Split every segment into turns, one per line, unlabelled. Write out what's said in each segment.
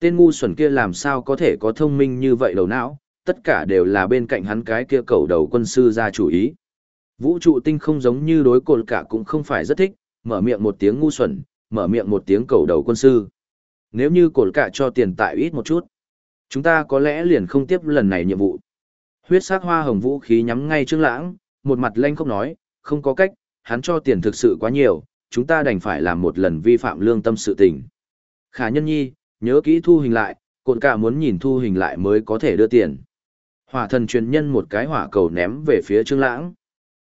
Tên ngu xuẩn kia làm sao có thể có thông minh như vậy đầu não, tất cả đều là bên cạnh hắn cái kia cầu đầu quân sư ra chủ ý. Vũ trụ tinh không giống như đối cột cả cũng không phải rất thích, mở miệng một tiếng ngu xuẩn, mở miệng một tiếng cầu đầu quân sư. Nếu như cột cả cho tiền tại ít một chút, chúng ta có lẽ liền không tiếp lần này nhiệm vụ. Huyết sắc hoa hồng vũ khí nhắm ngay Trương Lãng, một mặt lanh không nói, không có cách, hắn cho tiền thực sự quá nhiều, chúng ta đành phải làm một lần vi phạm lương tâm sự tình. Khả nhân nhi, nhớ kỹ thu hình lại, cồn cả muốn nhìn thu hình lại mới có thể đưa tiền. Hỏa thần truyền nhân một cái hỏa cầu ném về phía Trương Lãng.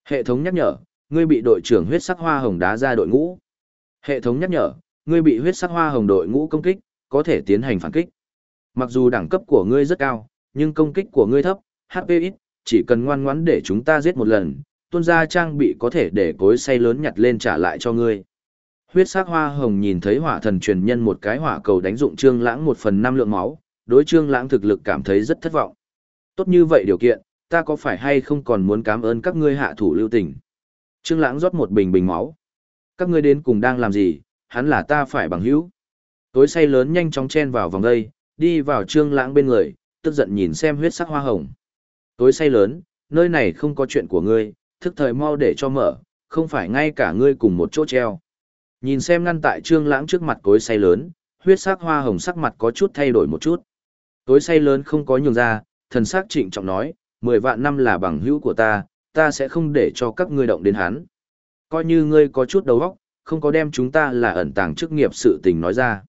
Hệ thống nhắc nhở, ngươi bị đội trưởng huyết sắc hoa hồng đá ra đội ngũ. Hệ thống nhắc nhở, ngươi bị huyết sắc hoa hồng đội ngũ công kích, có thể tiến hành phản kích. Mặc dù đẳng cấp của ngươi rất cao, nhưng công kích của ngươi thấp, HP ít, chỉ cần ngoan ngoãn để chúng ta giết một lần, tuôn ra trang bị có thể để cối say lớn nhặt lên trả lại cho ngươi. Huyết sắc hoa hồng nhìn thấy hỏa thần truyền nhân một cái hỏa cầu đánh dụng trương lãng một phần năm lượng máu, đối trương lãng thực lực cảm thấy rất thất vọng. Tốt như vậy điều kiện, ta có phải hay không còn muốn cảm ơn các ngươi hạ thủ lưu tình. Trương lãng rót một bình bình máu. Các ngươi đến cùng đang làm gì, hắn là ta phải bằng hữu. Tối say lớn nhanh chóng chen vào vòng đây, đi vào trương lãng bên người, tức giận nhìn xem huyết sắc hoa hồng. Tối say lớn, nơi này không có chuyện của ngươi, thức thời mau để cho mở, không phải ngay cả ngươi cùng một chỗ treo. Nhìn xem ngăn tại trương lãng trước mặt cối say lớn, huyết sắc hoa hồng sắc mặt có chút thay đổi một chút. Cối say lớn không có nhường ra, thần sắc trịnh trọng nói, mười vạn năm là bằng hữu của ta, ta sẽ không để cho các ngươi động đến hắn. Coi như ngươi có chút đầu óc, không có đem chúng ta là ẩn tàng chức nghiệp sự tình nói ra.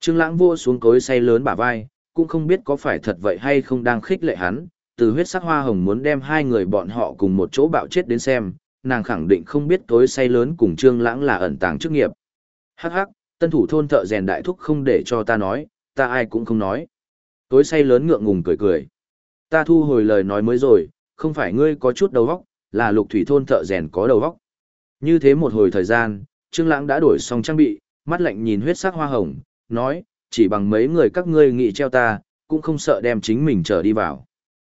Trương lãng vô xuống cối say lớn bả vai, cũng không biết có phải thật vậy hay không đang khích lệ hắn, từ huyết sắc hoa hồng muốn đem hai người bọn họ cùng một chỗ bạo chết đến xem, nàng khẳng định không biết tối say lớn cùng trương lãng là ẩn tàng chức nghiệp. Hắc hắc, tân thủ thôn thợ rèn đại thúc không để cho ta nói, ta ai cũng không nói. Tối say lớn ngượng ngùng cười cười. Ta thu hồi lời nói mới rồi, không phải ngươi có chút đầu óc, là lục thủy thôn thợ rèn có đầu óc. Như thế một hồi thời gian, Trương Lãng đã đổi xong trang bị, mắt lạnh nhìn huyết sắc hoa hồng, nói, chỉ bằng mấy người các ngươi nghị treo ta, cũng không sợ đem chính mình trở đi vào.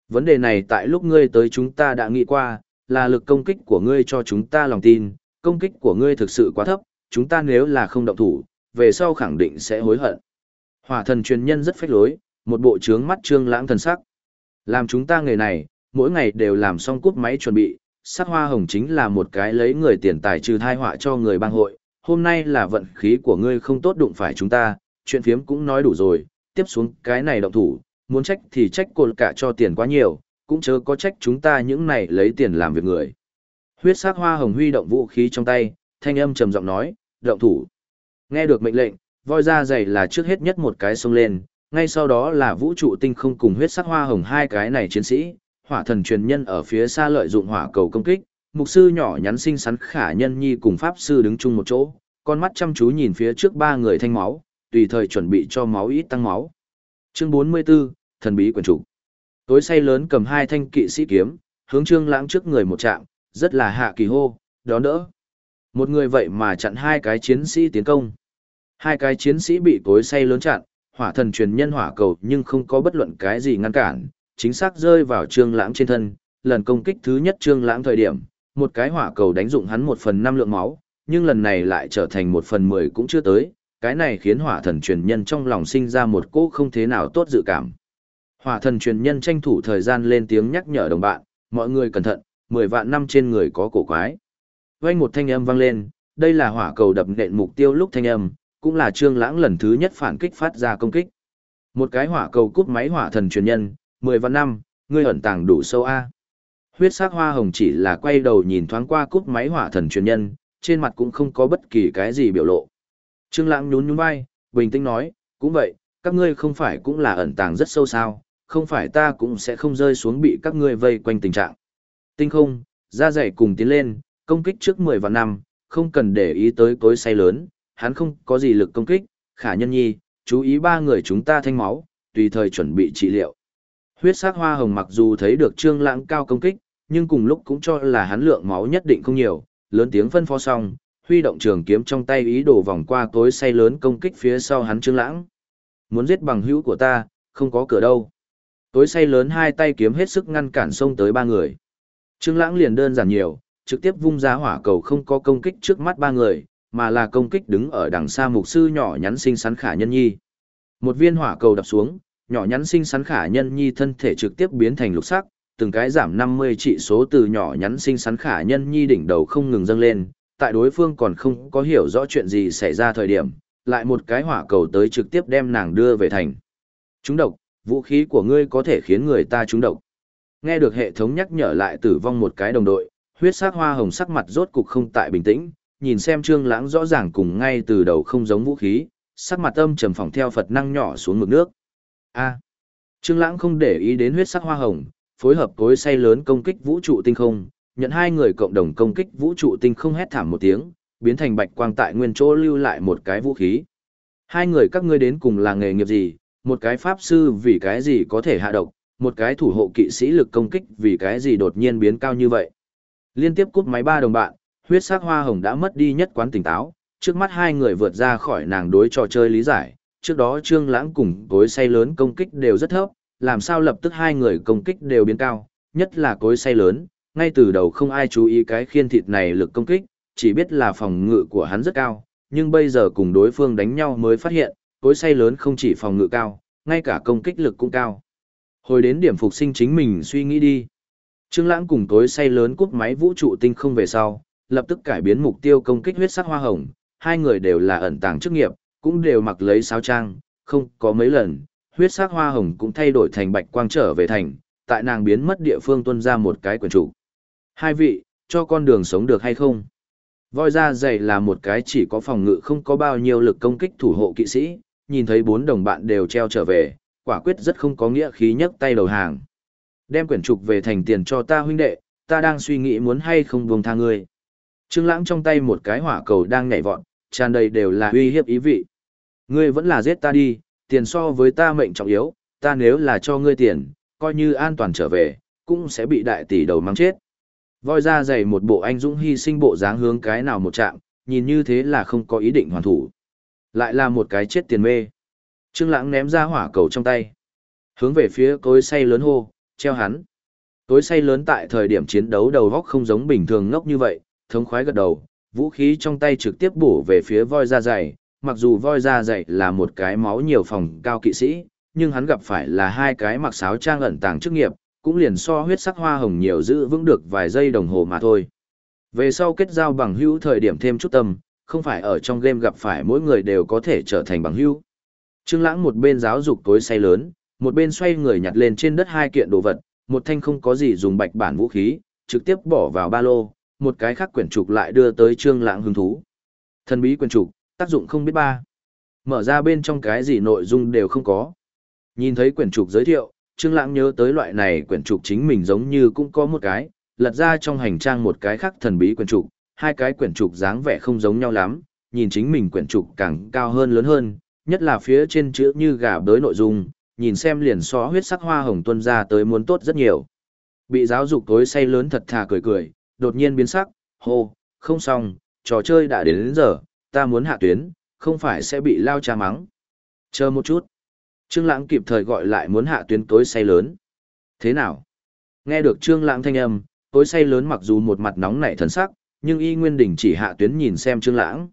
Vấn đề này tại lúc ngươi tới chúng ta đã nghĩ qua, là lực công kích của ngươi cho chúng ta lòng tin, công kích của ngươi thực sự quá thấp, chúng ta nếu là không động thủ, về sau khẳng định sẽ hối hận. Hỏa thần truyền nhân rất phách lối, một bộ trướng mắt trương lãng thần sắc. Làm chúng ta nghề này, mỗi ngày đều làm xong cúp máy chuẩn bị, sắc hoa hồng chính là một cái lấy người tiền tài trừ thai họa cho người bang hội. Hôm nay là vận khí của ngươi không tốt đụng phải chúng ta, chuyện phiếm cũng nói đủ rồi, tiếp xuống cái này động thủ, muốn trách thì trách cột cả cho tiền quá nhiều, cũng chớ có trách chúng ta những này lấy tiền làm việc người. Huyết sắc hoa hồng huy động vũ khí trong tay, thanh âm trầm giọng nói, động thủ. Nghe được mệnh lệnh, voi da dày là trước hết nhất một cái xông lên, ngay sau đó là vũ trụ tinh không cùng huyết sắc hoa hồng hai cái này chiến sĩ, hỏa thần truyền nhân ở phía xa lợi dụng hỏa cầu công kích, mục sư nhỏ nhắn xinh xắn khả nhân nhi cùng pháp sư đứng chung một chỗ, con mắt chăm chú nhìn phía trước ba người thanh máu, tùy thời chuẩn bị cho máu ít tăng máu. Chương 44, thần bí quyền chủ. Tối say lớn cầm hai thanh kỵ sĩ kiếm, hướng Trương Lãng trước người một trạm, rất là hạ kỳ hô, đón đỡ. Một người vậy mà chặn hai cái chiến sĩ tiến công. Hai cái chiến sĩ bị tối say lớn chặn, hỏa thần truyền nhân hỏa cầu nhưng không có bất luận cái gì ngăn cản, chính xác rơi vào Trương Lãng trên thân. Lần công kích thứ nhất Trương Lãng thời điểm, một cái hỏa cầu đánh dụng hắn một phần năm lượng máu, nhưng lần này lại trở thành một phần mười cũng chưa tới, cái này khiến hỏa thần truyền nhân trong lòng sinh ra một cỗ không thế nào tốt dự cảm. Hỏa thần truyền nhân tranh thủ thời gian lên tiếng nhắc nhở đồng bạn, mọi người cẩn thận, mười vạn năm trên người có cổ quái. Vang một thanh âm vang lên, đây là hỏa cầu đập nện mục tiêu lúc thanh âm, cũng là Trương Lãng lần thứ nhất phản kích phát ra công kích. Một cái hỏa cầu cúp máy hỏa thần truyền nhân, mười vạn năm, ngươi ẩn tàng đủ sâu a. Huyết sắc hoa hồng chỉ là quay đầu nhìn thoáng qua cúp máy hỏa thần truyền nhân, trên mặt cũng không có bất kỳ cái gì biểu lộ. Trương Lãng nhún nhún vai, bình tĩnh nói, cũng vậy, các ngươi không phải cũng là ẩn tàng rất sâu sao, không phải ta cũng sẽ không rơi xuống bị các ngươi vây quanh tình trạng. Tinh không, ra dày cùng tiến lên, công kích trước 10 vạn năm, không cần để ý tới cối say lớn, hắn không có gì lực công kích, khả nhân nhi, chú ý ba người chúng ta thanh máu, tùy thời chuẩn bị trị liệu. Huyết sắc hoa hồng mặc dù thấy được trương lãng cao công kích, nhưng cùng lúc cũng cho là hắn lượng máu nhất định không nhiều, lớn tiếng phân phó xong, huy động trường kiếm trong tay ý đồ vòng qua cối say lớn công kích phía sau hắn trương lãng. Muốn giết bằng hữu của ta, không có cửa đâu. Tối say lớn hai tay kiếm hết sức ngăn cản xông tới ba người. Trương Lãng liền đơn giản nhiều, trực tiếp vung ra hỏa cầu không có công kích trước mắt ba người, mà là công kích đứng ở đằng xa mục sư nhỏ nhắn xinh xắn khả nhân nhi. Một viên hỏa cầu đập xuống, nhỏ nhắn xinh xắn khả nhân nhi thân thể trực tiếp biến thành lục sắc, từng cái giảm 50 trị số từ nhỏ nhắn xinh xắn khả nhân nhi đỉnh đầu không ngừng dâng lên, tại đối phương còn không có hiểu rõ chuyện gì xảy ra thời điểm, lại một cái hỏa cầu tới trực tiếp đem nàng đưa về thành. chúng độc, vũ khí của ngươi có thể khiến người ta trúng độc. Nghe được hệ thống nhắc nhở lại tử vong một cái đồng đội, huyết sắc hoa hồng sắc mặt rốt cục không tại bình tĩnh, nhìn xem Trương Lãng rõ ràng cùng ngay từ đầu không giống vũ khí, sắc mặt âm trầm phòng theo Phật năng nhỏ xuống mực nước. A. Trương Lãng không để ý đến huyết sắc hoa hồng, phối hợp cối say lớn công kích vũ trụ tinh không, nhận hai người cộng đồng công kích vũ trụ tinh không hét thảm một tiếng, biến thành bạch quang tại nguyên chỗ lưu lại một cái vũ khí. Hai người các ngươi đến cùng là nghề nghiệp gì, một cái pháp sư vì cái gì có thể hạ độc, một cái thủ hộ kỵ sĩ lực công kích vì cái gì đột nhiên biến cao như vậy. Liên tiếp cút máy ba đồng bạn, huyết sắc hoa hồng đã mất đi nhất quán tỉnh táo, trước mắt hai người vượt ra khỏi nàng đối trò chơi lý giải, trước đó Trương Lãng cùng cối say lớn công kích đều rất thấp, làm sao lập tức hai người công kích đều biến cao, nhất là cối say lớn, ngay từ đầu không ai chú ý cái khiên thịt này lực công kích, chỉ biết là phòng ngự của hắn rất cao, nhưng bây giờ cùng đối phương đánh nhau mới phát hiện, cối say lớn không chỉ phòng ngự cao, ngay cả công kích lực cũng cao. Hồi đến điểm phục sinh chính mình suy nghĩ đi. Trương Lãng cùng cối say lớn cúp máy vũ trụ tinh không về sau, lập tức cải biến mục tiêu công kích huyết sắc hoa hồng, hai người đều là ẩn tàng chức nghiệp, cũng đều mặc lấy sáo trang, không có mấy lần, huyết sắc hoa hồng cũng thay đổi thành bạch quang trở về thành, tại nàng biến mất địa phương tuân ra một cái quyển chủ. Hai vị, cho con đường sống được hay không? Voi da dày là một cái chỉ có phòng ngự không có bao nhiêu lực công kích thủ hộ kỵ sĩ, nhìn thấy bốn đồng bạn đều treo trở về, quả quyết rất không có nghĩa khí nhấc tay đầu hàng. Đem quyển trục về thành tiền cho ta huynh đệ, ta đang suy nghĩ muốn hay không buông tha ngươi. Trương Lãng trong tay một cái hỏa cầu đang nhảy vọt, tràn đầy đều là uy hiếp ý vị. Ngươi vẫn là giết ta đi, tiền so với ta mệnh trọng yếu, ta nếu là cho ngươi tiền, coi như an toàn trở về, cũng sẽ bị đại tỷ đầu mang chết. Voi ra dày một bộ anh dũng hy sinh bộ dáng hướng cái nào một chạm, nhìn như thế là không có ý định hoàn thủ. Lại là một cái chết tiền mê. Trương Lãng ném ra hỏa cầu trong tay. Hướng về phía cối say lớn hô, treo hắn. Cối say lớn tại thời điểm chiến đấu đầu góc không giống bình thường ngốc như vậy, thống khoái gật đầu, vũ khí trong tay trực tiếp bổ về phía voi da dày, mặc dù voi da dày là một cái máu nhiều phòng cao kỵ sĩ, nhưng hắn gặp phải là hai cái mặc sáo trang ẩn tàng chức nghiệp, cũng liền so huyết sắc hoa hồng nhiều giữ vững được vài giây đồng hồ mà thôi. Về sau kết giao bằng hữu thời điểm thêm chút tâm, không phải ở trong game gặp phải mỗi người đều có thể trở thành bằng hữu. Trương Lãng một bên giáo dục tối say lớn, một bên xoay người nhặt lên trên đất hai kiện đồ vật, một thanh không có gì dùng bạch bản vũ khí, trực tiếp bỏ vào ba lô, một cái khác quyển trục lại đưa tới Trương Lãng hứng thú. Thần bí quyển trục, tác dụng không biết ba. Mở ra bên trong cái gì nội dung đều không có. Nhìn thấy quyển trục giới thiệu, Trương Lãng nhớ tới loại này quyển trục chính mình giống như cũng có một cái, lật ra trong hành trang một cái khác thần bí quyển trục, hai cái quyển trục dáng vẻ không giống nhau lắm, nhìn chính mình quyển trục càng cao hơn lớn hơn, nhất là phía trên chữ như gà bới nội dung, nhìn xem liền xóa huyết sắc hoa hồng tuân ra tới muốn tốt rất nhiều. Bị giáo dục tối say lớn thật thà cười cười, đột nhiên biến sắc, hô, không xong, trò chơi đã đến đến giờ, ta muốn hạ tuyến, không phải sẽ bị lao cha mắng. Chờ một chút. Trương Lãng kịp thời gọi lại muốn hạ tuyến tối say lớn. Thế nào? Nghe được Trương Lãng thanh âm, tối say lớn mặc dù một mặt nóng nảy thần sắc, nhưng y nguyên đỉnh chỉ hạ tuyến nhìn xem Trương Lãng.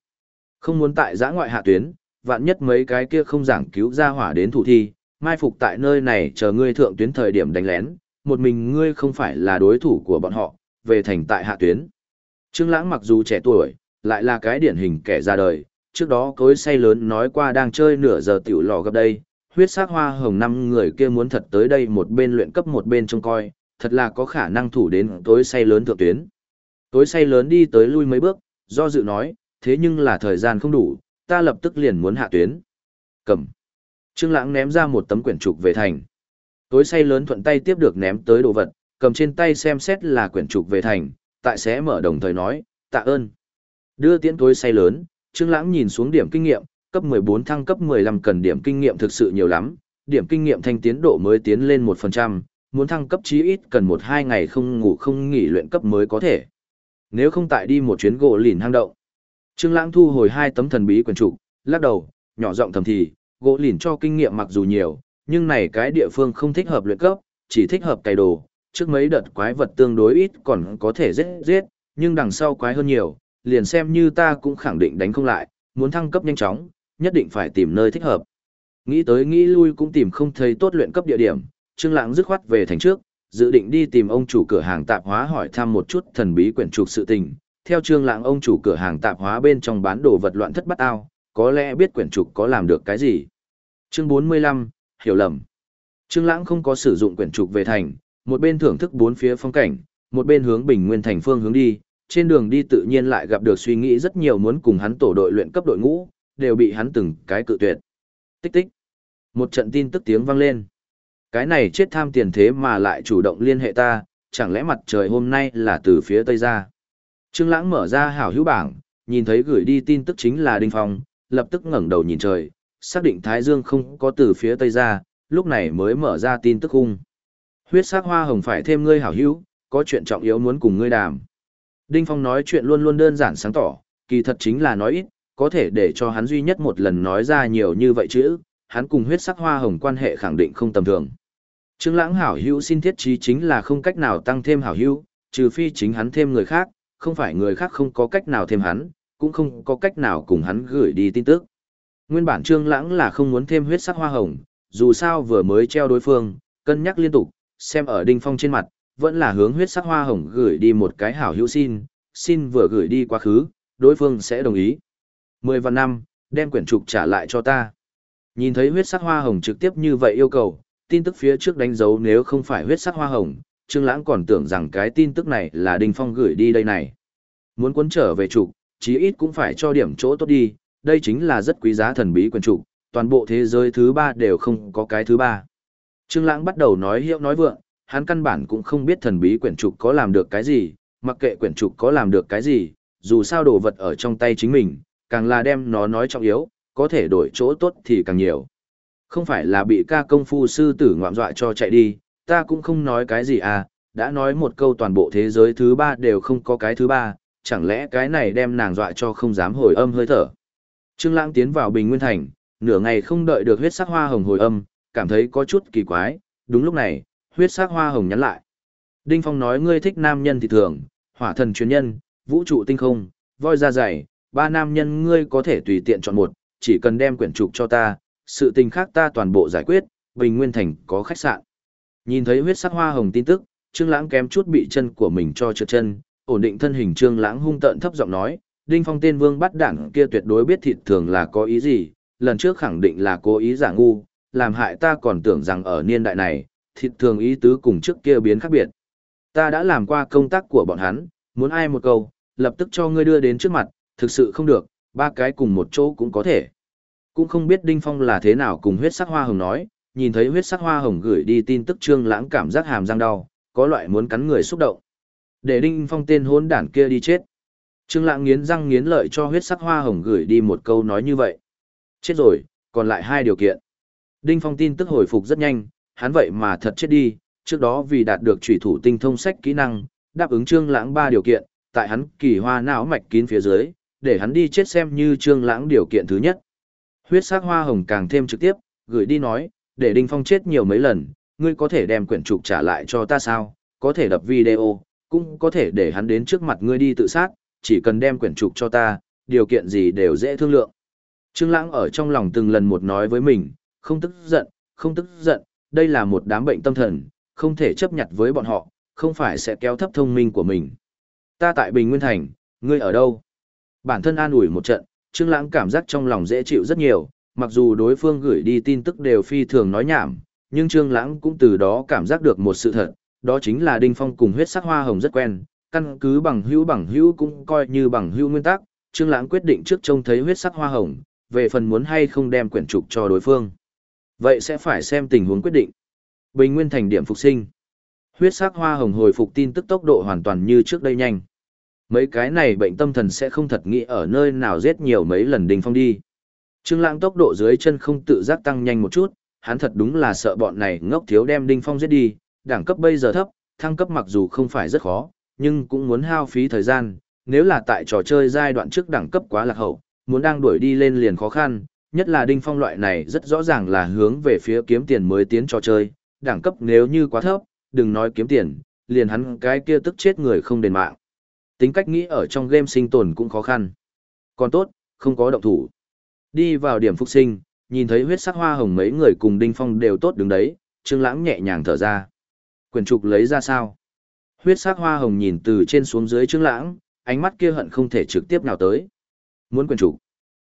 Không muốn tại giã ngoại hạ tuyến, vạn nhất mấy cái kia không giảng cứu ra hỏa đến thủ thi, mai phục tại nơi này chờ ngươi thượng tuyến thời điểm đánh lén, một mình ngươi không phải là đối thủ của bọn họ, về thành tại hạ tuyến. Trương Lãng mặc dù trẻ tuổi, lại là cái điển hình kẻ ra đời, trước đó cối say lớn nói qua đang chơi nửa giờ tiểu lò gặp đây, huyết sắc hoa hồng năm người kia muốn thật tới đây một bên luyện cấp một bên trông coi, thật là có khả năng thủ đến tối say lớn thượng tuyến. Tối say lớn đi tới lui mấy bước, do dự nói, thế nhưng là thời gian không đủ, ta lập tức liền muốn hạ tuyến. Cầm. Trương Lãng ném ra một tấm quyển trục về thành. Tối say lớn thuận tay tiếp được ném tới đồ vật, cầm trên tay xem xét là quyển trục về thành, tại sẽ mở đồng thời nói, tạ ơn. Đưa tiễn tối say lớn, Trương Lãng nhìn xuống điểm kinh nghiệm, cấp 14 thăng cấp 15 cần điểm kinh nghiệm thực sự nhiều lắm, điểm kinh nghiệm thanh tiến độ mới tiến lên 1%, muốn thăng cấp chí ít cần 1-2 ngày không ngủ không nghỉ luyện cấp mới có thể. Nếu không tại đi một chuyến gỗ lìn hang động. Trương Lãng thu hồi hai tấm thần bí quyển trục, lắc đầu, nhỏ giọng thầm thì, gỗ lìn cho kinh nghiệm mặc dù nhiều, nhưng này cái địa phương không thích hợp luyện cấp, chỉ thích hợp cày đồ, trước mấy đợt quái vật tương đối ít còn có thể giết giết, nhưng đằng sau quái hơn nhiều, liền xem như ta cũng khẳng định đánh không lại, muốn thăng cấp nhanh chóng, nhất định phải tìm nơi thích hợp. Nghĩ tới nghĩ lui cũng tìm không thấy tốt luyện cấp địa điểm, Trương Lãng dứt khoát về thành trước, dự định đi tìm ông chủ cửa hàng tạp hóa hỏi thăm một chút thần bí quyển trục sự tình. Theo Trương Lãng ông chủ cửa hàng tạp hóa bên trong bán đồ vật loạn thất bắt ao, có lẽ biết quyển trục có làm được cái gì. Chương 45, hiểu lầm. Trương Lãng không có sử dụng quyển trục về thành, một bên thưởng thức bốn phía phong cảnh, một bên hướng Bình Nguyên thành phương hướng đi, trên đường đi tự nhiên lại gặp được suy nghĩ rất nhiều muốn cùng hắn tổ đội luyện cấp đội ngũ, đều bị hắn từng cái cự tuyệt. Tích tích. Một trận tin tức tiếng vang lên. Cái này chết tham tiền thế mà lại chủ động liên hệ ta, chẳng lẽ mặt trời hôm nay là từ phía tây ra. Trương Lãng mở ra hảo hữu bảng, nhìn thấy gửi đi tin tức chính là Đinh Phong, lập tức ngẩng đầu nhìn trời, xác định Thái Dương không có từ phía tây ra, lúc này mới mở ra tin tức hung. Huyết sắc hoa hồng phải thêm ngươi hảo hữu, có chuyện trọng yếu muốn cùng ngươi đàm. Đinh Phong nói chuyện luôn luôn đơn giản sáng tỏ, kỳ thật chính là nói ít, có thể để cho hắn duy nhất một lần nói ra nhiều như vậy chứ, hắn cùng huyết sắc hoa hồng quan hệ khẳng định không tầm thường. Trương Lãng hảo hữu xin thiết trí chính là không cách nào tăng thêm hảo hữu, trừ phi chính hắn thêm người khác, không phải người khác không có cách nào thêm hắn, cũng không có cách nào cùng hắn gửi đi tin tức. Nguyên bản Trương Lãng là không muốn thêm huyết sắc hoa hồng, dù sao vừa mới treo đối phương, cân nhắc liên tục, xem ở Đinh Phong trên mặt, vẫn là hướng huyết sắc hoa hồng gửi đi một cái hảo hữu xin, xin vừa gửi đi quá khứ, đối phương sẽ đồng ý. Mười và năm, đem quyển trục trả lại cho ta. Nhìn thấy huyết sắc hoa hồng trực tiếp như vậy yêu cầu, tin tức phía trước đánh dấu nếu không phải huyết sắc hoa hồng, Trương Lãng còn tưởng rằng cái tin tức này là Đinh Phong gửi đi đây này. Muốn cuốn trở về trục, chí ít cũng phải cho điểm chỗ tốt đi, đây chính là rất quý giá thần bí quyển trục, toàn bộ thế giới thứ ba đều không có cái thứ ba. Trương Lãng bắt đầu nói hiệu nói vượng, hắn căn bản cũng không biết thần bí quyển trục có làm được cái gì, mặc kệ quyển trục có làm được cái gì, dù sao đồ vật ở trong tay chính mình, càng là đem nó nói trọng yếu, có thể đổi chỗ tốt thì càng nhiều. Không phải là bị ca công phu sư tử ngoạm dọa cho chạy đi, ta cũng không nói cái gì à, đã nói một câu toàn bộ thế giới thứ ba đều không có cái thứ ba, chẳng lẽ cái này đem nàng dọa cho không dám hồi âm hơi thở. Trương Lãng tiến vào Bình Nguyên Thành, nửa ngày không đợi được huyết sắc hoa hồng hồi âm, cảm thấy có chút kỳ quái, đúng lúc này, huyết sắc hoa hồng nhắn lại. Đinh Phong nói ngươi thích nam nhân thì thường, hỏa thần chuyên nhân, vũ trụ tinh không, voi da dày, ba nam nhân ngươi có thể tùy tiện chọn một, chỉ cần đem quyển trục cho ta, sự tình khác ta toàn bộ giải quyết, Bình Nguyên Thành có khách sạn. Nhìn thấy huyết sắc hoa hồng tin tức, Trương Lãng kém chút bị chân của mình cho trượt chân, ổn định thân hình Trương Lãng hung tợn thấp giọng nói, Đinh Phong tên vương bắt đảng kia tuyệt đối biết thịt thường là có ý gì, lần trước khẳng định là cố ý giả ngu, làm hại ta còn tưởng rằng ở niên đại này, thịt thường ý tứ cùng trước kia biến khác biệt. Ta đã làm qua công tác của bọn hắn, muốn ai một câu, lập tức cho ngươi đưa đến trước mặt, thực sự không được, ba cái cùng một chỗ cũng có thể. Cũng không biết Đinh Phong là thế nào cùng huyết sắc hoa hồng nói, nhìn thấy huyết sắc hoa hồng gửi đi tin tức trương lãng cảm giác hàm răng đau, có loại muốn cắn người xúc động. Để Đinh Phong tên hỗn đản kia đi chết. Trương lãng nghiến răng nghiến lợi cho huyết sắc hoa hồng gửi đi một câu nói như vậy. Chết rồi, còn lại hai điều kiện. Đinh Phong tin tức hồi phục rất nhanh, hắn vậy mà thật chết đi, trước đó vì đạt được chủy thủ tinh thông sách kỹ năng, đáp ứng trương lãng ba điều kiện, tại hắn kỳ hoa não mạch kín phía dưới, để hắn đi chết xem như trương lãng điều kiện thứ nhất. Huyết sắc hoa hồng càng thêm trực tiếp, gửi đi nói, để Đinh Phong chết nhiều mấy lần, ngươi có thể đem quyển trục trả lại cho ta sao, có thể đập video, cũng có thể để hắn đến trước mặt ngươi đi tự sát, chỉ cần đem quyển trục cho ta, điều kiện gì đều dễ thương lượng. Trương Lãng ở trong lòng từng lần một nói với mình, không tức giận, không tức giận, đây là một đám bệnh tâm thần, không thể chấp nhận với bọn họ, không phải sẽ kéo thấp thông minh của mình. Ta tại Bình Nguyên Thành, ngươi ở đâu? Bản thân an ủi một trận, Trương Lãng cảm giác trong lòng dễ chịu rất nhiều, mặc dù đối phương gửi đi tin tức đều phi thường nói nhảm, nhưng Trương Lãng cũng từ đó cảm giác được một sự thật, đó chính là Đinh Phong cùng huyết sắc hoa hồng rất quen, căn cứ bằng hữu bằng hữu cũng coi như bằng hữu nguyên tắc, Trương Lãng quyết định trước trông thấy huyết sắc hoa hồng, về phần muốn hay không đem quyển trục cho đối phương. Vậy sẽ phải xem tình huống quyết định. Bình Nguyên thành điểm phục sinh. Huyết sắc hoa hồng hồi phục tin tức tốc độ hoàn toàn như trước đây nhanh. Mấy cái này bệnh tâm thần sẽ không thật nghĩ ở nơi nào giết nhiều mấy lần Đinh Phong đi. Trương Lãng tốc độ dưới chân không tự giác tăng nhanh một chút, hắn thật đúng là sợ bọn này ngốc thiếu đem Đinh Phong giết đi, đẳng cấp bây giờ thấp, thăng cấp mặc dù không phải rất khó, nhưng cũng muốn hao phí thời gian, nếu là tại trò chơi giai đoạn trước đẳng cấp quá lạc hậu, muốn đang đuổi đi lên liền khó khăn, nhất là Đinh Phong loại này rất rõ ràng là hướng về phía kiếm tiền mới tiến trò chơi, đẳng cấp nếu như quá thấp, đừng nói kiếm tiền, liền hắn cái kia tức chết người không đền mạng. Tính cách nghĩ ở trong game sinh tồn cũng khó khăn. Còn tốt, không có động thủ. Đi vào điểm phục sinh, nhìn thấy huyết sắc hoa hồng mấy người cùng Đinh Phong đều tốt đứng đấy, Trương Lãng nhẹ nhàng thở ra. Quyển trục lấy ra sao? Huyết sắc hoa hồng nhìn từ trên xuống dưới Trương Lãng, ánh mắt kia hận không thể trực tiếp nào tới. Muốn quyển trục.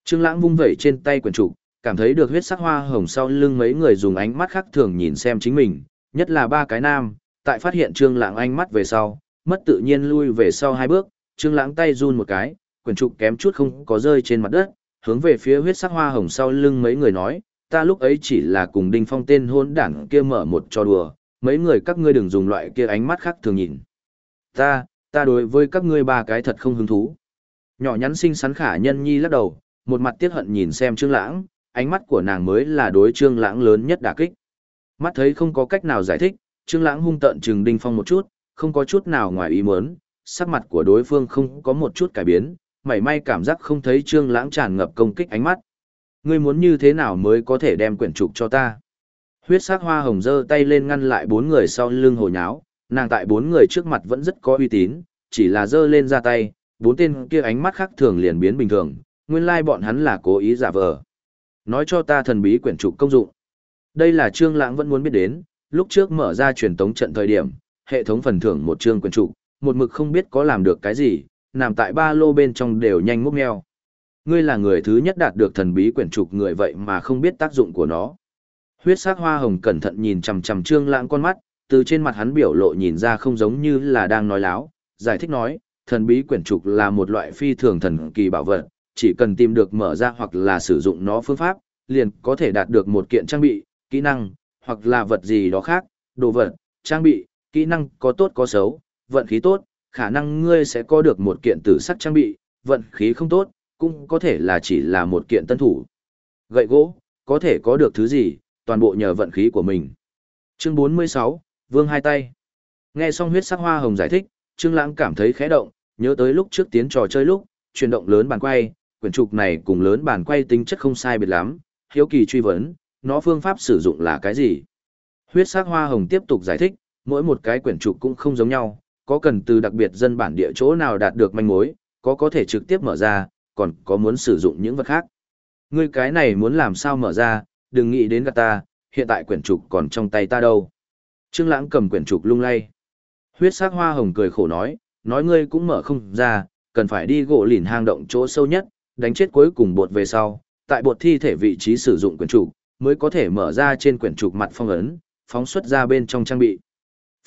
Trương Lãng vung vẩy trên tay quyển trục, cảm thấy được huyết sắc hoa hồng sau lưng mấy người dùng ánh mắt khác thường nhìn xem chính mình, nhất là ba cái nam, tại phát hiện Trương Lãng ánh mắt về sau, mất tự nhiên lui về sau hai bước, Trương Lãng tay run một cái, quyển trục kém chút không có rơi trên mặt đất, hướng về phía huyết sắc hoa hồng sau lưng mấy người nói, ta lúc ấy chỉ là cùng Đinh Phong tên hôn đảng kia mở một trò đùa, mấy người các ngươi đừng dùng loại kia ánh mắt khác thường nhìn. Ta, ta đối với các ngươi ba cái thật không hứng thú. Nhỏ nhắn xinh xắn khả nhân nhi lắc đầu, một mặt tiếc hận nhìn xem Trương Lãng, ánh mắt của nàng mới là đối Trương Lãng lớn nhất đả kích. Mắt thấy không có cách nào giải thích, Trương Lãng hung tợn trừng Đinh Phong một chút, không có chút nào ngoài ý muốn, sắc mặt của đối phương không có một chút cải biến, mảy may cảm giác không thấy Trương Lãng tràn ngập công kích ánh mắt. Ngươi muốn như thế nào mới có thể đem quyển trục cho ta? Huyết sắc hoa hồng giơ tay lên ngăn lại bốn người sau lưng hồ nháo, nàng tại bốn người trước mặt vẫn rất có uy tín, chỉ là giơ lên ra tay, bốn tên kia ánh mắt khác thường liền biến bình thường, nguyên lai bọn hắn là cố ý giả vờ. Nói cho ta thần bí quyển trục công dụng. Đây là Trương Lãng vẫn muốn biết đến, lúc trước mở ra truyền tống trận thời điểm, hệ thống phần thưởng một chương quyển trụ một mực không biết có làm được cái gì, nằm tại ba lô bên trong đều nhanh múc meo. Ngươi là người thứ nhất đạt được thần bí quyển trục người vậy mà không biết tác dụng của nó. Huyết sắc hoa hồng cẩn thận nhìn chằm chằm Trương Lãng con mắt, từ trên mặt hắn biểu lộ nhìn ra không giống như là đang nói láo, giải thích nói, thần bí quyển trục là một loại phi thường thần kỳ bảo vật, chỉ cần tìm được mở ra hoặc là sử dụng nó phương pháp, liền có thể đạt được một kiện trang bị, kỹ năng, hoặc là vật gì đó khác, đồ vật, trang bị, kỹ năng có tốt có xấu, vận khí tốt, khả năng ngươi sẽ có được một kiện tử sắc trang bị, vận khí không tốt, cũng có thể là chỉ là một kiện tân thủ. Gậy gỗ, có thể có được thứ gì, toàn bộ nhờ vận khí của mình. Chương 46, Vương hai tay. Nghe xong huyết sắc hoa hồng giải thích, Trương Lãng cảm thấy khẽ động, nhớ tới lúc trước tiến trò chơi lúc, chuyển động lớn bàn quay, quyển trục này cùng lớn bàn quay tính chất không sai biệt lắm, hiếu kỳ truy vấn, nó phương pháp sử dụng là cái gì? Huyết sắc hoa hồng tiếp tục giải thích, mỗi một cái quyển trục cũng không giống nhau, có cần từ đặc biệt dân bản địa chỗ nào đạt được manh mối, có có thể trực tiếp mở ra, còn có muốn sử dụng những vật khác. Ngươi cái này muốn làm sao mở ra, đừng nghĩ đến gạt ta, hiện tại quyển trục còn trong tay ta đâu. Trương Lãng cầm quyển trục lung lay. Huyết sắc hoa hồng cười khổ nói, nói ngươi cũng mở không ra, cần phải đi gỗ lìn hang động chỗ sâu nhất, đánh chết cuối cùng bột về sau, tại bột thi thể vị trí sử dụng quyển trục, mới có thể mở ra trên quyển trục mặt phong ấn, phóng xuất ra bên trong trang bị.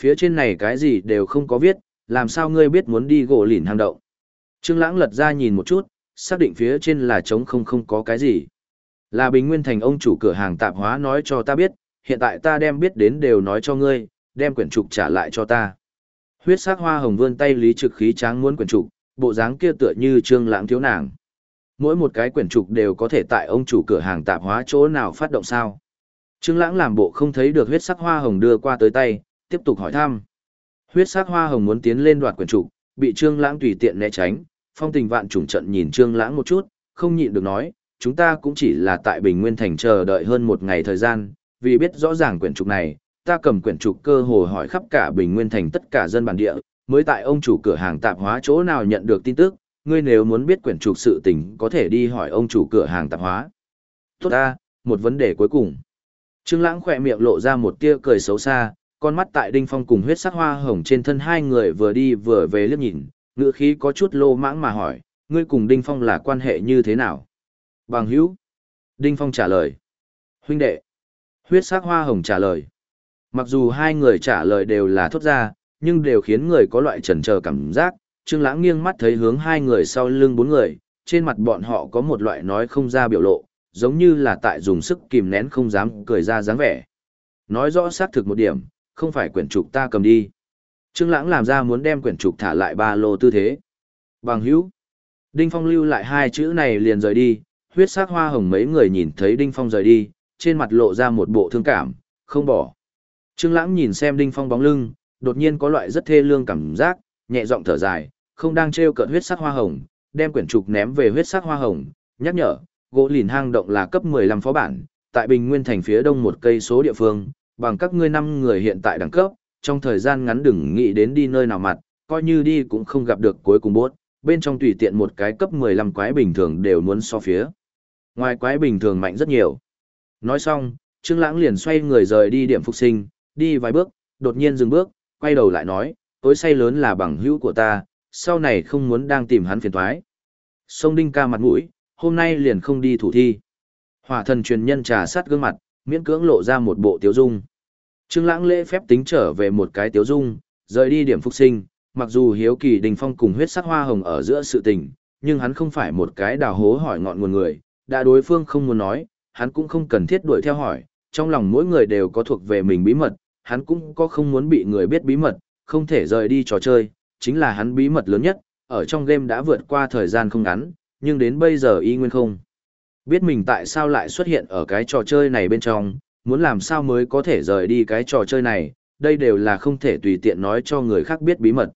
Phía trên này cái gì đều không có viết, làm sao ngươi biết muốn đi gỗ lìn hang động. Trương Lãng lật ra nhìn một chút, xác định phía trên là trống không không có cái gì. Là Bình Nguyên Thành ông chủ cửa hàng tạp hóa nói cho ta biết, hiện tại ta đem biết đến đều nói cho ngươi, đem quyển trục trả lại cho ta. Huyết sắc hoa hồng vươn tay lý trực khí tráng muốn quyển trục, bộ dáng kia tựa như trương lãng thiếu nàng. Mỗi một cái quyển trục đều có thể tại ông chủ cửa hàng tạp hóa chỗ nào phát động sao. Trương lãng làm bộ không thấy được huyết sắc hoa hồng đưa qua tới tay, tiếp tục hỏi thăm. Huyết sắc hoa hồng muốn tiến lên đoạt quyển trục, bị trương lãng tùy tiện né tránh, phong tình vạn trùng trận nhìn trương lãng một chút, không nhịn được nói, chúng ta cũng chỉ là tại Bình Nguyên Thành chờ đợi hơn một ngày thời gian, vì biết rõ ràng quyển trục này, ta cầm quyển trục cơ hồ hỏi khắp cả Bình Nguyên Thành tất cả dân bản địa, mới tại ông chủ cửa hàng tạp hóa chỗ nào nhận được tin tức, ngươi nếu muốn biết quyển trục sự tình có thể đi hỏi ông chủ cửa hàng tạp hóa. Tốt ta, một vấn đề cuối cùng. Trương Lãng khẽ miệng lộ ra một tia cười xấu xa, con mắt tại Đinh Phong cùng huyết sắc hoa hồng trên thân hai người vừa đi vừa về liếc nhìn, ngựa khí có chút lô mãng mà hỏi, ngươi cùng Đinh Phong là quan hệ như thế nào? Bằng hữu. Đinh Phong trả lời. Huynh đệ. Huyết sắc hoa hồng trả lời. Mặc dù hai người trả lời đều là thốt ra, nhưng đều khiến người có loại chần chờ cảm giác. Trương Lãng nghiêng mắt thấy hướng hai người sau lưng bốn người, trên mặt bọn họ có một loại nói không ra biểu lộ, giống như là tại dùng sức kìm nén không dám cười ra dáng vẻ. Nói rõ xác thực một điểm, không phải quyển trục ta cầm đi. Trương Lãng làm ra muốn đem quyển trục thả lại ba lô tư thế. Bằng hữu. Đinh Phong lưu lại hai chữ này liền rời đi, huyết sắc hoa hồng mấy người nhìn thấy Đinh Phong rời đi, trên mặt lộ ra một bộ thương cảm, không bỏ. Trương Lãng nhìn xem Đinh Phong bóng lưng, đột nhiên có loại rất thê lương cảm giác, nhẹ giọng thở dài, không đang trêu cợt huyết sắc hoa hồng, đem quyển trục ném về huyết sắc hoa hồng, nhắc nhở, gỗ lìn hang động là cấp 15 phó bản, tại Bình Nguyên thành phía đông một cây số địa phương, bằng các ngươi năm người hiện tại đẳng cấp, trong thời gian ngắn đừng nghĩ đến đi nơi nào mặt, coi như đi cũng không gặp được cuối cùng bốt, bên trong tùy tiện một cái cấp 15 quái bình thường đều muốn so phía. Ngoài quái bình thường mạnh rất nhiều. Nói xong, Trương Lãng liền xoay người rời đi điểm phục sinh, đi vài bước, đột nhiên dừng bước, quay đầu lại nói, tối say lớn là bằng hữu của ta, sau này không muốn đang tìm hắn phiền toái. Sông Đinh ca mặt mũi, hôm nay liền không đi thủ thi. Hỏa thần truyền nhân trà sát gương mặt, miễn cưỡng lộ ra một bộ tiếu dung. Trương Lãng lễ phép tính trở về một cái tiếu dung, rời đi điểm phục sinh, mặc dù hiếu kỳ đình phong cùng huyết sắc hoa hồng ở giữa sự tình, nhưng hắn không phải một cái đào hố hỏi ngọn nguồn người, đã đối phương không muốn nói, hắn cũng không cần thiết đuổi theo hỏi, trong lòng mỗi người đều có thuộc về mình bí mật, hắn cũng có không muốn bị người biết bí mật, không thể rời đi trò chơi, chính là hắn bí mật lớn nhất, ở trong game đã vượt qua thời gian không ngắn, nhưng đến bây giờ y nguyên không. Biết mình tại sao lại xuất hiện ở cái trò chơi này bên trong, muốn làm sao mới có thể rời đi cái trò chơi này, đây đều là không thể tùy tiện nói cho người khác biết bí mật.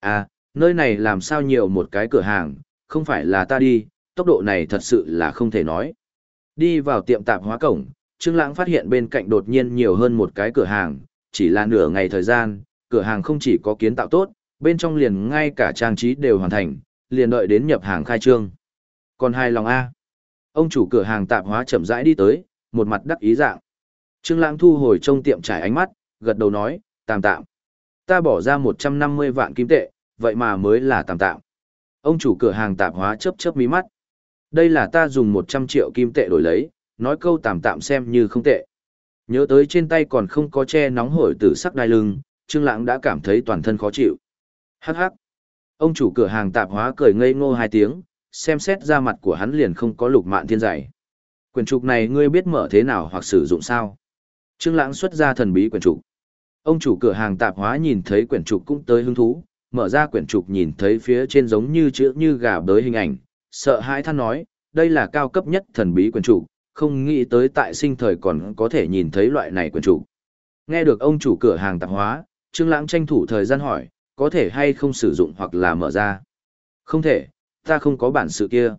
À, nơi này làm sao nhiều một cái cửa hàng, không phải là ta đi, tốc độ này thật sự là không thể nói. Đi vào tiệm tạp hóa cổng, Trương Lãng phát hiện bên cạnh đột nhiên nhiều hơn một cái cửa hàng, chỉ là nửa ngày thời gian, cửa hàng không chỉ có kiến tạo tốt, bên trong liền ngay cả trang trí đều hoàn thành, liền đợi đến nhập hàng khai trương. Còn hai lòng A. Ông chủ cửa hàng tạp hóa chậm rãi đi tới, một mặt đắc ý dạng. Trương Lãng thu hồi trong tiệm trải ánh mắt, gật đầu nói, tạm tạm. Ta bỏ ra 150 vạn kim tệ, vậy mà mới là tạm tạm. Ông chủ cửa hàng tạp hóa chớp chớp mí mắt. Đây là ta dùng 100 triệu kim tệ đổi lấy, nói câu tạm tạm xem như không tệ. Nhớ tới trên tay còn không có che nóng hổi tử sắc đai lưng, Trương Lãng đã cảm thấy toàn thân khó chịu. Hắc hắc. Ông chủ cửa hàng tạp hóa cười ngây ngô hai tiếng, xem xét ra mặt của hắn liền không có lục mạn thiên dạy. Quyển trục này ngươi biết mở thế nào hoặc sử dụng sao? Trương Lãng xuất ra thần bí quyển trục. Ông chủ cửa hàng tạp hóa nhìn thấy quyển trục cũng tới hứng thú, mở ra quyển trục nhìn thấy phía trên giống như chữ như gà bới hình ảnh, sợ hãi than nói, đây là cao cấp nhất thần bí quyển trục, không nghĩ tới tại sinh thời còn có thể nhìn thấy loại này quyển trục. Nghe được ông chủ cửa hàng tạp hóa, Trương Lãng tranh thủ thời gian hỏi, có thể hay không sử dụng hoặc là mở ra? Không thể, ta không có bản sự kia.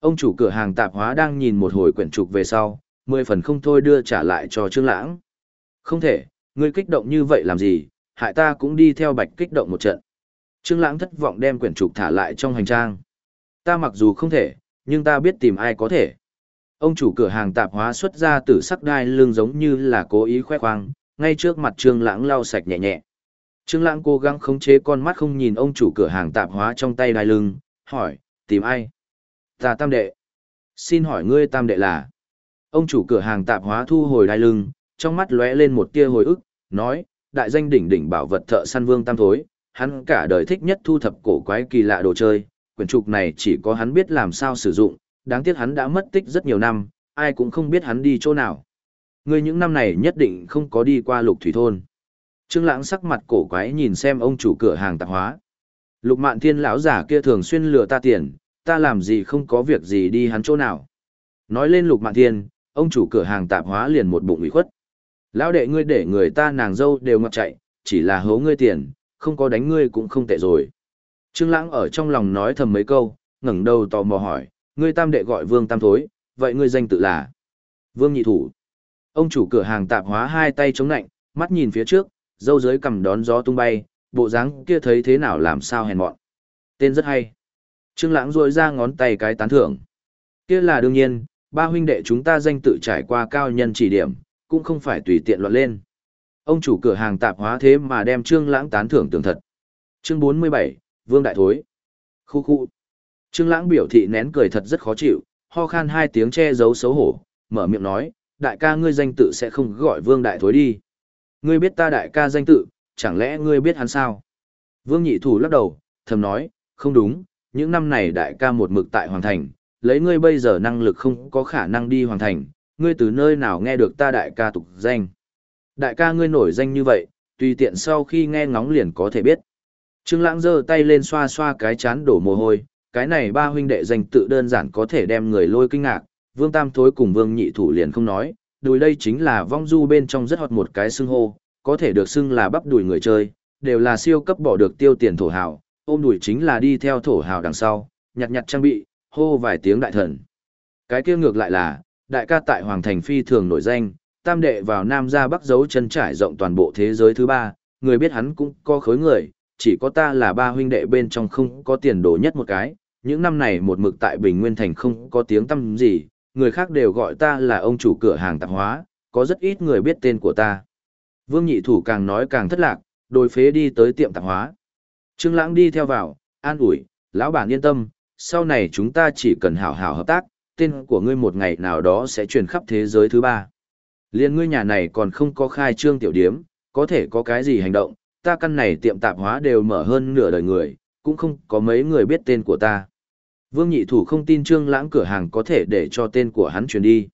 Ông chủ cửa hàng tạp hóa đang nhìn một hồi quyển trục về sau, mười phần không thôi đưa trả lại cho Trương Lãng. Không thể, ngươi kích động như vậy làm gì, hại ta cũng đi theo bạch kích động một trận. Trương Lãng thất vọng đem quyển trục thả lại trong hành trang. Ta mặc dù không thể, nhưng ta biết tìm ai có thể. Ông chủ cửa hàng tạp hóa xuất ra tử sắc đai lưng giống như là cố ý khoe khoang, ngay trước mặt Trương Lãng lau sạch nhẹ nhẹ. Trương Lãng cố gắng khống chế con mắt không nhìn ông chủ cửa hàng tạp hóa trong tay đai lưng, hỏi, tìm ai? Ta tam đệ. Xin hỏi ngươi tam đệ là? Ông chủ cửa hàng tạp hóa thu hồi đai lưng, trong mắt lóe lên một tia hồi ức, nói, đại danh đỉnh đỉnh bảo vật thợ săn vương tam thối, hắn cả đời thích nhất thu thập cổ quái kỳ lạ đồ chơi, quyển trục này chỉ có hắn biết làm sao sử dụng, đáng tiếc hắn đã mất tích rất nhiều năm, ai cũng không biết hắn đi chỗ nào. Ngươi những năm này nhất định không có đi qua lục thủy thôn. Trương Lãng sắc mặt cổ quái nhìn xem ông chủ cửa hàng tạp hóa. Lục Mạn Thiên lão giả kia thường xuyên lừa ta tiền, ta làm gì không có việc gì đi hắn chỗ nào. Nói lên Lục Mạn Thiên, ông chủ cửa hàng tạp hóa liền một bụng ủy khuất. Lão đệ ngươi để người ta nàng dâu đều ngập chạy, chỉ là hố ngươi tiền, không có đánh ngươi cũng không tệ rồi. Trương Lãng ở trong lòng nói thầm mấy câu, ngẩng đầu tò mò hỏi, ngươi tam đệ gọi Vương Tam Thối, vậy ngươi danh tự là? Vương Nhị Thủ. Ông chủ cửa hàng tạp hóa hai tay chống nạnh, mắt nhìn phía trước, dâu dưới cầm đón gió tung bay, bộ dáng kia thấy thế nào làm sao hèn mọn. Tên rất hay. Trương Lãng rôi ra ngón tay cái tán thưởng. Kia là đương nhiên, ba huynh đệ chúng ta danh tự trải qua cao nhân chỉ điểm, cũng không phải tùy tiện loạn lên. Ông chủ cửa hàng tạp hóa thế mà đem Trương Lãng tán thưởng tưởng thật. Chương 47, Vương Đại Thối. Khu khu. Trương Lãng biểu thị nén cười thật rất khó chịu, ho khan hai tiếng che giấu xấu hổ, mở miệng nói, đại ca ngươi danh tự sẽ không gọi Vương Đại Thối đi. Ngươi biết ta đại ca danh tự, chẳng lẽ ngươi biết hắn sao? Vương Nhị Thủ lắc đầu, thầm nói, không đúng, những năm này đại ca một mực tại Hoàng Thành, lấy ngươi bây giờ năng lực không có khả năng đi Hoàng Thành, ngươi từ nơi nào nghe được ta đại ca tục danh. Đại ca ngươi nổi danh như vậy, tùy tiện sau khi nghe ngóng liền có thể biết. Trương Lãng giơ tay lên xoa xoa cái chán đổ mồ hôi, cái này ba huynh đệ danh tự đơn giản có thể đem người lôi kinh ngạc, Vương Tam Thối cùng Vương Nhị Thủ liền không nói, đùi đây chính là vong du bên trong rất hot một cái xưng hô, có thể được xưng là bắp đùi người chơi, đều là siêu cấp bỏ được tiêu tiền thổ hào, ôm đùi chính là đi theo thổ hào đằng sau, nhặt nhặt trang bị, hô vài tiếng đại thần. Cái kia ngược lại là, đại ca tại Hoàng Thành phi thường nổi danh, tam đệ vào Nam ra Bắc dấu chân trải rộng toàn bộ thế giới thứ ba, người biết hắn cũng có khối người, chỉ có ta là ba huynh đệ bên trong không có tiền đồ nhất một cái, những năm này một mực tại Bình Nguyên Thành không có tiếng tăm gì, người khác đều gọi ta là ông chủ cửa hàng tạp hóa, có rất ít người biết tên của ta. Vương nhị thủ càng nói càng thất lạc, đôi phế đi tới tiệm tạp hóa. Trương Lãng đi theo vào, an ủi, lão bản yên tâm, sau này chúng ta chỉ cần hảo hảo hợp tác, tên của ngươi một ngày nào đó sẽ truyền khắp thế giới thứ ba. Liên ngươi nhà này còn không có khai trương tiểu điếm, có thể có cái gì hành động, ta căn này tiệm tạp hóa đều mở hơn nửa đời người, cũng không có mấy người biết tên của ta. Vương nhị thủ không tin trương lãng cửa hàng có thể để cho tên của hắn truyền đi.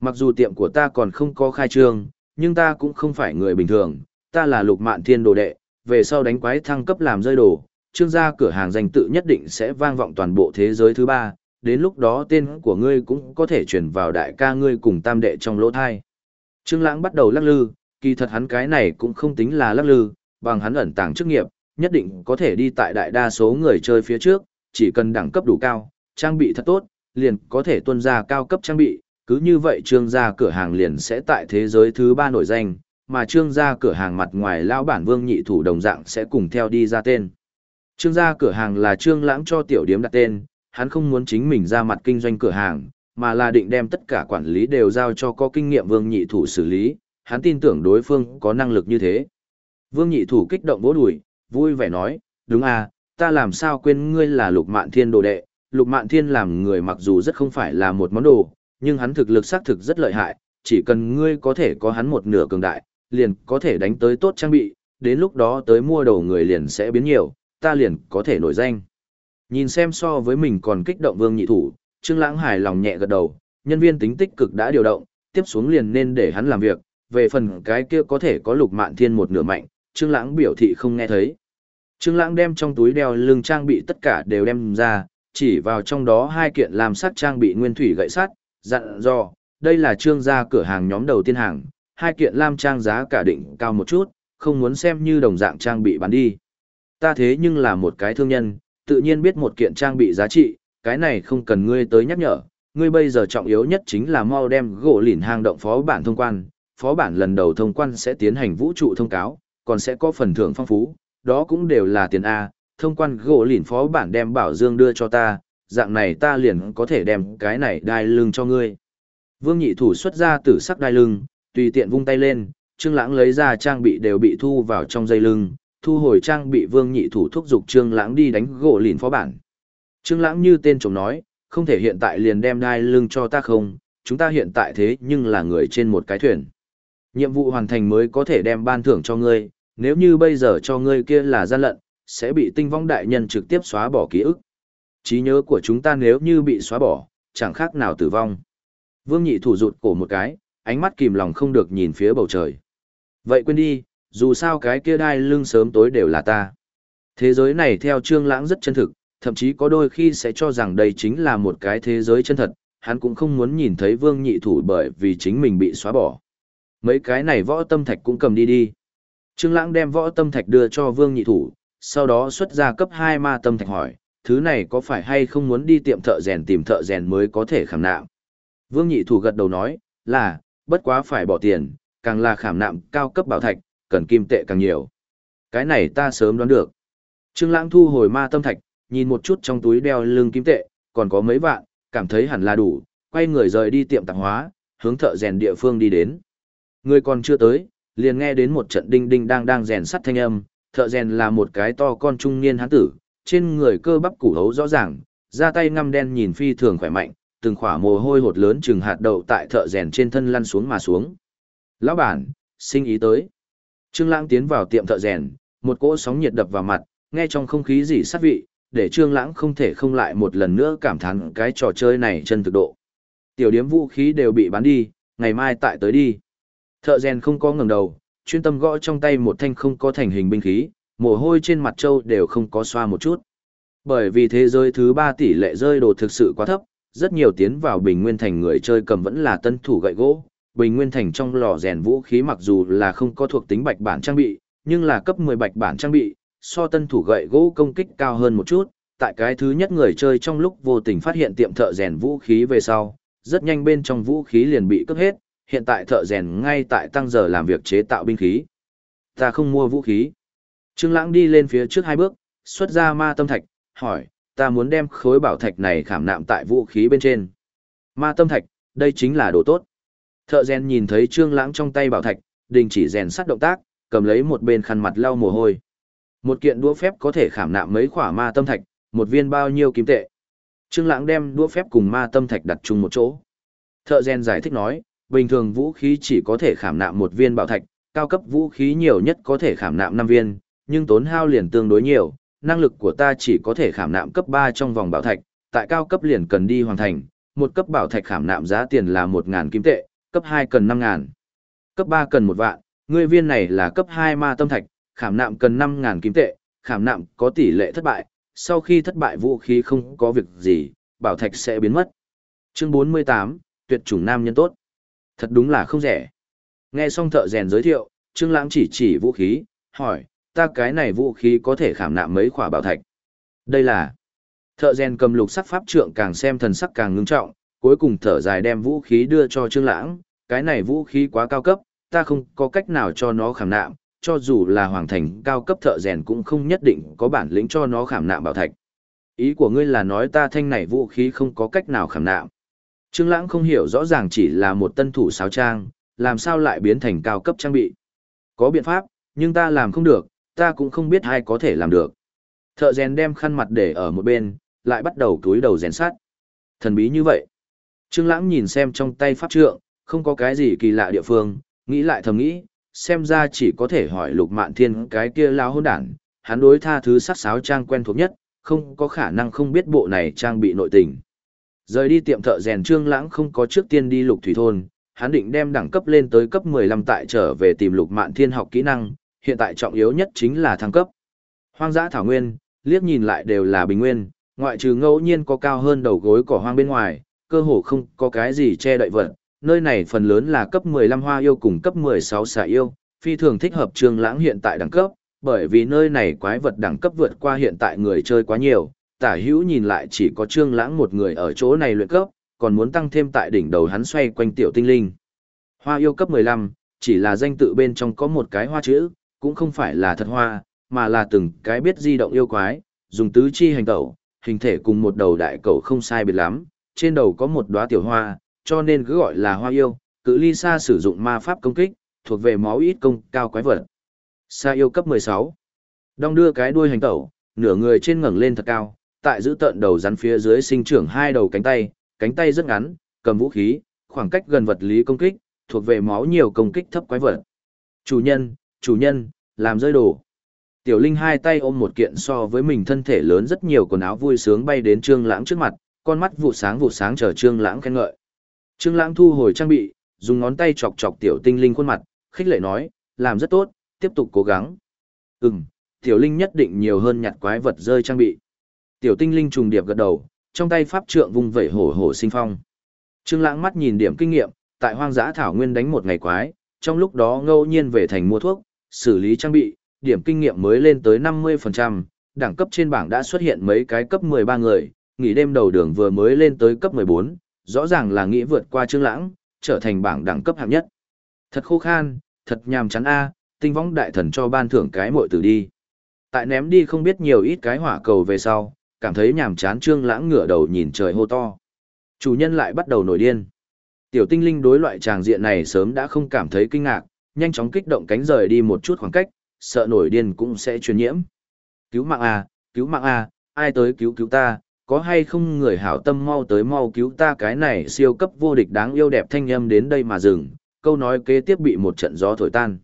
Mặc dù tiệm của ta còn không có khai trương, nhưng ta cũng không phải người bình thường, ta là lục mạn thiên đồ đệ, về sau đánh quái thăng cấp làm rơi đồ, trương gia cửa hàng danh tự nhất định sẽ vang vọng toàn bộ thế giới thứ ba, đến lúc đó tên của ngươi cũng có thể truyền vào đại ca ngươi cùng tam đệ trong lỗ thai. Trương lãng bắt đầu lắc lư, kỳ thật hắn cái này cũng không tính là lắc lư, bằng hắn ẩn tàng chức nghiệp, nhất định có thể đi tại đại đa số người chơi phía trước, chỉ cần đẳng cấp đủ cao, trang bị thật tốt, liền có thể tuân ra cao cấp trang bị, cứ như vậy trương gia cửa hàng liền sẽ tại thế giới thứ ba nổi danh, mà trương gia cửa hàng mặt ngoài lão bản vương nhị thủ đồng dạng sẽ cùng theo đi ra tên. Trương gia cửa hàng là trương lãng cho tiểu điếm đặt tên, hắn không muốn chính mình ra mặt kinh doanh cửa hàng, mà là định đem tất cả quản lý đều giao cho có kinh nghiệm vương nhị thủ xử lý, hắn tin tưởng đối phương có năng lực như thế. Vương nhị thủ kích động vỗ đùi, vui vẻ nói, đúng à, ta làm sao quên ngươi là lục mạn thiên đồ đệ, lục mạn thiên làm người mặc dù rất không phải là một món đồ, nhưng hắn thực lực xác thực rất lợi hại, chỉ cần ngươi có thể có hắn một nửa cường đại, liền có thể đánh tới tốt trang bị, đến lúc đó tới mua đồ người liền sẽ biến nhiều, ta liền có thể nổi danh. Nhìn xem so với mình còn kích động vương nhị thủ, Trương Lãng hài lòng nhẹ gật đầu, nhân viên tính tích cực đã điều động, tiếp xuống liền nên để hắn làm việc, về phần cái kia có thể có lục mạn thiên một nửa mạnh, Trương Lãng biểu thị không nghe thấy. Trương Lãng đem trong túi đeo lưng trang bị tất cả đều đem ra, chỉ vào trong đó hai kiện làm sắt trang bị nguyên thủy gậy sắt, dặn dò, đây là trương gia cửa hàng nhóm đầu tiên hàng, hai kiện lam trang giá cả định cao một chút, không muốn xem như đồng dạng trang bị bán đi. Ta thế nhưng là một cái thương nhân, tự nhiên biết một kiện trang bị giá trị, cái này không cần ngươi tới nhắc nhở, ngươi bây giờ trọng yếu nhất chính là mau đem gỗ lỉn hang động phó bản thông quan, phó bản lần đầu thông quan sẽ tiến hành vũ trụ thông cáo, còn sẽ có phần thưởng phong phú, đó cũng đều là tiền A, thông quan gỗ lỉn phó bản đem bảo dương đưa cho ta, dạng này ta liền có thể đem cái này đai lưng cho ngươi. Vương nhị thủ xuất ra tử sắc đai lưng, tùy tiện vung tay lên, Trương Lãng lấy ra trang bị đều bị thu vào trong dây lưng, thu hồi trang bị Vương nhị thủ thúc giục Trương Lãng đi đánh gỗ lìn phó bản. Trương Lãng như tên chồng nói, không thể hiện tại liền đem đai lưng cho ta không, chúng ta hiện tại thế nhưng là người trên một cái thuyền. Nhiệm vụ hoàn thành mới có thể đem ban thưởng cho ngươi, nếu như bây giờ cho ngươi kia là gian lận, sẽ bị tinh vong đại nhân trực tiếp xóa bỏ ký ức. Trí nhớ của chúng ta nếu như bị xóa bỏ, chẳng khác nào tử vong. Vương nhị thủ rụt cổ một cái, ánh mắt kìm lòng không được nhìn phía bầu trời. Vậy quên đi, dù sao cái kia đai lưng sớm tối đều là ta. Thế giới này theo trương lãng rất chân thực, thậm chí có đôi khi sẽ cho rằng đây chính là một cái thế giới chân thật, hắn cũng không muốn nhìn thấy vương nhị thủ bởi vì chính mình bị xóa bỏ. Mấy cái này võ tâm thạch cũng cầm đi đi. Trương lãng đem võ tâm thạch đưa cho vương nhị thủ, sau đó xuất ra cấp hai ma tâm thạch hỏi, thứ này có phải hay không muốn đi tiệm thợ rèn tìm thợ rèn mới có thể khảm nạm? Vương nhị thủ gật đầu nói, là, bất quá phải bỏ tiền, càng là khảm nạm cao cấp bảo thạch, cần kim tệ càng nhiều. Cái này ta sớm đoán được. Trương Lãng thu hồi ma tâm thạch, nhìn một chút trong túi đeo lưng kim tệ, còn có mấy vạn, cảm thấy hẳn là đủ, quay người rời đi tiệm tạp hóa, hướng thợ rèn địa phương đi đến. Người còn chưa tới, liền nghe đến một trận đinh đinh đang đang rèn sắt thanh âm, thợ rèn là một cái to con trung niên hán tử, trên người cơ bắp củ hấu rõ ràng, da tay ngăm đen nhìn phi thường khỏe mạnh, từng khỏa mồ hôi hột lớn chừng hạt đậu tại thợ rèn trên thân lăn xuống mà xuống. Lão bản, sinh ý tới. Trương Lãng tiến vào tiệm thợ rèn, một cỗ sóng nhiệt đập vào mặt, nghe trong không khí gì sát vị, để Trương Lãng không thể không lại một lần nữa cảm thán cái trò chơi này chân thực độ. Tiểu điểm vũ khí đều bị bán đi, ngày mai tại tới đi. Thợ rèn không có ngẩng đầu, chuyên tâm gõ trong tay một thanh không có thành hình binh khí, mồ hôi trên mặt trâu đều không có xoa một chút. Bởi vì thế giới thứ ba tỷ lệ rơi đồ thực sự quá thấp, rất nhiều tiến vào Bình Nguyên Thành người chơi cầm vẫn là tân thủ gậy gỗ. Bình Nguyên Thành trong lò rèn vũ khí mặc dù là không có thuộc tính bạch bản trang bị, nhưng là cấp 10 bạch bản trang bị, so tân thủ gậy gỗ công kích cao hơn một chút. Tại cái thứ nhất người chơi trong lúc vô tình phát hiện tiệm thợ rèn vũ khí về sau, rất nhanh bên trong vũ khí liền bị cướp hết, hiện tại thợ rèn ngay tại tăng giờ làm việc chế tạo binh khí. Ta không mua vũ khí. Trương Lãng đi lên phía trước hai bước, xuất ra ma tâm thạch, hỏi, ta muốn đem khối bảo thạch này khảm nạm tại vũ khí bên trên. Ma tâm thạch, đây chính là đồ tốt. Thợ rèn nhìn thấy Trương Lãng trong tay bảo thạch, đình chỉ rèn sắt động tác, cầm lấy một bên khăn mặt lau mồ hôi. Một kiện đũa phép có thể khảm nạm mấy khỏa ma tâm thạch, một viên bao nhiêu kim tệ. Trương Lãng đem đũa phép cùng ma tâm thạch đặt chung một chỗ. Thợ rèn giải thích nói, bình thường vũ khí chỉ có thể khảm nạm một viên bảo thạch, cao cấp vũ khí nhiều nhất có thể khảm nạm 5 viên, nhưng tốn hao liền tương đối nhiều, năng lực của ta chỉ có thể khảm nạm cấp 3 trong vòng bảo thạch, tại cao cấp liền cần đi hoàn thành, một cấp bảo thạch khảm nạm giá tiền là 1000 kim tệ, cấp 2 cần 5000. Cấp 3 cần 1 vạn, ngươi viên này là cấp 2 ma tâm thạch, khảm nạm cần 5000 kim tệ, khảm nạm có tỷ lệ thất bại, sau khi thất bại vũ khí không có việc gì, bảo thạch sẽ biến mất. Chương 48, tuyệt chủng nam nhân tốt. Thật đúng là không rẻ. Nghe xong thợ rèn giới thiệu, Trương Lãng chỉ chỉ vũ khí, hỏi, ta cái này vũ khí có thể khảm nạm mấy khỏa bảo thạch. Đây là... Thợ rèn cầm lục sắc pháp trượng càng xem thần sắc càng ngưng trọng, cuối cùng thở dài đem vũ khí đưa cho Trương Lãng, cái này vũ khí quá cao cấp, ta không có cách nào cho nó khảm nạm, cho dù là hoàng thành cao cấp thợ rèn cũng không nhất định có bản lĩnh cho nó khảm nạm bảo thạch. Ý của ngươi là nói ta thanh này vũ khí không có cách nào khảm nạm. Trương Lãng không hiểu rõ ràng chỉ là một tân thủ sáo trang, làm sao lại biến thành cao cấp trang bị. Có biện pháp, nhưng ta làm không được, ta cũng không biết ai có thể làm được. Thợ rèn đem khăn mặt để ở một bên, lại bắt đầu túi đầu rèn sắt. Thần bí như vậy. Trương Lãng nhìn xem trong tay pháp trượng, không có cái gì kỳ lạ địa phương, nghĩ lại thầm nghĩ, xem ra chỉ có thể hỏi Lục Mạn Thiên cái kia lão hỗn đản, hắn đối tha thứ sắc sáo trang quen thuộc nhất, không có khả năng không biết bộ này trang bị nội tình. Rời đi tiệm thợ rèn Trương Lãng không có trước tiên đi Lục Thủy thôn, hắn định đem đẳng cấp lên tới cấp 15 tại trở về tìm Lục Mạn Thiên học kỹ năng, hiện tại trọng yếu nhất chính là thăng cấp. Hoang dã thảo nguyên, liếc nhìn lại đều là bình nguyên, ngoại trừ ngẫu nhiên có cao hơn đầu gối cỏ hoang bên ngoài, cơ hồ không có cái gì che đậy vật. Nơi này phần lớn là cấp 15 hoa yêu cùng cấp 16 xà yêu, phi thường thích hợp Trương Lãng hiện tại đẳng cấp, bởi vì nơi này quái vật đẳng cấp vượt qua hiện tại người chơi quá nhiều, tả hữu nhìn lại chỉ có Trương Lãng một người ở chỗ này luyện cấp, còn muốn tăng thêm tại đỉnh đầu hắn xoay quanh tiểu tinh linh. Hoa yêu cấp 15, chỉ là danh tự bên trong có một cái hoa chữ, cũng không phải là thật hoa, mà là từng cái biết di động yêu quái, dùng tứ chi hành tẩu, hình thể cùng một đầu đại cầu không sai biệt lắm, trên đầu có một đóa tiểu hoa, cho nên cứ gọi là hoa yêu, cự ly xa sử dụng ma pháp công kích, thuộc về máu ít công cao quái vật. Sa yêu cấp 16. Đong đưa cái đuôi hành tẩu, nửa người trên ngẩng lên thật cao, tại giữ tận đầu rắn phía dưới sinh trưởng hai đầu cánh tay, cánh tay rất ngắn, cầm vũ khí, khoảng cách gần vật lý công kích, thuộc về máu nhiều công kích thấp quái vật. Chủ nhân, chủ nhân, làm rơi đồ. Tiểu Linh hai tay ôm một kiện so với mình thân thể lớn rất nhiều quần áo vui sướng bay đến Trương Lãng trước mặt, con mắt vụ sáng vụ sáng chờ Trương Lãng khen ngợi. Trương Lãng thu hồi trang bị, dùng ngón tay chọc chọc Tiểu Tinh Linh khuôn mặt, khích lệ nói, làm rất tốt, tiếp tục cố gắng. Ừm, Tiểu Linh nhất định nhiều hơn nhặt quái vật rơi trang bị. Tiểu Tinh Linh trùng điệp gật đầu, trong tay pháp trượng vung vẩy hổ hổ sinh phong. Trương Lãng mắt nhìn điểm kinh nghiệm, tại hoang dã thảo nguyên đánh một ngày quái, trong lúc đó ngẫu nhiên về thành mua thuốc, xử lý trang bị, điểm kinh nghiệm mới lên tới 50%, đẳng cấp trên bảng đã xuất hiện mấy cái cấp 13 người, nghỉ đêm đầu đường vừa mới lên tới cấp 14, rõ ràng là nghĩ vượt qua Trương Lãng, trở thành bảng đẳng cấp hạng nhất. Thật khô khan, thật nhàm chán a, tinh võng đại thần cho ban thưởng cái muội tử đi. Tại ném đi không biết nhiều ít cái hỏa cầu về sau, cảm thấy nhàm chán Trương Lãng ngửa đầu nhìn trời hô to. Chủ nhân lại bắt đầu nổi điên. Tiểu tinh linh đối loại tràng diện này sớm đã không cảm thấy kinh ngạc, nhanh chóng kích động cánh rời đi một chút khoảng cách, sợ nổi điên cũng sẽ truyền nhiễm. Cứu mạng à, cứu mạng à, ai tới cứu cứu ta, có hay không người hảo tâm mau tới mau cứu ta cái này siêu cấp vô địch đáng yêu đẹp thanh âm đến đây mà dừng, câu nói kế tiếp bị một trận gió thổi tan.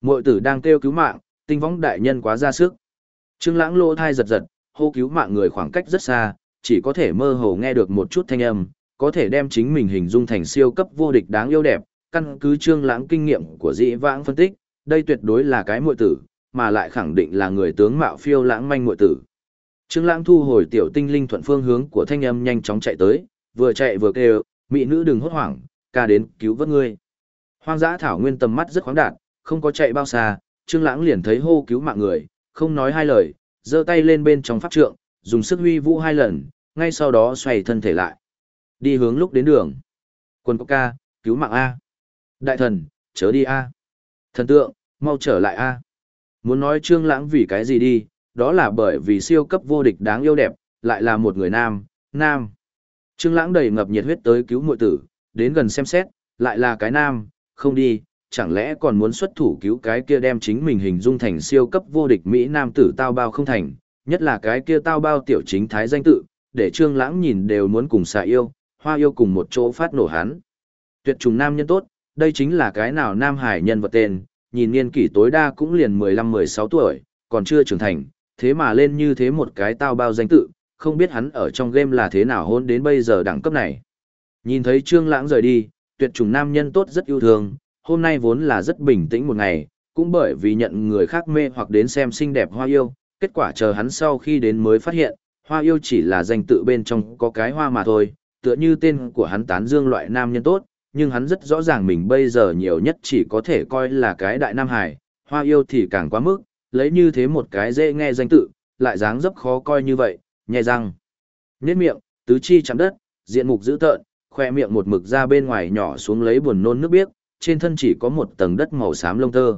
Muội tử đang kêu cứu mạng, tinh võng đại nhân quá ra sức. Trương Lãng lỗ thai giật giật, hô cứu mạng người khoảng cách rất xa, chỉ có thể mơ hồ nghe được một chút thanh âm, có thể đem chính mình hình dung thành siêu cấp vô địch đáng yêu đẹp, căn cứ Trương Lãng kinh nghiệm của dĩ vãng phân tích, đây tuyệt đối là cái muội tử, mà lại khẳng định là người tướng mạo phiêu lãng manh muội tử. Trương Lãng thu hồi tiểu tinh linh thuận phương hướng của thanh âm nhanh chóng chạy tới, vừa chạy vừa kêu, "Mỹ nữ đừng hốt hoảng, ca đến cứu vớt ngươi." Hoang dã thảo nguyên tầm mắt rất khoáng đạt, không có chạy bao xa, Trương Lãng liền thấy hô cứu mạng người, không nói hai lời, giơ tay lên bên trong pháp trượng, dùng sức huy vũ hai lần, ngay sau đó xoay thân thể lại. Đi hướng lúc đến đường. Quân quốc ca, cứu mạng A. Đại thần, chớ đi A. Thần tượng, mau trở lại A. Muốn nói trương lãng vì cái gì đi, đó là bởi vì siêu cấp vô địch đáng yêu đẹp, lại là một người nam, nam. Trương Lãng đầy ngập nhiệt huyết tới cứu muội tử, đến gần xem xét, lại là cái nam, không đi, chẳng lẽ còn muốn xuất thủ cứu cái kia đem chính mình hình dung thành siêu cấp vô địch Mỹ nam tử tao bao không thành, nhất là cái kia tao bao tiểu chính thái danh tự, để Trương Lãng nhìn đều muốn cùng xạ yêu, hoa yêu cùng một chỗ phát nổ hắn. Tuyệt trùng nam nhân tốt, đây chính là cái nào nam hải nhân vật tên, nhìn niên kỷ tối đa cũng liền 15-16 tuổi, còn chưa trưởng thành, thế mà lên như thế một cái tao bao danh tự, không biết hắn ở trong game là thế nào hôn đến bây giờ đẳng cấp này. Nhìn thấy Trương Lãng rời đi, tuyệt trùng nam nhân tốt rất yêu thương, hôm nay vốn là rất bình tĩnh một ngày, cũng bởi vì nhận người khác mê hoặc đến xem xinh đẹp hoa yêu, kết quả chờ hắn sau khi đến mới phát hiện, hoa yêu chỉ là danh tự bên trong có cái hoa mà thôi, tựa như tên của hắn tán dương loại nam nhân tốt, nhưng hắn rất rõ ràng mình bây giờ nhiều nhất chỉ có thể coi là cái đại nam hải, hoa yêu thì càng quá mức, lấy như thế một cái dễ nghe danh tự, lại dáng dấp khó coi như vậy, nhẹ răng. Nết miệng, tứ chi chạm đất, diện mục dữ tợn, khoe miệng một mực ra bên ngoài nhỏ xuống lấy buồn nôn nước biếc, trên thân chỉ có một tầng đất màu xám lông tơ.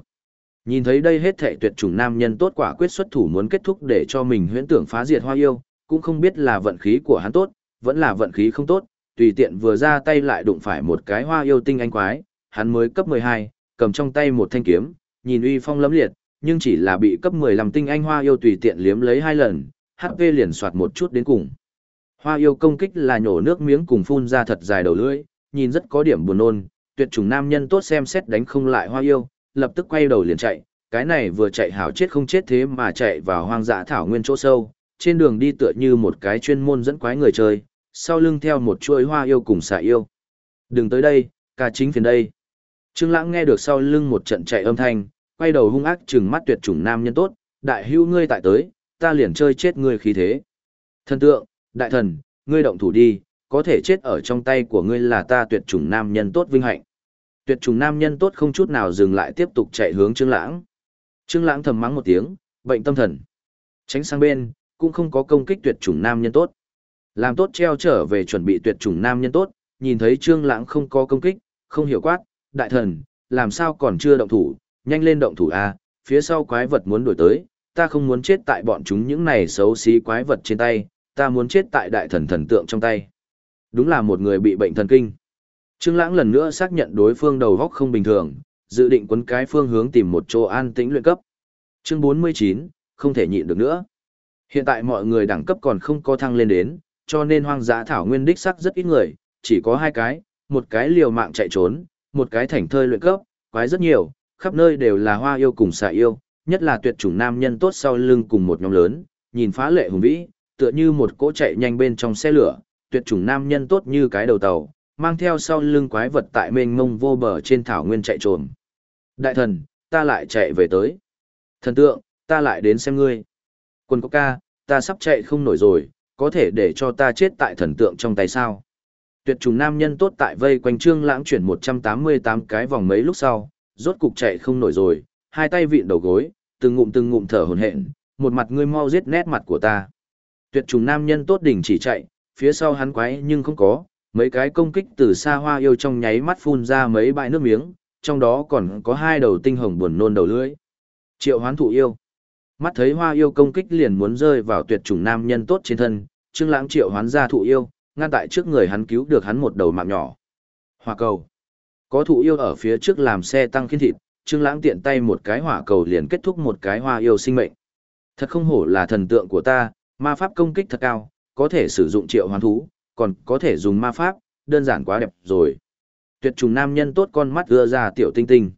Nhìn thấy đây hết thệ tuyệt chủng nam nhân tốt quả quyết xuất thủ muốn kết thúc để cho mình huyễn tưởng phá diệt hoa yêu, cũng không biết là vận khí của hắn tốt, vẫn là vận khí không tốt, tùy tiện vừa ra tay lại đụng phải một cái hoa yêu tinh anh quái, hắn mới cấp 12, cầm trong tay một thanh kiếm, nhìn uy phong lẫm liệt, nhưng chỉ là bị cấp 15 tinh anh hoa yêu tùy tiện liếm lấy hai lần, HP liền soạt một chút đến cùng. Hoa yêu công kích là nhổ nước miếng cùng phun ra thật dài đầu lưỡi, nhìn rất có điểm buồn nôn, tuyệt chủng nam nhân tốt xem xét đánh không lại hoa yêu, lập tức quay đầu liền chạy, cái này vừa chạy hảo chết không chết thế mà chạy vào hoang dã thảo nguyên chỗ sâu, trên đường đi tựa như một cái chuyên môn dẫn quái người chơi, sau lưng theo một chuỗi hoa yêu cùng xả yêu. Đừng tới đây, ca chính phiền đây. Trương Lãng nghe được sau lưng một trận chạy âm thanh, quay đầu hung ác trừng mắt tuyệt chủng nam nhân tốt, đại hữu ngươi tại tới, ta liền chơi chết ngươi khí thế. Thần tượng, đại thần, ngươi động thủ đi, có thể chết ở trong tay của ngươi là ta tuyệt chủng nam nhân tốt vinh hạnh. Tuyệt chủng nam nhân tốt không chút nào dừng lại tiếp tục chạy hướng Trương Lãng. Trương Lãng thầm mắng một tiếng, bệnh tâm thần. Tránh sang bên, cũng không có công kích tuyệt chủng nam nhân tốt. Làm tốt treo trở về chuẩn bị tuyệt chủng nam nhân tốt, nhìn thấy Trương Lãng không có công kích, không hiểu quát, đại thần, làm sao còn chưa động thủ, nhanh lên động thủ a, phía sau quái vật muốn đuổi tới, ta không muốn chết tại bọn chúng những này xấu xí quái vật trên tay, ta muốn chết tại đại thần thần tượng trong tay. Đúng là một người bị bệnh thần kinh. Trương Lãng lần nữa xác nhận đối phương đầu óc không bình thường, dự định quấn cái phương hướng tìm một chỗ an tĩnh luyện cấp. Chương 49, không thể nhịn được nữa. Hiện tại mọi người đẳng cấp còn không có thăng lên đến, cho nên hoang dã thảo nguyên đích sắc rất ít người, chỉ có hai cái, một cái liều mạng chạy trốn, một cái thảnh thơi luyện cấp, quái rất nhiều, khắp nơi đều là hoa yêu cùng xạ yêu, nhất là tuyệt chủng nam nhân tốt sau lưng cùng một nhóm lớn, nhìn phá lệ hùng vĩ, tựa như một cỗ chạy nhanh bên trong xe lửa, tuyệt chủng nam nhân tốt như cái đầu tàu, mang theo sau lưng quái vật tại mênh mông vô bờ trên thảo nguyên chạy trồm. Đại thần, ta lại chạy về tới. Thần tượng, ta lại đến xem ngươi. Quân có ca, ta sắp chạy không nổi rồi, có thể để cho ta chết tại thần tượng trong tay sao. Tuyệt trùng nam nhân tốt tại vây quanh trương lãng chuyển 188 cái vòng mấy lúc sau, rốt cục chạy không nổi rồi, hai tay vịn đầu gối, từng ngụm từng ngụm thở hổn hển, một mặt ngươi mau giết nét mặt của ta. Tuyệt trùng nam nhân tốt đỉnh chỉ chạy, phía sau hắn quái nhưng không có, mấy cái công kích từ xa hoa yêu trong nháy mắt phun ra mấy bãi nước miếng, trong đó còn có hai đầu tinh hồng buồn nôn đầu lưỡi. Triệu hoán thụ yêu. Mắt thấy hoa yêu công kích liền muốn rơi vào tuyệt chủng nam nhân tốt trên thân, Trương Lãng triệu hoán ra thụ yêu, ngăn tại trước người hắn cứu được hắn một đầu mạng nhỏ. Hỏa cầu. Có thụ yêu ở phía trước làm xe tăng khiến thịt, Trương Lãng tiện tay một cái hỏa cầu liền kết thúc một cái hoa yêu sinh mệnh. Thật không hổ là thần tượng của ta, ma pháp công kích thật cao, có thể sử dụng triệu hoán thú, còn có thể dùng ma pháp, đơn giản quá đẹp rồi. Tuyệt trùng nam nhân tốt con mắt đưa ra tiểu tinh tinh.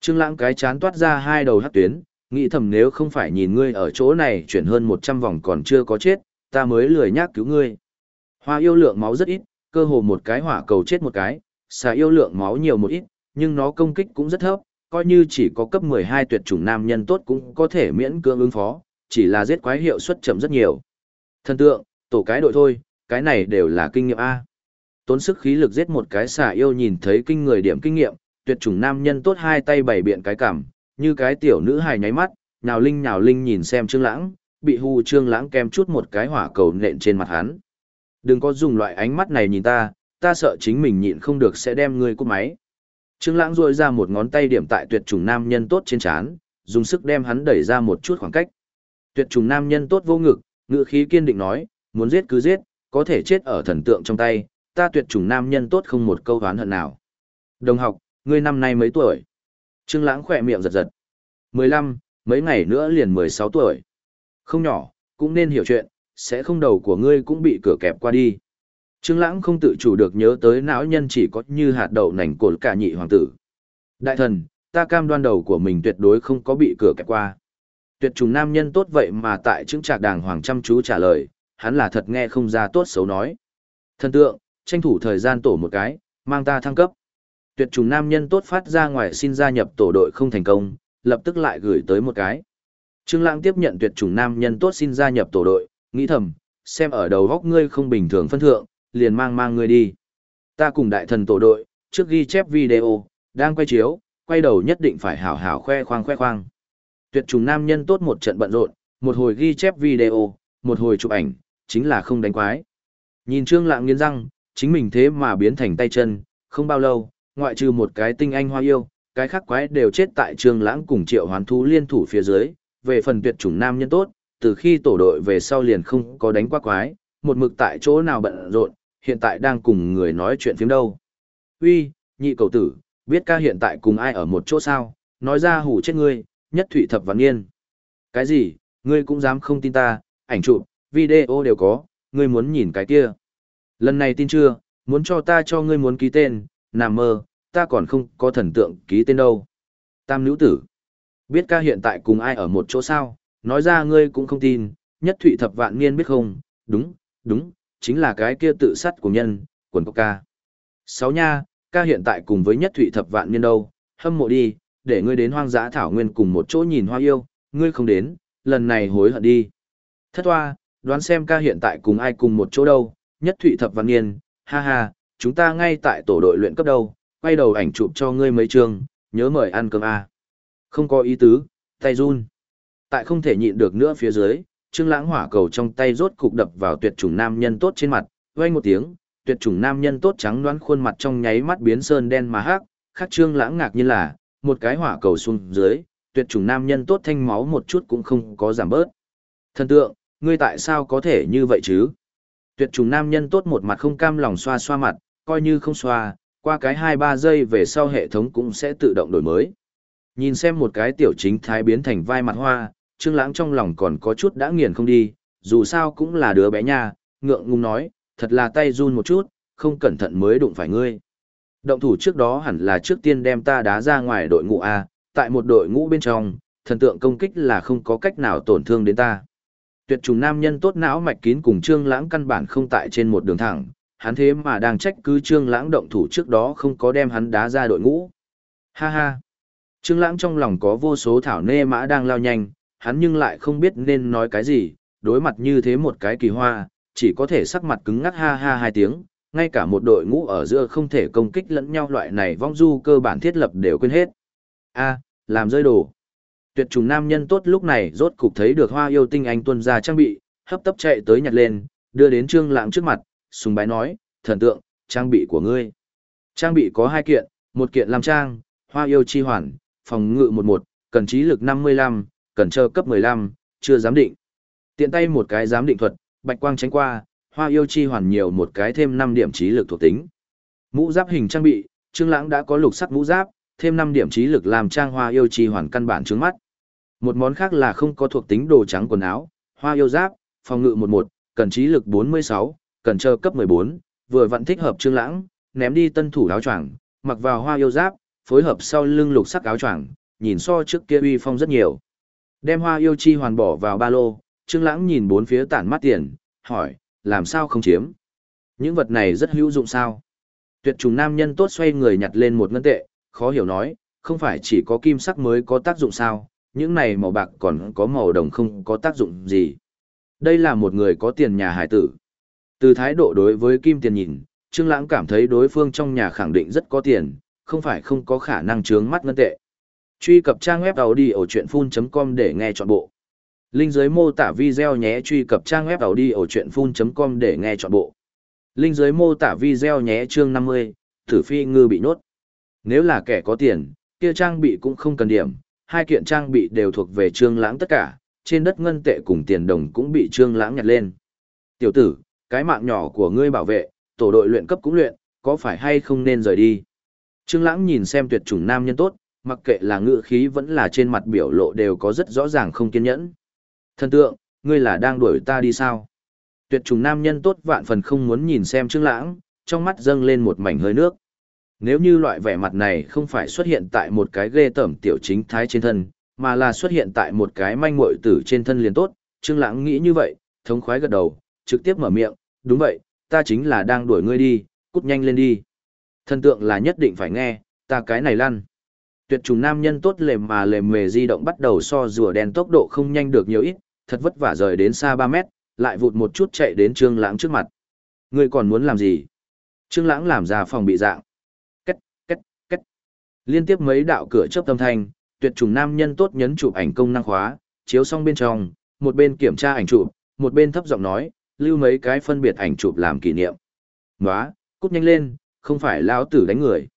Trương Lãng cái chán toát ra hai đầu hắc tuyến, nghĩ thầm nếu không phải nhìn ngươi ở chỗ này chuyển hơn 100 vòng còn chưa có chết, ta mới lười nhác cứu ngươi. Hoa yêu lượng máu rất ít, cơ hồ một cái hỏa cầu chết một cái, xà yêu lượng máu nhiều một ít, nhưng nó công kích cũng rất thấp, coi như chỉ có cấp 12 tuyệt chủng nam nhân tốt cũng có thể miễn cưỡng ứng phó, chỉ là giết quái hiệu suất chậm rất nhiều. Thần tượng, tổ cái đội thôi, cái này đều là kinh nghiệm A. Tốn sức khí lực giết một cái xà yêu nhìn thấy kinh người điểm kinh nghiệm, tuyệt chủng nam nhân tốt hai tay bày biện cái cảm, như cái tiểu nữ hài nháy mắt, nhào linh nhào linh nhìn xem Trương Lãng, bị hù Trương Lãng kem chút một cái hỏa cầu nện trên mặt hắn. Đừng có dùng loại ánh mắt này nhìn ta, ta sợ chính mình nhịn không được sẽ đem ngươi cút máy. Trương Lãng duỗi ra một ngón tay điểm tại tuyệt chủng nam nhân tốt trên trán, dùng sức đem hắn đẩy ra một chút khoảng cách. Tuyệt chủng nam nhân tốt vô ngực, ngữ khí kiên định nói, muốn giết cứ giết, có thể chết ở thần tượng trong tay, ta tuyệt chủng nam nhân tốt không một câu oán hận nào. Đồng học, ngươi năm nay mấy tuổi? Trương Lãng khỏe miệng giật giật. 15, mấy ngày nữa liền 16 tuổi. Không nhỏ, cũng nên hiểu chuyện, sẽ không đầu của ngươi cũng bị cửa kẹp qua đi. Trương Lãng không tự chủ được nhớ tới não nhân chỉ có như hạt đậu nành cổ cả nhị hoàng tử. Đại thần, ta cam đoan đầu của mình tuyệt đối không có bị cửa kẹp qua. Tuyệt trùng nam nhân tốt vậy mà tại chứng trạc đàng hoàng chăm chú trả lời, hắn là thật nghe không ra tốt xấu nói. Thần tượng, tranh thủ thời gian tổ một cái, mang ta thăng cấp. Tuyệt trùng nam nhân tốt phát ra ngoài xin gia nhập tổ đội không thành công, lập tức lại gửi tới một cái. Trương Lãng tiếp nhận tuyệt trùng nam nhân tốt xin gia nhập tổ đội, nghĩ thầm, xem ở đầu góc ngươi không bình thường phân thượng, liền mang mang ngươi đi. Ta cùng đại thần tổ đội, trước ghi chép video, đang quay chiếu, quay đầu nhất định phải hảo hảo khoe khoang khoe khoang. Tuyệt trùng nam nhân tốt một trận bận rộn, một hồi ghi chép video, một hồi chụp ảnh, chính là không đánh quái. Nhìn Trương Lãng nghiến răng, chính mình thế mà biến thành tay chân, không bao lâu, ngoại trừ một cái tinh anh hoa yêu, cái khác quái đều chết tại Trương Lãng cùng Triệu Hoán thú liên thủ phía dưới, về phần tuyệt chủng nam nhân tốt, từ khi tổ đội về sau liền không có đánh qua quái, một mực tại chỗ nào bận rộn, hiện tại đang cùng người nói chuyện phiếm đâu. Uy, nhị cầu tử, biết ca hiện tại cùng ai ở một chỗ sao, nói ra hủ chết ngươi, nhất thủy thập văn nghiên." Cái gì, ngươi cũng dám không tin ta, ảnh chụp, video đều có, ngươi muốn nhìn cái kia. Lần này tin chưa, muốn cho ta cho ngươi muốn ký tên, nằm mơ, ta còn không có thần tượng ký tên đâu. Tam nữ tử. Biết ca hiện tại cùng ai ở một chỗ sao, nói ra ngươi cũng không tin, nhất thụy thập vạn niên biết không, đúng, đúng, chính là cái kia tự sát của nhân, quần cốc ca. Sáu nha, ca hiện tại cùng với nhất thụy thập vạn niên đâu, hâm mộ đi, để ngươi đến hoang dã thảo nguyên cùng một chỗ nhìn hoa yêu, ngươi không đến, lần này hối hận đi. Thất hoa, đoán xem ca hiện tại cùng ai cùng một chỗ đâu, nhất thụy thập vạn niên, ha ha, chúng ta ngay tại tổ đội luyện cấp đâu, quay đầu ảnh chụp cho ngươi mấy chương, nhớ mời ăn cơm a. Không có ý tứ, tay run. Tại không thể nhịn được nữa phía dưới, Trương Lãng hỏa cầu trong tay rốt cục đập vào tuyệt chủng nam nhân tốt trên mặt, vang một tiếng, tuyệt chủng nam nhân tốt trắng đoán khuôn mặt trong nháy mắt biến sơn đen mà hắc, khác Trương Lãng ngạc nhiên là, một cái hỏa cầu xuống dưới, tuyệt chủng nam nhân tốt thanh máu một chút cũng không có giảm bớt. Thần tượng, ngươi tại sao có thể như vậy chứ? Tuyệt chủng nam nhân tốt một mặt không cam lòng xoa xoa mặt, coi như không xoa, qua cái 2-3 giây về sau hệ thống cũng sẽ tự động đổi mới. Nhìn xem một cái tiểu chính thái biến thành vai mặt hoa, Trương Lãng trong lòng còn có chút đã nghiền không đi, dù sao cũng là đứa bé nha, ngượng ngùng nói, thật là tay run một chút, không cẩn thận mới đụng phải ngươi. Động thủ trước đó hẳn là trước tiên đem ta đá ra ngoài đội ngũ A, tại một đội ngũ bên trong, thần tượng công kích là không có cách nào tổn thương đến ta. Tuyệt trùng nam nhân tốt não mạch kín cùng Trương Lãng căn bản không tại trên một đường thẳng, hắn thế mà đang trách cứ Trương Lãng động thủ trước đó không có đem hắn đá ra đội ngũ. Ha ha. Trương Lãng trong lòng có vô số thảo nê mã đang lao nhanh, hắn nhưng lại không biết nên nói cái gì, đối mặt như thế một cái kỳ hoa, chỉ có thể sắc mặt cứng ngắc ha ha hai tiếng, ngay cả một đội ngũ ở giữa không thể công kích lẫn nhau loại này vong du cơ bản thiết lập đều quên hết. A, làm rơi đồ. Tuyệt trùng nam nhân tốt lúc này rốt cục thấy được hoa yêu tinh anh tuân ra trang bị, hấp tấp chạy tới nhặt lên, đưa đến Trương Lãng trước mặt, sùng bái nói, thần tượng, trang bị của ngươi. Trang bị có hai kiện, một kiện làm trang, hoa yêu chi hoàn, phòng ngự 11, cần trí lực 55, cần chờ cấp 15, chưa giám định. Tiện tay một cái giám định thuật, bạch quang tránh qua, hoa yêu chi hoàn nhiều một cái thêm 5 điểm trí lực thuộc tính. Mũ giáp hình trang bị, Trương Lãng đã có lục sắc mũ giáp, thêm 5 điểm trí lực làm trang hoa yêu chi hoàn căn bản trướng mắt. Một món khác là không có thuộc tính đồ trắng quần áo, hoa yêu giáp, phòng ngự 11, cần trí lực 46, cần chờ cấp 14, vừa vặn thích hợp Trương Lãng, ném đi tân thủ áo choàng, mặc vào hoa yêu giáp, phối hợp sau lưng lục sắc áo choàng, nhìn so trước kia uy phong rất nhiều. Đem hoa yêu chi hoàn bỏ vào ba lô, Trương Lãng nhìn bốn phía tản mắt tiền, hỏi, làm sao không chiếm? Những vật này rất hữu dụng sao? Tuyệt trùng nam nhân tốt xoay người nhặt lên một ngân tệ, khó hiểu nói, không phải chỉ có kim sắc mới có tác dụng sao? Những này màu bạc còn có màu đồng không có tác dụng gì. Đây là một người có tiền nhà hải tử. Từ thái độ đối với kim tiền nhìn, Trương Lãng cảm thấy đối phương trong nhà khẳng định rất có tiền, không phải không có khả năng chướng mắt ngân tệ. Truy cập trang web audiochuyenphun.com để nghe trọn bộ. Linh dưới mô tả video nhé truy cập trang web audiochuyenphun.com để nghe trọn bộ. Linh dưới mô tả video nhé chương 50, thử phi ngư bị nhốt. Nếu là kẻ có tiền, kia trang bị cũng không cần điểm, hai kiện trang bị đều thuộc về trương lãng tất cả, trên đất ngân tệ cùng tiền đồng cũng bị trương lãng nhặt lên. Tiểu tử, cái mạng nhỏ của ngươi bảo vệ, tổ đội luyện cấp cũng luyện, có phải hay không nên rời đi? Trương Lãng nhìn xem tuyệt chủng nam nhân tốt, mặc kệ là ngữ khí vẫn là trên mặt biểu lộ đều có rất rõ ràng không kiên nhẫn. Thần tượng, ngươi là đang đuổi ta đi sao? Tuyệt trùng nam nhân tốt vạn phần không muốn nhìn xem Trương Lãng, trong mắt dâng lên một mảnh hơi nước. Nếu như loại vẻ mặt này không phải xuất hiện tại một cái ghê tởm tiểu chính thái trên thân, mà là xuất hiện tại một cái manh muội tử trên thân liền tốt, Trương Lãng nghĩ như vậy, thống khoái gật đầu, trực tiếp mở miệng, "Đúng vậy, ta chính là đang đuổi ngươi đi, cút nhanh lên đi." Thần tượng là nhất định phải nghe, ta cái này lăn. Tuyệt trùng nam nhân tốt lềm mà lềm mề di động bắt đầu so rùa đen tốc độ không nhanh được nhiều ít, thật vất vả rời đến xa 3 mét, lại vụt một chút chạy đến Trương Lãng trước mặt. Ngươi còn muốn làm gì? Trương Lãng làm ra phòng bị dạng. Két, két, két. Liên tiếp mấy đạo cửa chớp tâm thanh, tuyệt trùng nam nhân tốt nhấn chụp ảnh công năng khóa, chiếu xong bên trong, một bên kiểm tra ảnh chụp, một bên thấp giọng nói, lưu mấy cái phân biệt ảnh chụp làm kỷ niệm. "Nóa, cút nhanh lên, không phải lão tử đánh người."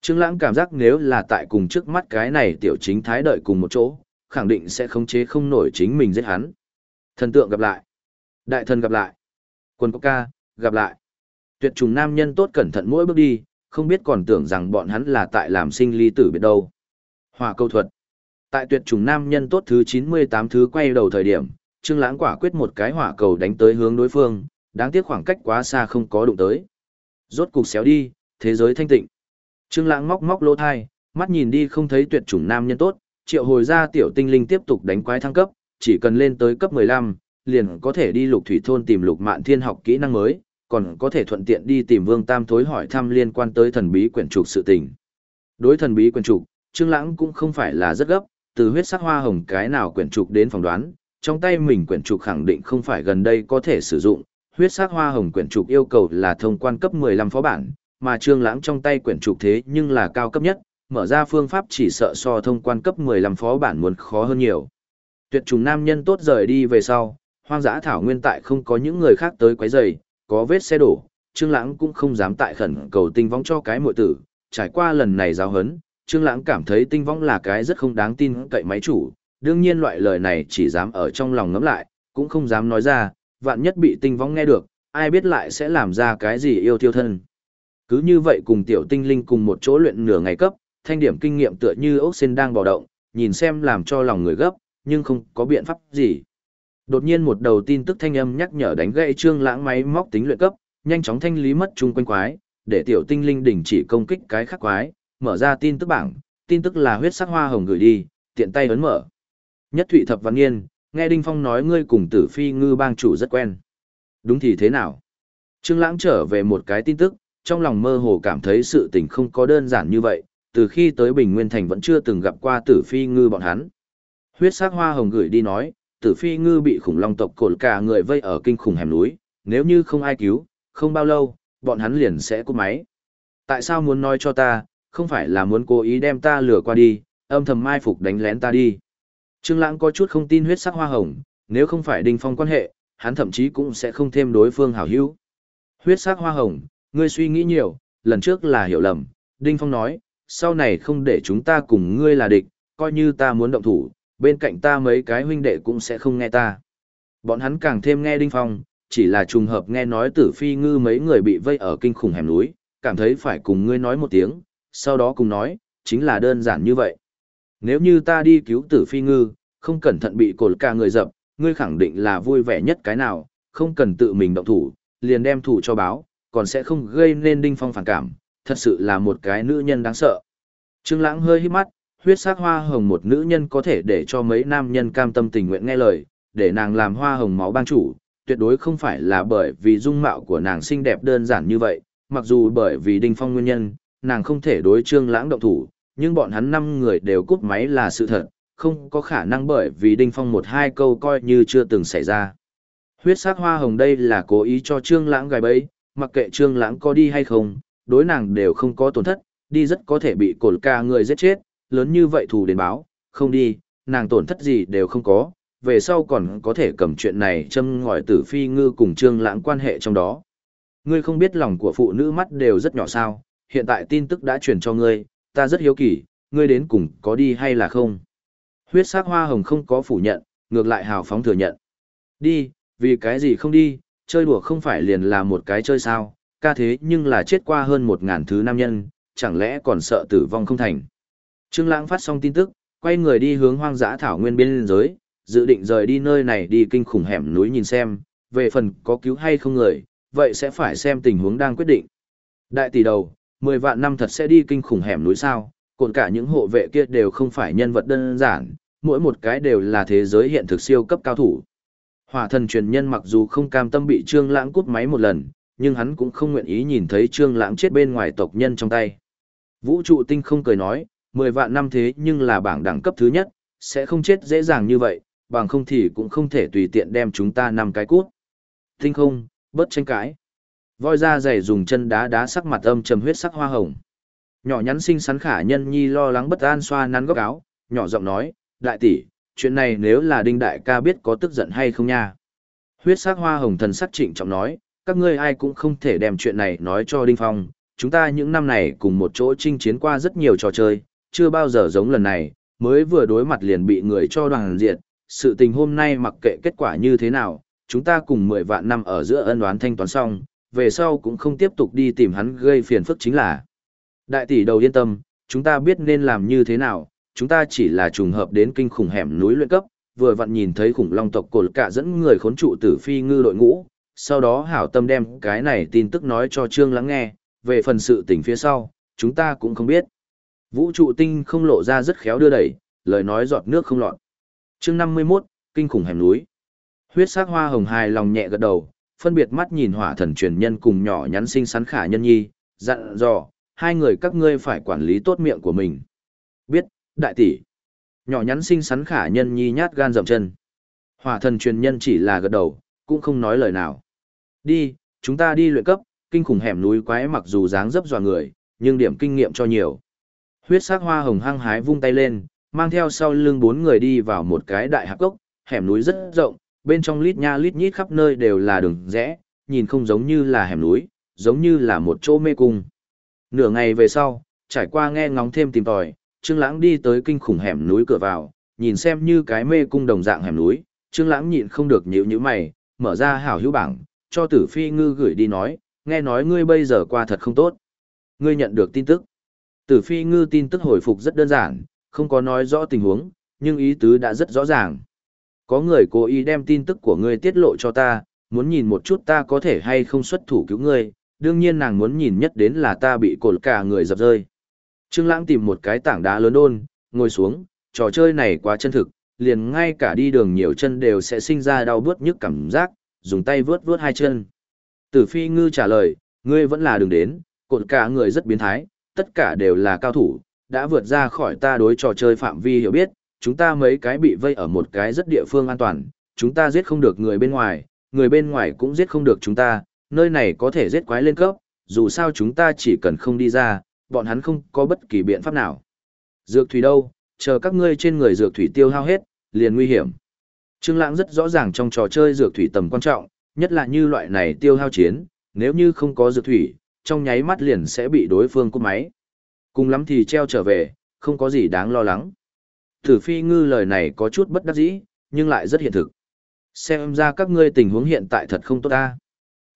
Trương Lãng cảm giác nếu là tại cùng trước mắt cái này tiểu chính thái đợi cùng một chỗ, khẳng định sẽ khống chế không nổi chính mình giết hắn. Thần tượng gặp lại. Đại thần gặp lại. Quân quốc ca, gặp lại. Tuyệt trùng nam nhân tốt cẩn thận mỗi bước đi, không biết còn tưởng rằng bọn hắn là tại làm sinh ly tử biệt đâu. Hỏa câu thuật. Tại tuyệt trùng nam nhân tốt thứ 98 thứ quay đầu thời điểm, Trương Lãng quả quyết một cái hỏa cầu đánh tới hướng đối phương, đáng tiếc khoảng cách quá xa không có đụng tới. Rốt cục xéo đi, thế giới thanh tịnh. Trương Lãng móc móc lỗ tai, mắt nhìn đi không thấy tuyệt chủng nam nhân tốt, triệu hồi ra tiểu tinh linh tiếp tục đánh quái thăng cấp, chỉ cần lên tới cấp 15, liền có thể đi lục thủy thôn tìm lục mạn thiên học kỹ năng mới, còn có thể thuận tiện đi tìm Vương Tam Thối hỏi thăm liên quan tới thần bí quyển trục sự tình. Đối thần bí quyển trục, Trương Lãng cũng không phải là rất gấp, từ huyết sắc hoa hồng cái nào quyển trục đến phỏng đoán, trong tay mình quyển trục khẳng định không phải gần đây có thể sử dụng, huyết sắc hoa hồng quyển trục yêu cầu là thông quan cấp 15 phó bản, mà Trương Lãng trong tay quyển trục thế nhưng là cao cấp nhất, mở ra phương pháp chỉ sợ so thông quan cấp 15 phó bản muốn khó hơn nhiều. Tuyệt trùng nam nhân tốt rời đi về sau, hoang dã thảo nguyên tại không có những người khác tới quấy rầy, có vết xe đổ, Trương Lãng cũng không dám tại khẩn cầu tinh vong cho cái muội tử, trải qua lần này giáo huấn, Trương Lãng cảm thấy tinh vong là cái rất không đáng tin cậy máy chủ, đương nhiên loại lời này chỉ dám ở trong lòng ngấm lại, cũng không dám nói ra, vạn nhất bị tinh vong nghe được, ai biết lại sẽ làm ra cái gì yêu thiêu thân. Cứ như vậy cùng tiểu tinh linh cùng một chỗ luyện nửa ngày cấp, thanh điểm kinh nghiệm tựa như ốc sen đang bò động, nhìn xem làm cho lòng người gấp, nhưng không có biện pháp gì. Đột nhiên một đầu tin tức thanh âm nhắc nhở đánh gãy trương lãng máy móc tính luyện cấp, nhanh chóng thanh lý mất chung quanh quái, để tiểu tinh linh đình chỉ công kích cái khác quái, mở ra tin tức bảng, tin tức là huyết sắc hoa hồng gửi đi, tiện tay ấn mở. Nhất Thụy Thập Văn Nghiên, nghe Đinh Phong nói ngươi cùng Tử Phi Ngư bang chủ rất quen. Đúng thì thế nào? Trương Lãng trở về một cái tin tức, trong lòng mơ hồ cảm thấy sự tình không có đơn giản như vậy, từ khi tới Bình Nguyên Thành vẫn chưa từng gặp qua tử phi ngư bọn hắn. Huyết sắc hoa hồng gửi đi nói, tử phi ngư bị khủng long tộc cột cả người vây ở kinh khủng hẻm núi, nếu như không ai cứu, không bao lâu, bọn hắn liền sẽ cúp máy. Tại sao muốn nói cho ta, không phải là muốn cố ý đem ta lừa qua đi, âm thầm mai phục đánh lén ta đi. Trương Lãng có chút không tin huyết sắc hoa hồng, nếu không phải đinh phong quan hệ, hắn thậm chí cũng sẽ không thêm đối phương hảo hữu. Huyết sắc hoa hồng, Ngươi suy nghĩ nhiều, lần trước là hiểu lầm, Đinh Phong nói, sau này không để chúng ta cùng ngươi là địch, coi như ta muốn động thủ, bên cạnh ta mấy cái huynh đệ cũng sẽ không nghe ta. Bọn hắn càng thêm nghe Đinh Phong, chỉ là trùng hợp nghe nói tử phi ngư mấy người bị vây ở kinh khủng hẻm núi, cảm thấy phải cùng ngươi nói một tiếng, sau đó cùng nói, chính là đơn giản như vậy. Nếu như ta đi cứu tử phi ngư, không cẩn thận bị cột cả người dập, ngươi khẳng định là vui vẻ nhất cái nào, không cần tự mình động thủ, liền đem thủ cho báo, còn sẽ không gây nên đinh phong phản cảm, thật sự là một cái nữ nhân đáng sợ. Trương Lãng hơi hít mắt, huyết sắc hoa hồng một nữ nhân có thể để cho mấy nam nhân cam tâm tình nguyện nghe lời, để nàng làm hoa hồng máu bang chủ, tuyệt đối không phải là bởi vì dung mạo của nàng xinh đẹp đơn giản như vậy, mặc dù bởi vì đinh phong nguyên nhân, nàng không thể đối Trương Lãng động thủ, nhưng bọn hắn năm người đều cúp máy là sự thật, không có khả năng bởi vì đinh phong một hai câu coi như chưa từng xảy ra. Huyết sắc hoa hồng đây là cố ý cho Trương Lãng gài bẫy, mặc kệ trương lãng có đi hay không, đối nàng đều không có tổn thất, đi rất có thể bị cột ca người giết chết, lớn như vậy thù đến báo, không đi, nàng tổn thất gì đều không có, về sau còn có thể cầm chuyện này châm ngòi tử phi ngư cùng trương lãng quan hệ trong đó. Ngươi không biết lòng của phụ nữ mắt đều rất nhỏ sao, hiện tại tin tức đã truyền cho ngươi, ta rất hiếu kỳ, ngươi đến cùng có đi hay là không. Huyết sắc hoa hồng không có phủ nhận, ngược lại hào phóng thừa nhận. Đi, vì cái gì không đi, chơi đùa không phải liền là một cái chơi sao, ca thế nhưng là chết qua hơn một ngàn thứ nam nhân, chẳng lẽ còn sợ tử vong không thành. Trương Lãng phát xong tin tức, quay người đi hướng hoang dã thảo nguyên biên giới, dự định rời đi nơi này đi kinh khủng hẻm núi nhìn xem, về phần có cứu hay không người, vậy sẽ phải xem tình huống đang quyết định. Đại tỷ đầu, 10 vạn năm thật sẽ đi kinh khủng hẻm núi sao, còn cả những hộ vệ kia đều không phải nhân vật đơn giản, mỗi một cái đều là thế giới hiện thực siêu cấp cao thủ. Hỏa thần truyền nhân mặc dù không cam tâm bị Trương Lãng cút máy một lần, nhưng hắn cũng không nguyện ý nhìn thấy Trương Lãng chết bên ngoài tộc nhân trong tay. Vũ trụ tinh không cười nói, 10 vạn năm thế nhưng là bảng đẳng cấp thứ nhất, sẽ không chết dễ dàng như vậy, bằng không thì cũng không thể tùy tiện đem chúng ta năm cái cút. Tinh không, bớt tranh cãi. Voi da dày dùng chân đá đá sắc mặt âm trầm huyết sắc hoa hồng. Nhỏ nhắn xinh xắn khả nhân nhi lo lắng bất an xoa nắn góc áo, nhỏ giọng nói, đại tỷ, chuyện này nếu là đinh đại ca biết có tức giận hay không nha. Huyết sắc hoa hồng thần sắc trịnh trọng nói, các ngươi ai cũng không thể đem chuyện này nói cho đinh phong, chúng ta những năm này cùng một chỗ chinh chiến qua rất nhiều trò chơi, chưa bao giờ giống lần này, mới vừa đối mặt liền bị người cho đoàn diệt, sự tình hôm nay mặc kệ kết quả như thế nào, chúng ta cùng 10 vạn năm ở giữa ân oán thanh toán xong, về sau cũng không tiếp tục đi tìm hắn gây phiền phức chính là. Đại tỷ đầu yên tâm, chúng ta biết nên làm như thế nào, chúng ta chỉ là trùng hợp đến kinh khủng hẻm núi luyện cấp, vừa vặn nhìn thấy khủng long tộc cột cả dẫn người khốn trụ tử phi ngư đội ngũ, sau đó hảo tâm đem cái này tin tức nói cho Trương lắng nghe, về phần sự tình phía sau, chúng ta cũng không biết. Vũ trụ tinh không lộ ra rất khéo đưa đẩy, lời nói giọt nước không lọt. chương 51, kinh khủng hẻm núi. Huyết sắc hoa hồng hài lòng nhẹ gật đầu, phân biệt mắt nhìn hỏa thần truyền nhân cùng nhỏ nhắn sinh sắn khả nhân nhi, dặn dò, hai người các ngươi phải quản lý tốt miệng của mình. Biết, đại tỷ. Nhỏ nhắn sinh sắn khả nhân nhi nhát gan dậm chân. Hỏa thần truyền nhân chỉ là gật đầu, cũng không nói lời nào. Đi, chúng ta đi luyện cấp, kinh khủng hẻm núi quái mặc dù dáng dấp dọa người, nhưng điểm kinh nghiệm cho nhiều. Huyết sắc hoa hồng hăng hái vung tay lên, mang theo sau lưng bốn người đi vào một cái đại hạp gốc, hẻm núi rất rộng, bên trong lít nha lít nhít khắp nơi đều là đường rẽ, nhìn không giống như là hẻm núi, giống như là một chỗ mê cung. Nửa ngày về sau, trải qua nghe ngóng thêm tìm tòi, Trương Lãng đi tới kinh khủng hẻm núi cửa vào, nhìn xem như cái mê cung đồng dạng hẻm núi, Trương Lãng nhịn không được nhíu nhíu mày, mở ra hảo hữu bảng, cho Tử Phi Ngư gửi đi nói, nghe nói ngươi bây giờ qua thật không tốt. Ngươi nhận được tin tức. Tử Phi Ngư tin tức hồi phục rất đơn giản, không có nói rõ tình huống, nhưng ý tứ đã rất rõ ràng. Có người cố ý đem tin tức của ngươi tiết lộ cho ta, muốn nhìn một chút ta có thể hay không xuất thủ cứu ngươi, đương nhiên nàng muốn nhìn nhất đến là ta bị cột cả người dập rơi. Trương Lãng tìm một cái tảng đá lớn đôn, ngồi xuống, trò chơi này quá chân thực, liền ngay cả đi đường nhiều chân đều sẽ sinh ra đau bứt nhức cảm giác, dùng tay vướt vướt hai chân. Tử Phi Ngư trả lời, ngươi vẫn là đường đến, cột cả người rất biến thái, tất cả đều là cao thủ, đã vượt ra khỏi ta đối trò chơi phạm vi hiểu biết, chúng ta mấy cái bị vây ở một cái rất địa phương an toàn, chúng ta giết không được người bên ngoài, người bên ngoài cũng giết không được chúng ta, nơi này có thể giết quái lên cấp, dù sao chúng ta chỉ cần không đi ra, bọn hắn không có bất kỳ biện pháp nào. Dược thủy đâu, chờ các ngươi trên người dược thủy tiêu hao hết, liền nguy hiểm. Trương Lãng rất rõ ràng trong trò chơi dược thủy tầm quan trọng, nhất là như loại này tiêu hao chiến, nếu như không có dược thủy, trong nháy mắt liền sẽ bị đối phương cút máy. Cùng lắm thì treo trở về, không có gì đáng lo lắng. Tử Phi Ngư lời này có chút bất đắc dĩ, nhưng lại rất hiện thực. Xem ra các ngươi tình huống hiện tại thật không tốt ta.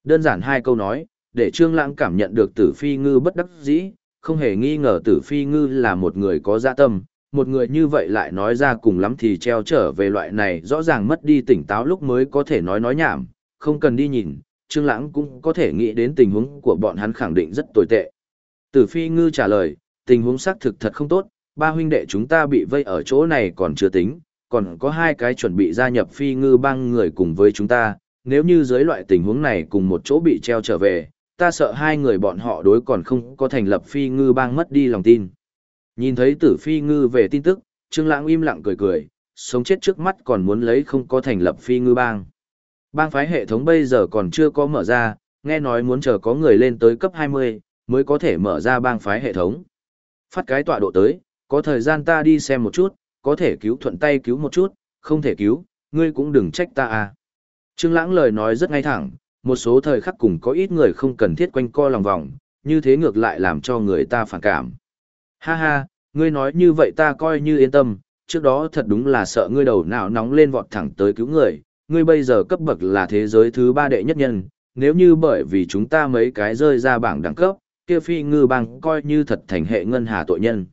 Đơn giản hai câu nói, để Trương Lãng cảm nhận được Tử Phi Ngư bất đắc dĩ, không hề nghi ngờ Tử Phi Ngư là một người có dạ tâm, một người như vậy lại nói ra cùng lắm thì treo trở về loại này rõ ràng mất đi tỉnh táo lúc mới có thể nói nói nhảm, không cần đi nhìn, Trương Lãng cũng có thể nghĩ đến tình huống của bọn hắn khẳng định rất tồi tệ. Tử Phi Ngư trả lời, tình huống xác thực thật không tốt, ba huynh đệ chúng ta bị vây ở chỗ này còn chưa tính, còn có hai cái chuẩn bị gia nhập Phi Ngư bang người cùng với chúng ta, nếu như dưới loại tình huống này cùng một chỗ bị treo trở về, ta sợ hai người bọn họ đối còn không có thành lập Phi Ngư bang mất đi lòng tin. Nhìn thấy Tử Phi Ngư về tin tức, Trương Lãng im lặng cười cười, sống chết trước mắt còn muốn lấy không có thành lập Phi Ngư bang. Bang phái hệ thống bây giờ còn chưa có mở ra, nghe nói muốn chờ có người lên tới cấp 20, mới có thể mở ra bang phái hệ thống. Phát cái tọa độ tới, có thời gian ta đi xem một chút, có thể cứu thuận tay cứu một chút, không thể cứu, ngươi cũng đừng trách ta à. Trương Lãng lời nói rất ngay thẳng, một số thời khắc cùng có ít người không cần thiết quanh co lòng vòng, như thế ngược lại làm cho người ta phản cảm. Ha ha, ngươi nói như vậy ta coi như yên tâm, trước đó thật đúng là sợ ngươi đầu não nóng lên vọt thẳng tới cứu người, ngươi bây giờ cấp bậc là thế giới thứ ba đệ nhất nhân, nếu như bởi vì chúng ta mấy cái rơi ra bảng đẳng cấp, kia phi ngư bang coi như thật thành hệ ngân hà tội nhân.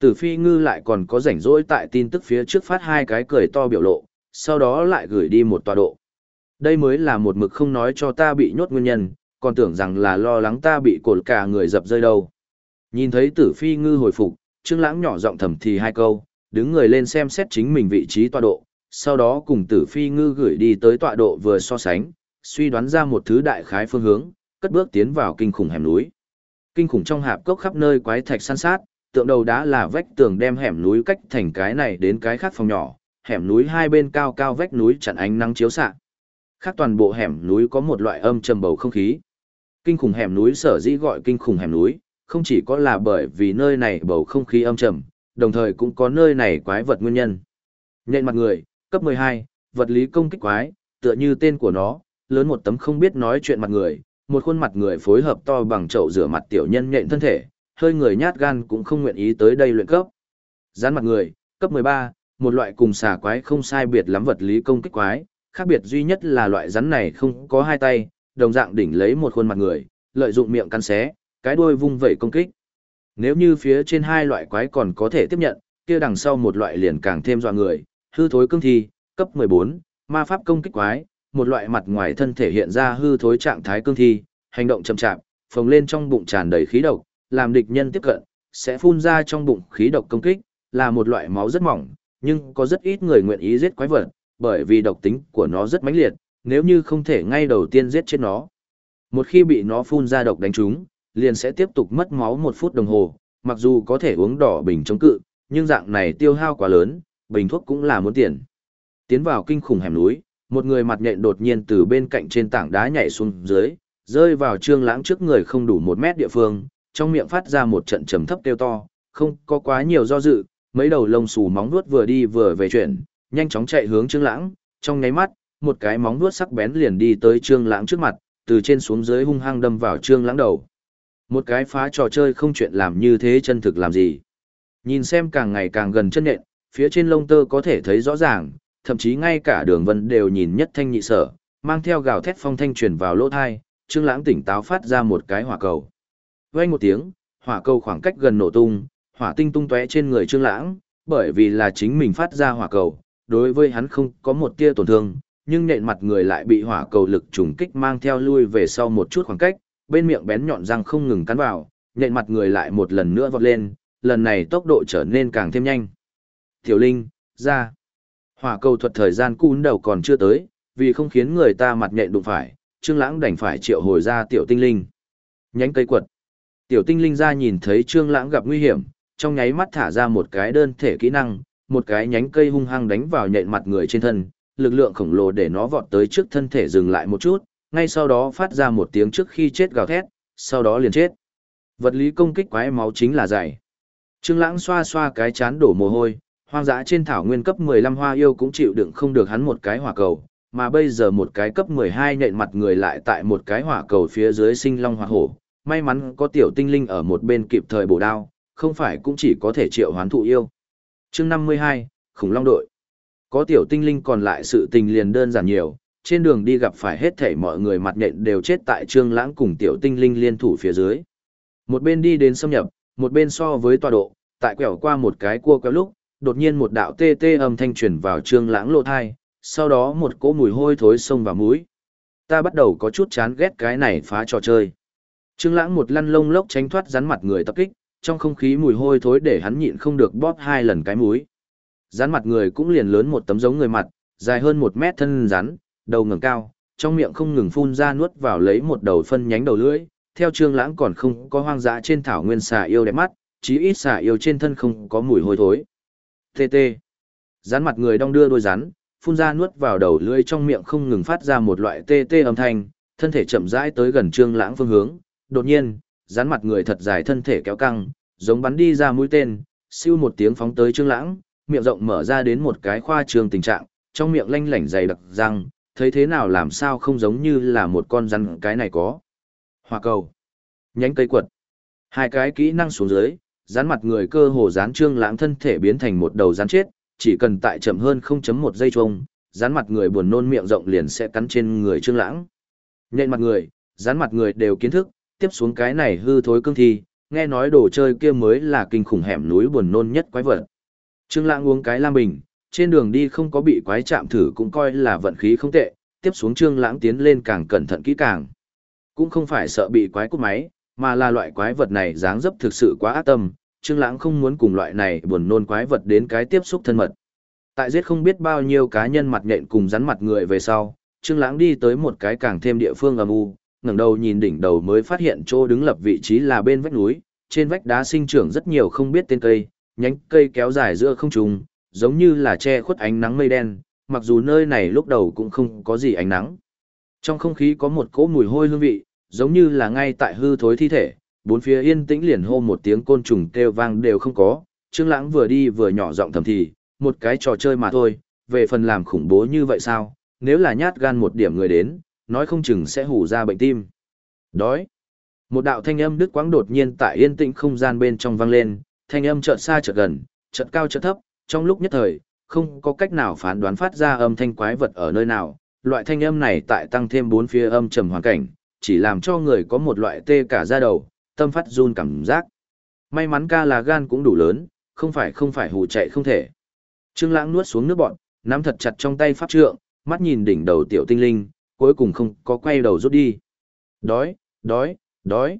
Tử phi ngư lại còn có rảnh rỗi tại tin tức phía trước phát hai cái cười to biểu lộ, sau đó lại gửi đi một tọa độ. Đây mới là một mực không nói cho ta bị nhốt nguyên nhân, còn tưởng rằng là lo lắng ta bị cột cả người dập rơi đâu. Nhìn thấy tử phi ngư hồi phục, Trương Lãng nhỏ giọng thầm thì hai câu, đứng người lên xem xét chính mình vị trí tọa độ, sau đó cùng tử phi ngư gửi đi tới tọa độ vừa so sánh, suy đoán ra một thứ đại khái phương hướng, cất bước tiến vào kinh khủng hẻm núi. Kinh khủng trong hạp cốc khắp nơi quái thạch san sát, tượng đầu đá là vách tường đem hẻm núi cách thành cái này đến cái khác phòng nhỏ, hẻm núi hai bên cao cao vách núi chặn ánh nắng chiếu xạ. Khác toàn bộ hẻm núi có một loại âm trầm bầu không khí. Kinh khủng hẻm núi sở dĩ gọi kinh khủng hẻm núi, không chỉ có là bởi vì nơi này bầu không khí âm trầm, đồng thời cũng có nơi này quái vật nguyên nhân. Nhện mặt người, cấp 12, vật lý công kích quái, tựa như tên của nó, lớn một tấm không biết nói chuyện mặt người, một khuôn mặt người phối hợp to bằng chậu rửa mặt tiểu nhân nhện thân thể, hơi người nhát gan cũng không nguyện ý tới đây luyện cấp. Gián mặt người, cấp 13, một loại cùng xà quái không sai biệt lắm vật lý công kích quái, khác biệt duy nhất là loại rắn này không có hai tay, đồng dạng đỉnh lấy một khuôn mặt người, lợi dụng miệng cắn xé, cái đuôi vung vẩy công kích. Nếu như phía trên hai loại quái còn có thể tiếp nhận, kia đằng sau một loại liền càng thêm dọa người, hư thối cương thi, cấp 14, ma pháp công kích quái, một loại mặt ngoài thân thể hiện ra hư thối trạng thái cương thi, hành động chậm chạp, phồng lên trong bụng tràn đầy khí độc, làm địch nhân tiếp cận, sẽ phun ra trong bụng khí độc công kích, là một loại máu rất mỏng, nhưng có rất ít người nguyện ý giết quái vật, bởi vì độc tính của nó rất mãnh liệt, nếu như không thể ngay đầu tiên giết chết nó. Một khi bị nó phun ra độc đánh trúng, liền sẽ tiếp tục mất máu một phút đồng hồ, mặc dù có thể uống đỏ bình chống cự, nhưng dạng này tiêu hao quá lớn, bình thuốc cũng là muốn tiền. Tiến vào kinh khủng hẻm núi, một người mặt nhện đột nhiên từ bên cạnh trên tảng đá nhảy xuống dưới, rơi vào trương lãng trước người không đủ một mét địa phương, trong miệng phát ra một trận trầm thấp kêu to, không có quá nhiều do dự, mấy đầu lông xù móng vuốt vừa đi vừa về chuyển, nhanh chóng chạy hướng trương lãng, trong nháy mắt, một cái móng vuốt sắc bén liền đi tới trương lãng trước mặt, từ trên xuống dưới hung hăng đâm vào trương lãng đầu. Một cái phá trò chơi không chuyện làm như thế chân thực làm gì. Nhìn xem càng ngày càng gần chân nện, phía trên lông tơ có thể thấy rõ ràng, thậm chí ngay cả đường vân đều nhìn nhất thanh nhị sở, mang theo gào thét phong thanh truyền vào lỗ tai, Trương Lãng tỉnh táo phát ra một cái hỏa cầu. Vang một tiếng, hỏa cầu khoảng cách gần nổ tung, hỏa tinh tung tóe trên người Trương Lãng, bởi vì là chính mình phát ra hỏa cầu, đối với hắn không có một tia tổn thương, nhưng nện mặt người lại bị hỏa cầu lực trùng kích mang theo lui về sau một chút khoảng cách, bên miệng bén nhọn răng không ngừng cắn vào, nện mặt người lại một lần nữa vọt lên, lần này tốc độ trở nên càng thêm nhanh. Tiểu Linh, ra. Hỏa cầu thuật thời gian cuốn đầu còn chưa tới, vì không khiến người ta mặt nhện đụng phải, Trương Lãng đành phải triệu hồi ra Tiểu Tinh Linh. Nhánh cây quật. Tiểu Tinh Linh ra nhìn thấy Trương Lãng gặp nguy hiểm, trong nháy mắt thả ra một cái đơn thể kỹ năng, một cái nhánh cây hung hăng đánh vào nhện mặt người trên thân, lực lượng khổng lồ để nó vọt tới trước thân thể dừng lại một chút, ngay sau đó phát ra một tiếng trước khi chết gào thét, sau đó liền chết. Vật lý công kích quái máu chính là dày. Trương Lãng xoa xoa cái chán đổ mồ hôi, hoang dã trên thảo nguyên cấp 15 hoa yêu cũng chịu đựng không được hắn một cái hỏa cầu, mà bây giờ một cái cấp 12 nhện mặt người lại tại một cái hỏa cầu phía dưới sinh long hỏa hổ. May mắn có tiểu tinh linh ở một bên kịp thời bổ đao, không phải cũng chỉ có thể triệu hoán thụ yêu. Chương 52, khủng long đội. Có tiểu tinh linh còn lại sự tình liền đơn giản nhiều, trên đường đi gặp phải hết thảy mọi người mặt nện đều chết tại Trương Lãng cùng tiểu tinh linh liên thủ phía dưới. Một bên đi đến xâm nhập, một bên so với tọa độ, tại quẹo qua một cái cua quẹo lúc, đột nhiên một đạo tê tê âm thanh truyền vào Trương Lãng lộ thai, sau đó một cỗ mùi hôi thối xông vào mũi. Ta bắt đầu có chút chán ghét cái này phá trò chơi. Trương Lãng một lăn lông lốc tránh thoát rắn mặt người tập kích, trong không khí mùi hôi thối để hắn nhịn không được bóp hai lần cái mũi. Rắn mặt người cũng liền lớn một tấm giống người mặt, dài hơn một mét thân rắn, đầu ngẩng cao, trong miệng không ngừng phun ra nuốt vào lấy một đầu phân nhánh đầu lưỡi. Theo Trương Lãng còn không có hoang dã trên thảo nguyên xà yêu đẹp mắt, chí ít xà yêu trên thân không có mùi hôi thối. TT. Rắn mặt người đong đưa đôi rắn, phun ra nuốt vào đầu lưỡi trong miệng không ngừng phát ra một loại TT âm thanh, thân thể chậm rãi tới gần Trương Lãng phương hướng. Đột nhiên, rắn mặt người thật dài thân thể kéo căng, giống bắn đi ra mũi tên, siêu một tiếng phóng tới Trương Lãng, miệng rộng mở ra đến một cái khoa trương tình trạng, trong miệng lanh lảnh dày đặc răng, thấy thế nào làm sao không giống như là một con rắn cái này có. Hỏa cầu, nhánh cây quật, hai cái kỹ năng xuống dưới, rắn mặt người cơ hồ dán trương lãng thân thể biến thành một đầu rắn chết, chỉ cần tại chậm hơn 0.1 giây chung, rắn mặt người buồn nôn miệng rộng liền sẽ cắn trên người Trương Lãng. Nhện mặt người, rắn mặt người đều kiến thức, tiếp xuống cái này hư thối cương thi, nghe nói đồ chơi kia mới là kinh khủng hẻm núi buồn nôn nhất quái vật. Trương Lãng uống cái lam bình, trên đường đi không có bị quái chạm thử cũng coi là vận khí không tệ, tiếp xuống Trương Lãng tiến lên càng cẩn thận kỹ càng. Cũng không phải sợ bị quái cút máy, mà là loại quái vật này dáng dấp thực sự quá ác tâm, Trương Lãng không muốn cùng loại này buồn nôn quái vật đến cái tiếp xúc thân mật. Tại giết không biết bao nhiêu cá nhân mặt nhện cùng rắn mặt người về sau, Trương Lãng đi tới một cái càng thêm địa phương âm u, ngẩng đầu nhìn đỉnh đầu mới phát hiện chỗ đứng lập vị trí là bên vách núi, trên vách đá sinh trưởng rất nhiều không biết tên cây, nhánh cây kéo dài giữa không trung, giống như là che khuất ánh nắng mây đen, mặc dù nơi này lúc đầu cũng không có gì ánh nắng. Trong không khí có một cỗ mùi hôi hương vị, giống như là ngay tại hư thối thi thể, bốn phía yên tĩnh liền hô một tiếng côn trùng kêu vang đều không có, Trương Lãng vừa đi vừa nhỏ giọng thầm thì, một cái trò chơi mà thôi, về phần làm khủng bố như vậy sao, nếu là nhát gan một điểm người đến, nói không chừng sẽ hù ra bệnh tim. Đói. Một đạo thanh âm đứt quãng đột nhiên tại yên tĩnh không gian bên trong vang lên, thanh âm chợt xa chợt gần, chợt cao chợt thấp, trong lúc nhất thời, không có cách nào phán đoán phát ra âm thanh quái vật ở nơi nào. Loại thanh âm này tại tăng thêm bốn phía âm trầm hoàn cảnh, chỉ làm cho người có một loại tê cả da đầu, tâm phát run cảm giác. May mắn ca là gan cũng đủ lớn, không phải không phải hù chạy không thể. Trương Lãng nuốt xuống nước bọt, nắm thật chặt trong tay pháp trượng, mắt nhìn đỉnh đầu tiểu tinh linh, cuối cùng không có quay đầu rút đi. Đói, đói, đói.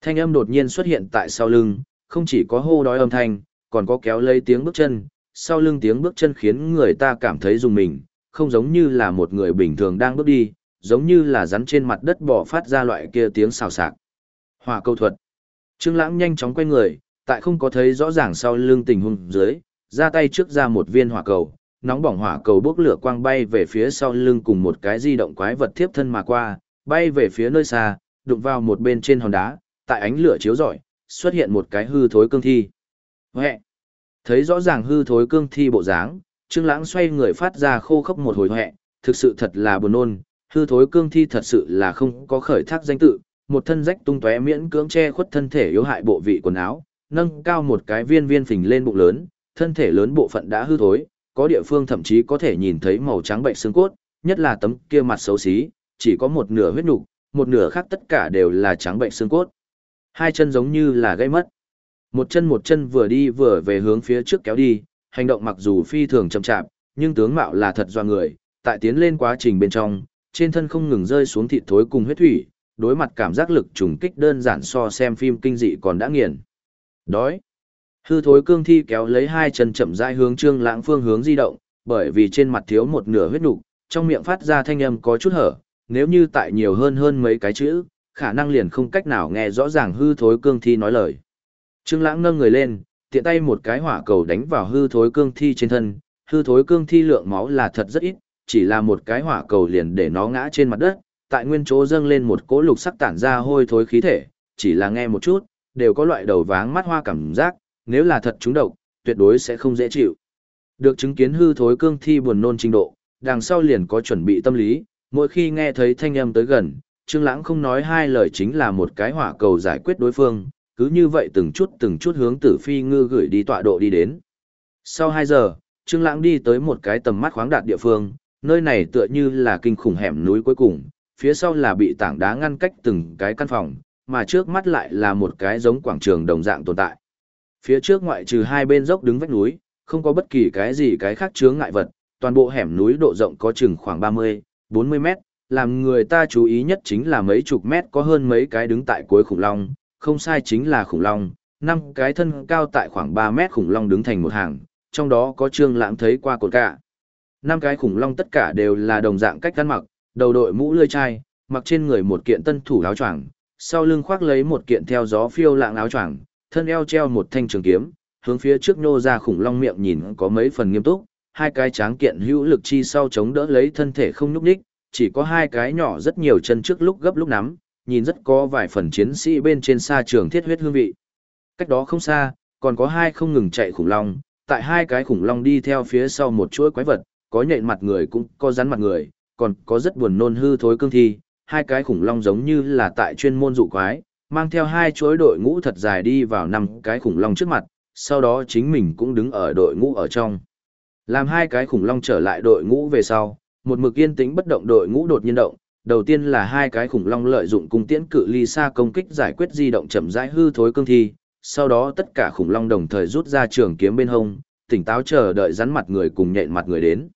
Thanh âm đột nhiên xuất hiện tại sau lưng, không chỉ có hô đói âm thanh, còn có kéo lấy tiếng bước chân, sau lưng tiếng bước chân khiến người ta cảm thấy dùng mình, không giống như là một người bình thường đang bước đi, giống như là rắn trên mặt đất bò phát ra loại kia tiếng xào xạc. Hỏa câu thuật. Trương Lãng nhanh chóng quay người, tại không có thấy rõ ràng sau lưng tình huống dưới, ra tay trước ra một viên hỏa cầu, nóng bỏng hỏa cầu bốc lửa quang bay về phía sau lưng cùng một cái di động quái vật tiếp thân mà qua, bay về phía nơi xa, đụng vào một bên trên hòn đá, tại ánh lửa chiếu rọi, xuất hiện một cái hư thối cương thi. Hoẹ! Thấy rõ ràng hư thối cương thi bộ dáng, Trương Lãng xoay người phát ra khô khốc một hồi hoẹ, thực sự thật là buồn nôn, hư thối cương thi thật sự là không có khởi thác danh tự, một thân rách tung tóe miễn cưỡng che khuất thân thể yếu hại bộ vị quần áo, nâng cao một cái viên viên phình lên bụng lớn, thân thể lớn bộ phận đã hư thối, có địa phương thậm chí có thể nhìn thấy màu trắng bệnh xương cốt, nhất là tấm kia mặt xấu xí, chỉ có một nửa huyết nục, một nửa khác tất cả đều là trắng bệnh xương cốt. Hai chân giống như là gây mất. Một chân một chân vừa đi vừa về hướng phía trước kéo đi, hành động mặc dù phi thường chậm chạp, nhưng tướng mạo là thật doa người, tại tiến lên quá trình bên trong, trên thân không ngừng rơi xuống thịt thối cùng huyết thủy, đối mặt cảm giác lực trùng kích đơn giản so xem phim kinh dị còn đã nghiền. Đói. Hư thối cương thi kéo lấy hai chân chậm rãi hướng Trương Lãng phương hướng di động, bởi vì trên mặt thiếu một nửa huyết nục, trong miệng phát ra thanh âm có chút hở, nếu như tại nhiều hơn hơn mấy cái chữ, khả năng liền không cách nào nghe rõ ràng hư thối cương thi nói lời. Trương Lãng nâng người lên, tiện tay một cái hỏa cầu đánh vào hư thối cương thi trên thân, hư thối cương thi lượng máu là thật rất ít, chỉ là một cái hỏa cầu liền để nó ngã trên mặt đất, tại nguyên chỗ dâng lên một cỗ lục sắc tản ra hôi thối khí thể, chỉ là nghe một chút, đều có loại đầu váng mắt hoa cảm giác, nếu là thật trúng độc, tuyệt đối sẽ không dễ chịu. Được chứng kiến hư thối cương thi buồn nôn trình độ, đằng sau liền có chuẩn bị tâm lý, mỗi khi nghe thấy thanh âm tới gần, Trương Lãng không nói hai lời chính là một cái hỏa cầu giải quyết đối phương, cứ như vậy từng chút từng chút hướng Tử Phi Ngư gửi đi tọa độ đi đến. Sau 2 giờ, Trương Lãng đi tới một cái tầm mắt khoáng đạt địa phương, nơi này tựa như là kinh khủng hẻm núi cuối cùng, phía sau là bị tảng đá ngăn cách từng cái căn phòng, mà trước mắt lại là một cái giống quảng trường đồng dạng tồn tại. Phía trước ngoại trừ hai bên dốc đứng vách núi, không có bất kỳ cái gì cái khác chướng ngại vật, toàn bộ hẻm núi độ rộng có chừng khoảng 30, 40 mét, làm người ta chú ý nhất chính là mấy chục mét có hơn mấy cái đứng tại cuối khủng long, không sai chính là khủng long, năm cái thân cao tại khoảng 3 mét khủng long đứng thành một hàng, trong đó có trương lãng thấy qua cột cả. Năm cái khủng long tất cả đều là đồng dạng cách ăn mặc, đầu đội mũ lươi chai, mặc trên người một kiện tân thủ áo choàng, sau lưng khoác lấy một kiện theo gió phiêu lạng áo choàng, thân eo treo một thanh trường kiếm, hướng phía trước nô ra khủng long miệng nhìn có mấy phần nghiêm túc, hai cái tráng kiện hữu lực chi sau chống đỡ lấy thân thể không nhúc nhích, chỉ có hai cái nhỏ rất nhiều chân trước lúc gấp lúc nắm, nhìn rất có vài phần chiến sĩ bên trên xa trường thiết huyết hương vị. Cách đó không xa, còn có hai không ngừng chạy khủng long, tại hai cái khủng long đi theo phía sau một chuỗi quái vật, có nhện mặt người cũng có rắn mặt người, còn có rất buồn nôn hư thối cương thi, hai cái khủng long giống như là tại chuyên môn dụ quái, mang theo hai chuỗi đội ngũ thật dài đi vào năm cái khủng long trước mặt, sau đó chính mình cũng đứng ở đội ngũ ở trong. Làm hai cái khủng long trở lại đội ngũ về sau, một mực yên tĩnh bất động đội ngũ đột nhiên động, đầu tiên là hai cái khủng long lợi dụng cung tiễn cự ly xa công kích giải quyết di động chậm rãi hư thối cương thi, sau đó tất cả khủng long đồng thời rút ra trường kiếm bên hông, tỉnh táo chờ đợi rắn mặt người cùng nhện mặt người đến.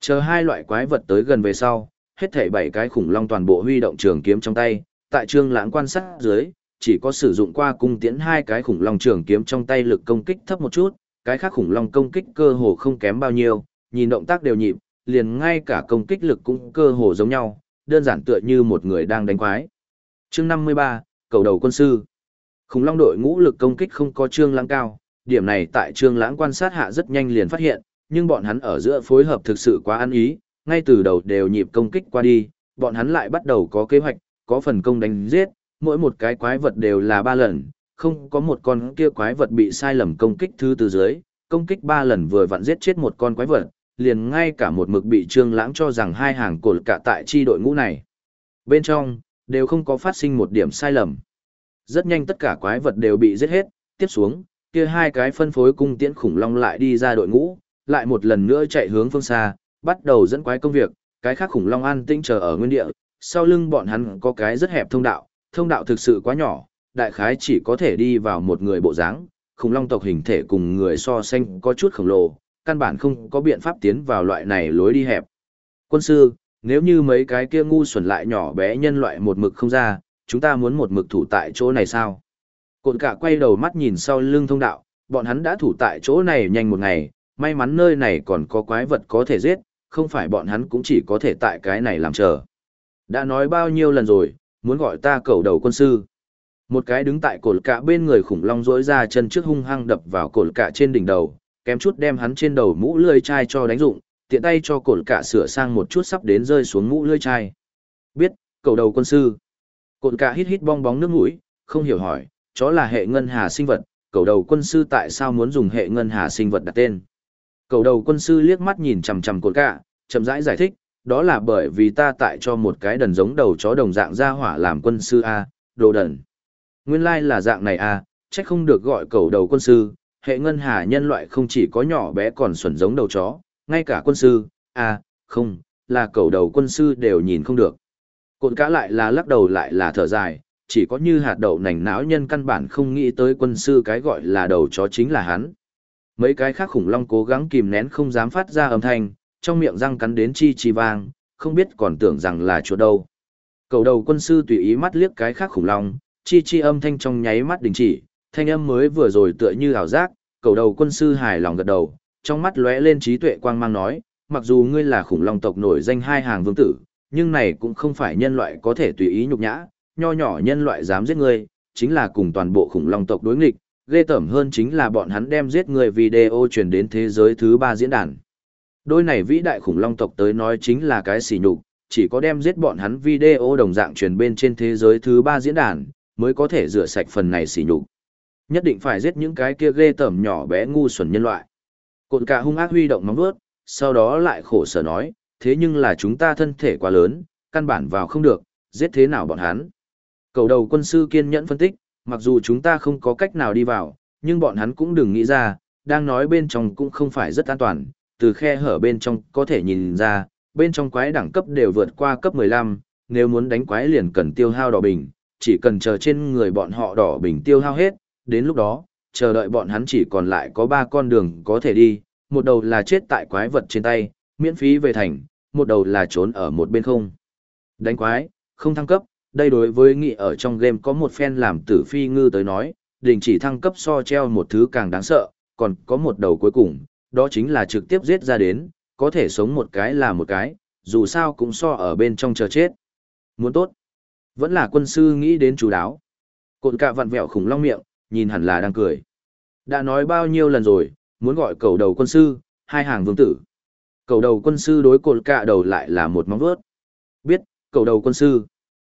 Chờ hai loại quái vật tới gần về sau, hết thảy bảy cái khủng long toàn bộ huy động trường kiếm trong tay, tại Trương Lãng quan sát dưới, chỉ có sử dụng qua cung tiễn hai cái khủng long trường kiếm trong tay lực công kích thấp một chút, cái khác khủng long công kích cơ hồ không kém bao nhiêu, nhìn động tác đều nhịp, liền ngay cả công kích lực cũng cơ hồ giống nhau, đơn giản tựa như một người đang đánh quái. Chương 53, cầu đầu quân sư. Khủng long đội ngũ lực công kích không có Trương Lãng cao, điểm này tại Trương Lãng quan sát hạ rất nhanh liền phát hiện, nhưng bọn hắn ở giữa phối hợp thực sự quá ăn ý, ngay từ đầu đều nhịp công kích qua đi, bọn hắn lại bắt đầu có kế hoạch, có phần công đánh giết, mỗi một cái quái vật đều là ba lần, không có một con kia quái vật bị sai lầm công kích thứ từ dưới, công kích ba lần vừa vặn giết chết một con quái vật, liền ngay cả một mực bị Trương Lãng cho rằng hai hàng cột cả tại chi đội ngũ này. Bên trong, đều không có phát sinh một điểm sai lầm. Rất nhanh tất cả quái vật đều bị giết hết, tiếp xuống, kia hai cái phân phối cung tiễn khủng long lại đi ra đội ngũ, lại một lần nữa chạy hướng phương xa, bắt đầu dẫn quái công việc, cái khác khủng long an tĩnh chờ ở nguyên địa, sau lưng bọn hắn có cái rất hẹp thông đạo, thông đạo thực sự quá nhỏ, đại khái chỉ có thể đi vào một người bộ dáng, khủng long tộc hình thể cùng người so sánh có chút khổng lồ, căn bản không có biện pháp tiến vào loại này lối đi hẹp. Quân sư, nếu như mấy cái kia ngu xuẩn lại nhỏ bé nhân loại một mực không ra, chúng ta muốn một mực thủ tại chỗ này sao? Cột cả quay đầu mắt nhìn sau lưng thông đạo, bọn hắn đã thủ tại chỗ này nhanh một ngày, may mắn nơi này còn có quái vật có thể giết, không phải bọn hắn cũng chỉ có thể tại cái này làm chờ. Đã nói bao nhiêu lần rồi, muốn gọi ta cầu đầu quân sư. Một cái đứng tại cột cả bên người khủng long rỗi ra chân trước hung hăng đập vào cột cả trên đỉnh đầu, kém chút đem hắn trên đầu mũ lươi chai cho đánh dụng, tiện tay cho cột cả sửa sang một chút sắp đến rơi xuống mũ lươi chai. Biết, cầu đầu quân sư. Cột cả hít hít bong bóng nước mũi, không hiểu hỏi, chó là hệ ngân hà sinh vật, cầu đầu quân sư tại sao muốn dùng hệ ngân hà sinh vật đặt tên. Cầu đầu quân sư liếc mắt nhìn chằm chằm cột cả, chậm rãi giải thích, đó là bởi vì ta tại cho một cái đần giống đầu chó đồng dạng ra hỏa làm quân sư A, đồ đần. Nguyên lai là dạng này A, chắc không được gọi cầu đầu quân sư, hệ ngân hà nhân loại không chỉ có nhỏ bé còn xuẩn giống đầu chó, ngay cả quân sư, A, không, là cầu đầu quân sư đều nhìn không được. Cột cá lại là lắc đầu lại là thở dài, chỉ có như hạt đậu nành não nhân căn bản không nghĩ tới quân sư cái gọi là đầu chó chính là hắn. Mấy cái khác khủng long cố gắng kìm nén không dám phát ra âm thanh, trong miệng răng cắn đến chi chi vang, không biết còn tưởng rằng là chuột đâu. Cầu đầu quân sư tùy ý mắt liếc cái khác khủng long, chi chi âm thanh trong nháy mắt đình chỉ, thanh âm mới vừa rồi tựa như ảo giác, cầu đầu quân sư hài lòng gật đầu, trong mắt lóe lên trí tuệ quang mang nói, mặc dù ngươi là khủng long tộc nổi danh hai hàng vương tử, nhưng này cũng không phải nhân loại có thể tùy ý nhục nhã, nho nhỏ nhân loại dám giết ngươi, chính là cùng toàn bộ khủng long tộc đối nghịch, ghê tởm hơn chính là bọn hắn đem giết người video truyền đến thế giới thứ ba diễn đàn. Đôi này vĩ đại khủng long tộc tới nói chính là cái xỉ nhục, chỉ có đem giết bọn hắn video đồng dạng truyền bên trên thế giới thứ ba diễn đàn, mới có thể rửa sạch phần này xỉ nhục. Nhất định phải giết những cái kia ghê tởm nhỏ bé ngu xuẩn nhân loại. Cột cả hung ác huy động móng vuốt, sau đó lại khổ sở nói, thế nhưng là chúng ta thân thể quá lớn, căn bản vào không được, giết thế nào bọn hắn. Cầu đầu quân sư kiên nhẫn phân tích, mặc dù chúng ta không có cách nào đi vào, nhưng bọn hắn cũng đừng nghĩ ra, đang nói bên trong cũng không phải rất an toàn, từ khe hở bên trong có thể nhìn ra, bên trong quái đẳng cấp đều vượt qua cấp 15, nếu muốn đánh quái liền cần tiêu hao đỏ bình, chỉ cần chờ trên người bọn họ đỏ bình tiêu hao hết, đến lúc đó, chờ đợi bọn hắn chỉ còn lại có 3 con đường có thể đi, một đầu là chết tại quái vật trên tay, miễn phí về thành, một đầu là trốn ở một bên không. Đánh quái, không thăng cấp, đây đối với nghị ở trong game có một fan làm tử phi ngư tới nói, đình chỉ thăng cấp so treo một thứ càng đáng sợ, còn có một đầu cuối cùng, đó chính là trực tiếp giết ra đến, có thể sống một cái là một cái, dù sao cũng so ở bên trong chờ chết. Muốn tốt, vẫn là quân sư nghĩ đến chú đáo. Cột cạ vặn vẹo khủng long miệng, nhìn hẳn là đang cười. Đã nói bao nhiêu lần rồi, muốn gọi cầu đầu quân sư, hai hàng vương tử. Cầu đầu quân sư đối cột cạ đầu lại là một móng vuốt. Biết, cầu đầu quân sư.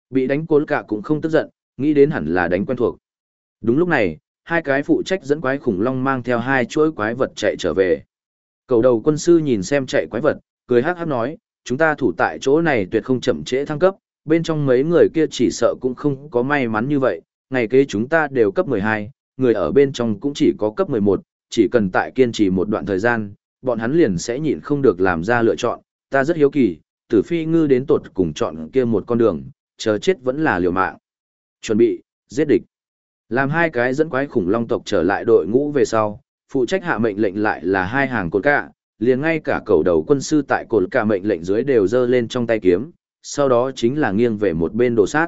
Bị đánh cột cạ cũng không tức giận, nghĩ đến hẳn là đánh quen thuộc. Đúng lúc này, hai cái phụ trách dẫn quái khủng long mang theo hai chuỗi quái vật chạy trở về. Cầu đầu quân sư nhìn xem chạy quái vật, cười hát hát nói, chúng ta thủ tại chỗ này tuyệt không chậm trễ thăng cấp, bên trong mấy người kia chỉ sợ cũng không có may mắn như vậy, ngày kế chúng ta đều cấp 12, người ở bên trong cũng chỉ có cấp 11, chỉ cần tại kiên trì một đoạn thời gian, bọn hắn liền sẽ nhịn không được làm ra lựa chọn, ta rất hiếu kỳ, tử phi ngư đến tột cùng chọn kia một con đường, chờ chết vẫn là liều mạng. Chuẩn bị, giết địch. Làm hai cái dẫn quái khủng long tộc trở lại đội ngũ về sau, phụ trách hạ mệnh lệnh lại là hai hàng cột cả, liền ngay cả cầu đầu quân sư tại cột cả mệnh lệnh dưới đều giơ lên trong tay kiếm, sau đó chính là nghiêng về một bên đồ sát.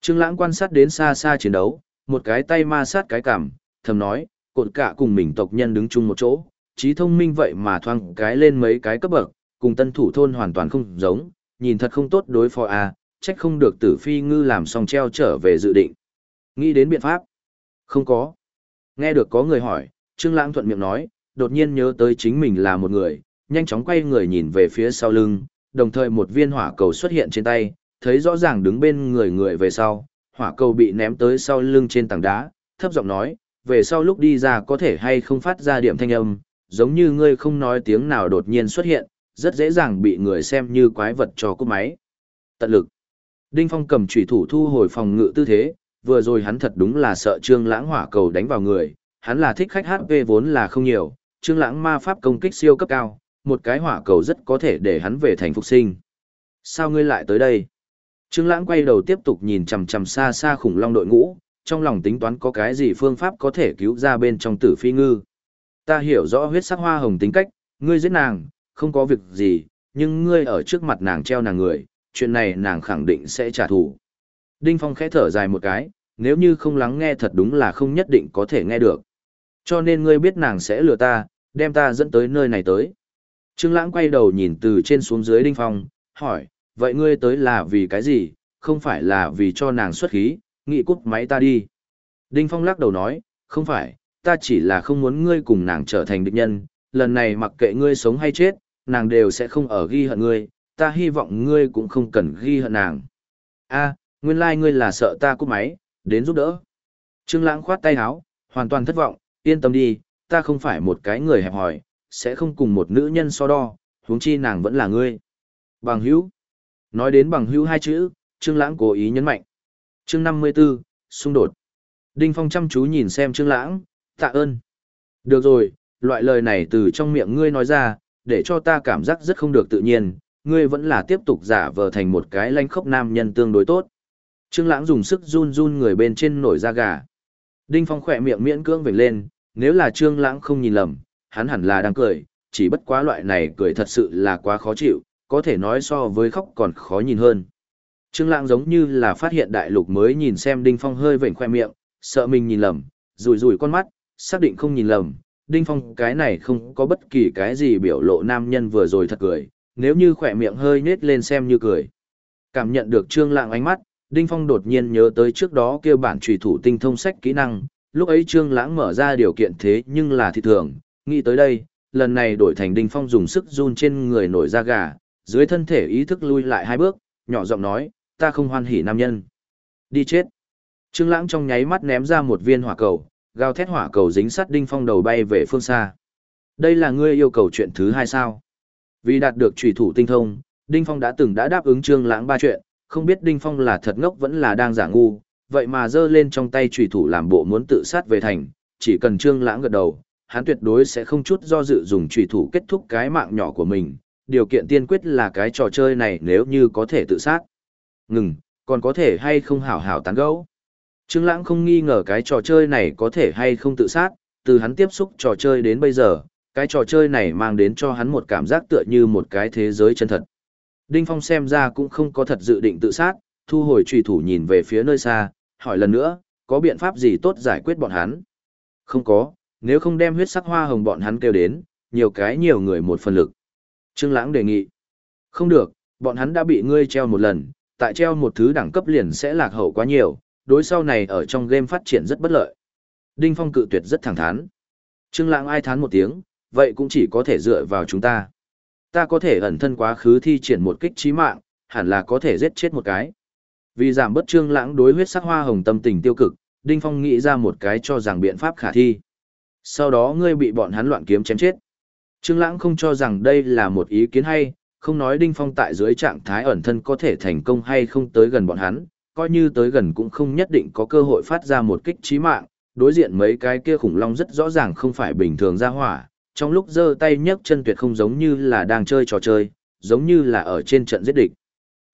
Trương Lãng quan sát đến xa xa chiến đấu, một cái tay ma sát cái cằm, thầm nói, cột cả cùng mình tộc nhân đứng chung một chỗ, trí thông minh vậy mà thoang cái lên mấy cái cấp bậc, cùng tân thủ thôn hoàn toàn không giống, nhìn thật không tốt đối phó a, à, trách không được Tử Phi ngư làm xong treo trở về dự định. Nghĩ đến biện pháp? Không có. Nghe được có người hỏi, Trương Lãng thuận miệng nói, đột nhiên nhớ tới chính mình là một người, nhanh chóng quay người nhìn về phía sau lưng, đồng thời một viên hỏa cầu xuất hiện trên tay, thấy rõ ràng đứng bên người người về sau, hỏa cầu bị ném tới sau lưng trên tảng đá, thấp giọng nói, về sau lúc đi ra có thể hay không phát ra điểm thanh âm, giống như ngươi không nói tiếng nào đột nhiên xuất hiện, rất dễ dàng bị người xem như quái vật cho cúp máy. Tận lực. Đinh Phong cầm chủy thủ thu hồi phòng ngự tư thế, vừa rồi hắn thật đúng là sợ Trương Lãng hỏa cầu đánh vào người, hắn là thích khách HP vốn là không nhiều, Trương Lãng ma pháp công kích siêu cấp cao, một cái hỏa cầu rất có thể để hắn về thành phục sinh. Sao ngươi lại tới đây? Trương Lãng quay đầu tiếp tục nhìn chằm chằm xa xa khủng long đội ngũ, trong lòng tính toán có cái gì phương pháp có thể cứu ra bên trong Tử Phi Ngư. Ta hiểu rõ huyết sắc hoa hồng tính cách, ngươi giết nàng, không có việc gì, nhưng ngươi ở trước mặt nàng treo nàng người, chuyện này nàng khẳng định sẽ trả thù. Đinh Phong khẽ thở dài một cái, nếu như không lắng nghe thật đúng là không nhất định có thể nghe được. Cho nên ngươi biết nàng sẽ lừa ta, đem ta dẫn tới nơi này tới. Trương Lãng quay đầu nhìn từ trên xuống dưới Đinh Phong, hỏi, vậy ngươi tới là vì cái gì, không phải là vì cho nàng xuất khí, nghị cút máy ta đi. Đinh Phong lắc đầu nói, không phải, ta chỉ là không muốn ngươi cùng nàng trở thành địch nhân, lần này mặc kệ ngươi sống hay chết, nàng đều sẽ không ở ghi hận ngươi, ta hy vọng ngươi cũng không cần ghi hận nàng. A, nguyên lai like ngươi là sợ ta cút máy, đến giúp đỡ. Trương Lãng khoát tay áo, hoàn toàn thất vọng, yên tâm đi, ta không phải một cái người hẹp hòi, sẽ không cùng một nữ nhân so đo, huống chi nàng vẫn là ngươi. Bằng hữu. Nói đến bằng hữu hai chữ, Trương Lãng cố ý nhấn mạnh. Chương 54, xung đột. Đinh Phong chăm chú nhìn xem Trương Lãng, tạ ơn. Được rồi, loại lời này từ trong miệng ngươi nói ra, để cho ta cảm giác rất không được tự nhiên, ngươi vẫn là tiếp tục giả vờ thành một cái lanh khốc nam nhân tương đối tốt. Trương Lãng dùng sức run run người bên trên nổi da gà. Đinh Phong khẽ miệng miễn cưỡng vểnh lên, nếu là Trương Lãng không nhìn lầm, hắn hẳn là đang cười, chỉ bất quá loại này cười thật sự là quá khó chịu, có thể nói so với khóc còn khó nhìn hơn. Trương Lãng giống như là phát hiện đại lục mới nhìn xem Đinh Phong hơi vểnh khóe miệng, sợ mình nhìn lầm, rủi rủi con mắt, xác định không nhìn lầm. Đinh Phong cái này không có bất kỳ cái gì biểu lộ nam nhân vừa rồi thật cười, nếu như khóe miệng hơi nhếch lên xem như cười. Cảm nhận được Trương Lãng ánh mắt, Đinh Phong đột nhiên nhớ tới trước đó kia bản trùy thủ tinh thông sách kỹ năng, lúc ấy Trương Lãng mở ra điều kiện thế nhưng là thị thường, nghĩ tới đây, lần này đổi thành Đinh Phong dùng sức run trên người nổi da gà, dưới thân thể ý thức lui lại hai bước, nhỏ giọng nói, ta không hoan hỉ nam nhân. Đi chết. Trương Lãng trong nháy mắt ném ra một viên hỏa cầu, gào thét hỏa cầu dính sát Đinh Phong đầu bay về phương xa. Đây là ngươi yêu cầu chuyện thứ hai sao? Vì đạt được trùy thủ tinh thông, Đinh Phong đã từng đã đáp ứng Trương Lãng ba chuyện, không biết Đinh Phong là thật ngốc vẫn là đang giả ngu, vậy mà giơ lên trong tay trùy thủ làm bộ muốn tự sát về thành, chỉ cần Trương Lãng gật đầu, hắn tuyệt đối sẽ không chút do dự dùng trùy thủ kết thúc cái mạng nhỏ của mình, điều kiện tiên quyết là cái trò chơi này nếu như có thể tự sát. Ngừng, còn có thể hay không hảo hảo tán gẫu. Trương Lãng không nghi ngờ cái trò chơi này có thể hay không tự sát, từ hắn tiếp xúc trò chơi đến bây giờ, cái trò chơi này mang đến cho hắn một cảm giác tựa như một cái thế giới chân thật. Đinh Phong xem ra cũng không có thật dự định tự sát, thu hồi trùy thủ nhìn về phía nơi xa, hỏi lần nữa, có biện pháp gì tốt giải quyết bọn hắn? Không có, nếu không đem huyết sắc hoa hồng bọn hắn kêu đến, nhiều cái nhiều người một phần lực. Trương Lãng đề nghị. Không được, bọn hắn đã bị ngươi treo một lần, tại treo một thứ đẳng cấp liền sẽ lạc hậu quá nhiều, đối sau này ở trong game phát triển rất bất lợi. Đinh Phong cự tuyệt rất thẳng thắn. Trương Lãng ai thán một tiếng, vậy cũng chỉ có thể dựa vào chúng ta. Ta có thể ẩn thân quá khứ thi triển một kích chí mạng, hẳn là có thể giết chết một cái. Vì giảm bất Trương Lãng đối huyết sắc hoa hồng tâm tình tiêu cực, Đinh Phong nghĩ ra một cái cho rằng biện pháp khả thi. Sau đó ngươi bị bọn hắn loạn kiếm chém chết. Trương Lãng không cho rằng đây là một ý kiến hay, không nói Đinh Phong tại dưới trạng thái ẩn thân có thể thành công hay không tới gần bọn hắn, coi như tới gần cũng không nhất định có cơ hội phát ra một kích chí mạng, đối diện mấy cái kia khủng long rất rõ ràng không phải bình thường ra hỏa, trong lúc giơ tay nhấc chân tuyệt không giống như là đang chơi trò chơi, giống như là ở trên trận giết địch.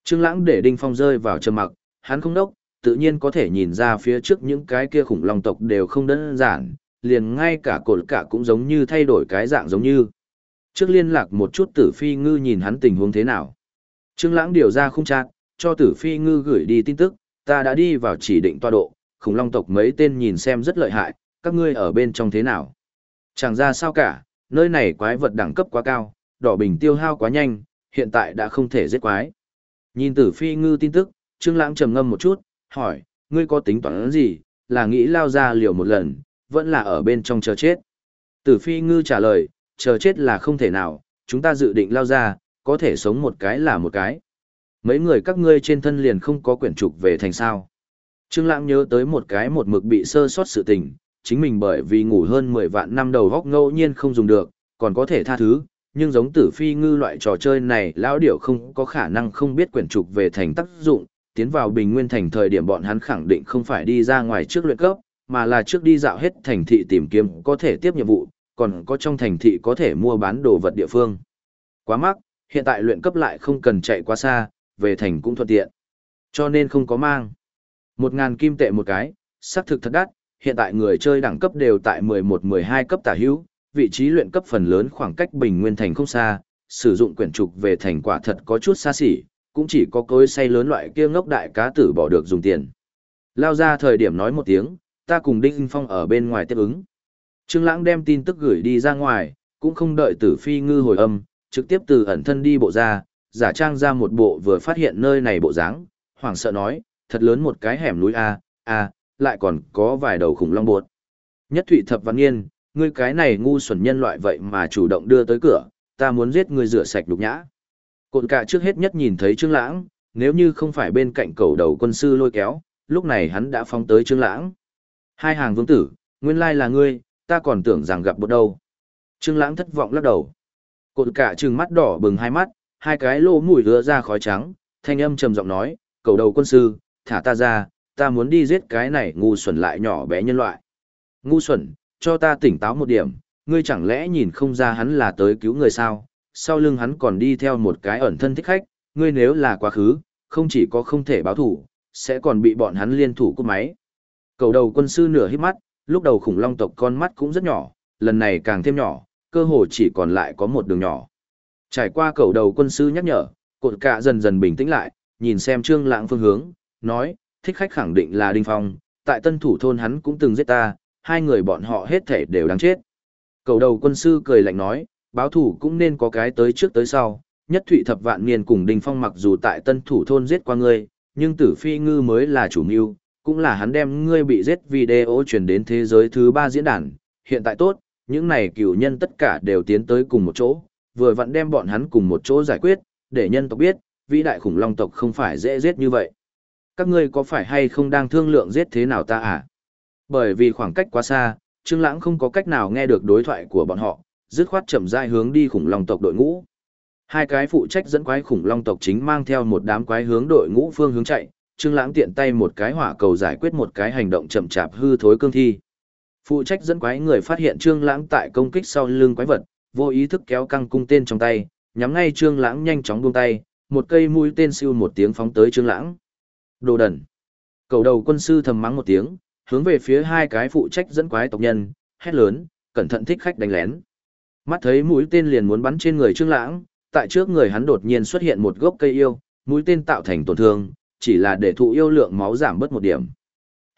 Trương Lãng để Đinh Phong rơi vào trầm mặc, hắn không đốc, tự nhiên có thể nhìn ra phía trước những cái kia khủng long tộc đều không đơn giản, liền ngay cả cột cả cũng giống như thay đổi cái dạng giống như. Trước liên lạc một chút tử phi ngư nhìn hắn tình huống thế nào. Trương Lãng điều ra khung trạng, cho tử phi ngư gửi đi tin tức, ta đã đi vào chỉ định tọa độ, khủng long tộc mấy tên nhìn xem rất lợi hại, các ngươi ở bên trong thế nào. Chẳng ra sao cả, nơi này quái vật đẳng cấp quá cao, đỏ bình tiêu hao quá nhanh, hiện tại đã không thể giết quái. Nhìn tử phi ngư tin tức, Trương Lãng trầm ngâm một chút, hỏi, ngươi có tính toán gì, là nghĩ lao ra liều một lần, vẫn là ở bên trong chờ chết. Tử phi ngư trả lời, chờ chết là không thể nào, chúng ta dự định lao ra, có thể sống một cái là một cái. Mấy người các ngươi trên thân liền không có quyển trục về thành sao. Trương Lãng nhớ tới một cái một mực bị sơ sót sự tình, chính mình bởi vì ngủ hơn 10 vạn năm đầu góc ngẫu nhiên không dùng được, còn có thể tha thứ, nhưng giống tử phi ngư loại trò chơi này lão điểu không có khả năng không biết quyển trục về thành tác dụng, tiến vào bình nguyên thành thời điểm bọn hắn khẳng định không phải đi ra ngoài trước luyện cấp, mà là trước đi dạo hết thành thị tìm kiếm có thể tiếp nhiệm vụ, còn có trong thành thị có thể mua bán đồ vật địa phương. Quá mắc, hiện tại luyện cấp lại không cần chạy quá xa, về thành cũng thuận tiện. Cho nên không có mang. Một ngàn kim tệ một cái, xác thực thật đắt, hiện tại người chơi đẳng cấp đều tại 11-12 cấp tả hữu, vị trí luyện cấp phần lớn khoảng cách bình nguyên thành không xa, sử dụng quyển trục về thành quả thật có chút xa xỉ, cũng chỉ có cối say lớn loại kia ngốc đại cá tử bỏ được dùng tiền. Lao ra thời điểm nói một tiếng, ta cùng Đinh Phong ở bên ngoài tiếp ứng. Trương Lãng đem tin tức gửi đi ra ngoài, cũng không đợi Tử Phi Ngư hồi âm, trực tiếp từ ẩn thân đi bộ ra, giả trang ra một bộ vừa phát hiện nơi này bộ dáng, hoảng sợ nói, thật lớn một cái hẻm núi a, a, lại còn có vài đầu khủng long bột. Nhất Thụy Thập Văn Nghiên, ngươi cái này ngu xuẩn nhân loại vậy mà chủ động đưa tới cửa, ta muốn giết ngươi rửa sạch đục nhã. Cộn cả trước hết nhất nhìn thấy Trương Lãng, nếu như không phải bên cạnh cầu đầu quân sư lôi kéo, lúc này hắn đã phóng tới Trương Lãng. Hai hàng vương tử, nguyên lai là ngươi, ta còn tưởng rằng gặp bột đâu. Trương Lãng thất vọng lắc đầu. Cộn cả trừng mắt đỏ bừng hai mắt, hai cái lỗ mũi lửa ra khói trắng, thanh âm trầm giọng nói, cầu đầu quân sư, thả ta ra, ta muốn đi giết cái này ngu xuẩn lại nhỏ bé nhân loại. Ngu xuẩn, cho ta tỉnh táo một điểm, ngươi chẳng lẽ nhìn không ra hắn là tới cứu người sao, sau lưng hắn còn đi theo một cái ẩn thân thích khách, ngươi nếu là quá khứ, không chỉ có không thể báo thủ, sẽ còn bị bọn hắn liên thủ cướp máy. Cầu đầu quân sư nửa hít mắt, lúc đầu khủng long tộc con mắt cũng rất nhỏ, lần này càng thêm nhỏ, cơ hồ chỉ còn lại có một đường nhỏ. Trải qua cầu đầu quân sư nhắc nhở, cột cả dần dần bình tĩnh lại, nhìn xem trương lãng phương hướng, nói, thích khách khẳng định là Đinh Phong, tại tân thủ thôn hắn cũng từng giết ta, hai người bọn họ hết thể đều đáng chết. Cầu đầu quân sư cười lạnh nói, báo thủ cũng nên có cái tới trước tới sau, nhất thụy thập vạn niên cùng Đinh Phong mặc dù tại tân thủ thôn giết qua ngươi, nhưng tử phi ngư mới là chủ mưu, cũng là hắn đem ngươi bị giết video truyền đến thế giới thứ ba diễn đàn, hiện tại tốt, những này cựu nhân tất cả đều tiến tới cùng một chỗ, vừa vặn đem bọn hắn cùng một chỗ giải quyết, để nhân tộc biết, vĩ đại khủng long tộc không phải dễ giết như vậy. Các ngươi có phải hay không đang thương lượng giết thế nào ta à? Bởi vì khoảng cách quá xa, Trương Lãng không có cách nào nghe được đối thoại của bọn họ, dứt khoát chậm rãi hướng đi khủng long tộc đội ngũ. Hai cái phụ trách dẫn quái khủng long tộc chính mang theo một đám quái hướng đội ngũ phương hướng chạy, Trương Lãng tiện tay một cái hỏa cầu giải quyết một cái hành động chậm chạp hư thối cương thi. Phụ trách dẫn quái người phát hiện Trương Lãng tại công kích sau lưng quái vật, vô ý thức kéo căng cung tên trong tay, nhắm ngay Trương Lãng nhanh chóng buông tay, một cây mũi tên siêu một tiếng phóng tới Trương Lãng. Đồ đần. Cầu đầu quân sư thầm mắng một tiếng, hướng về phía hai cái phụ trách dẫn quái tộc nhân, hét lớn, cẩn thận thích khách đánh lén. Mắt thấy mũi tên liền muốn bắn trên người Trương Lãng, tại trước người hắn đột nhiên xuất hiện một gốc cây yêu, mũi tên tạo thành tổn thương, chỉ là để thụ yêu lượng máu giảm bớt một điểm.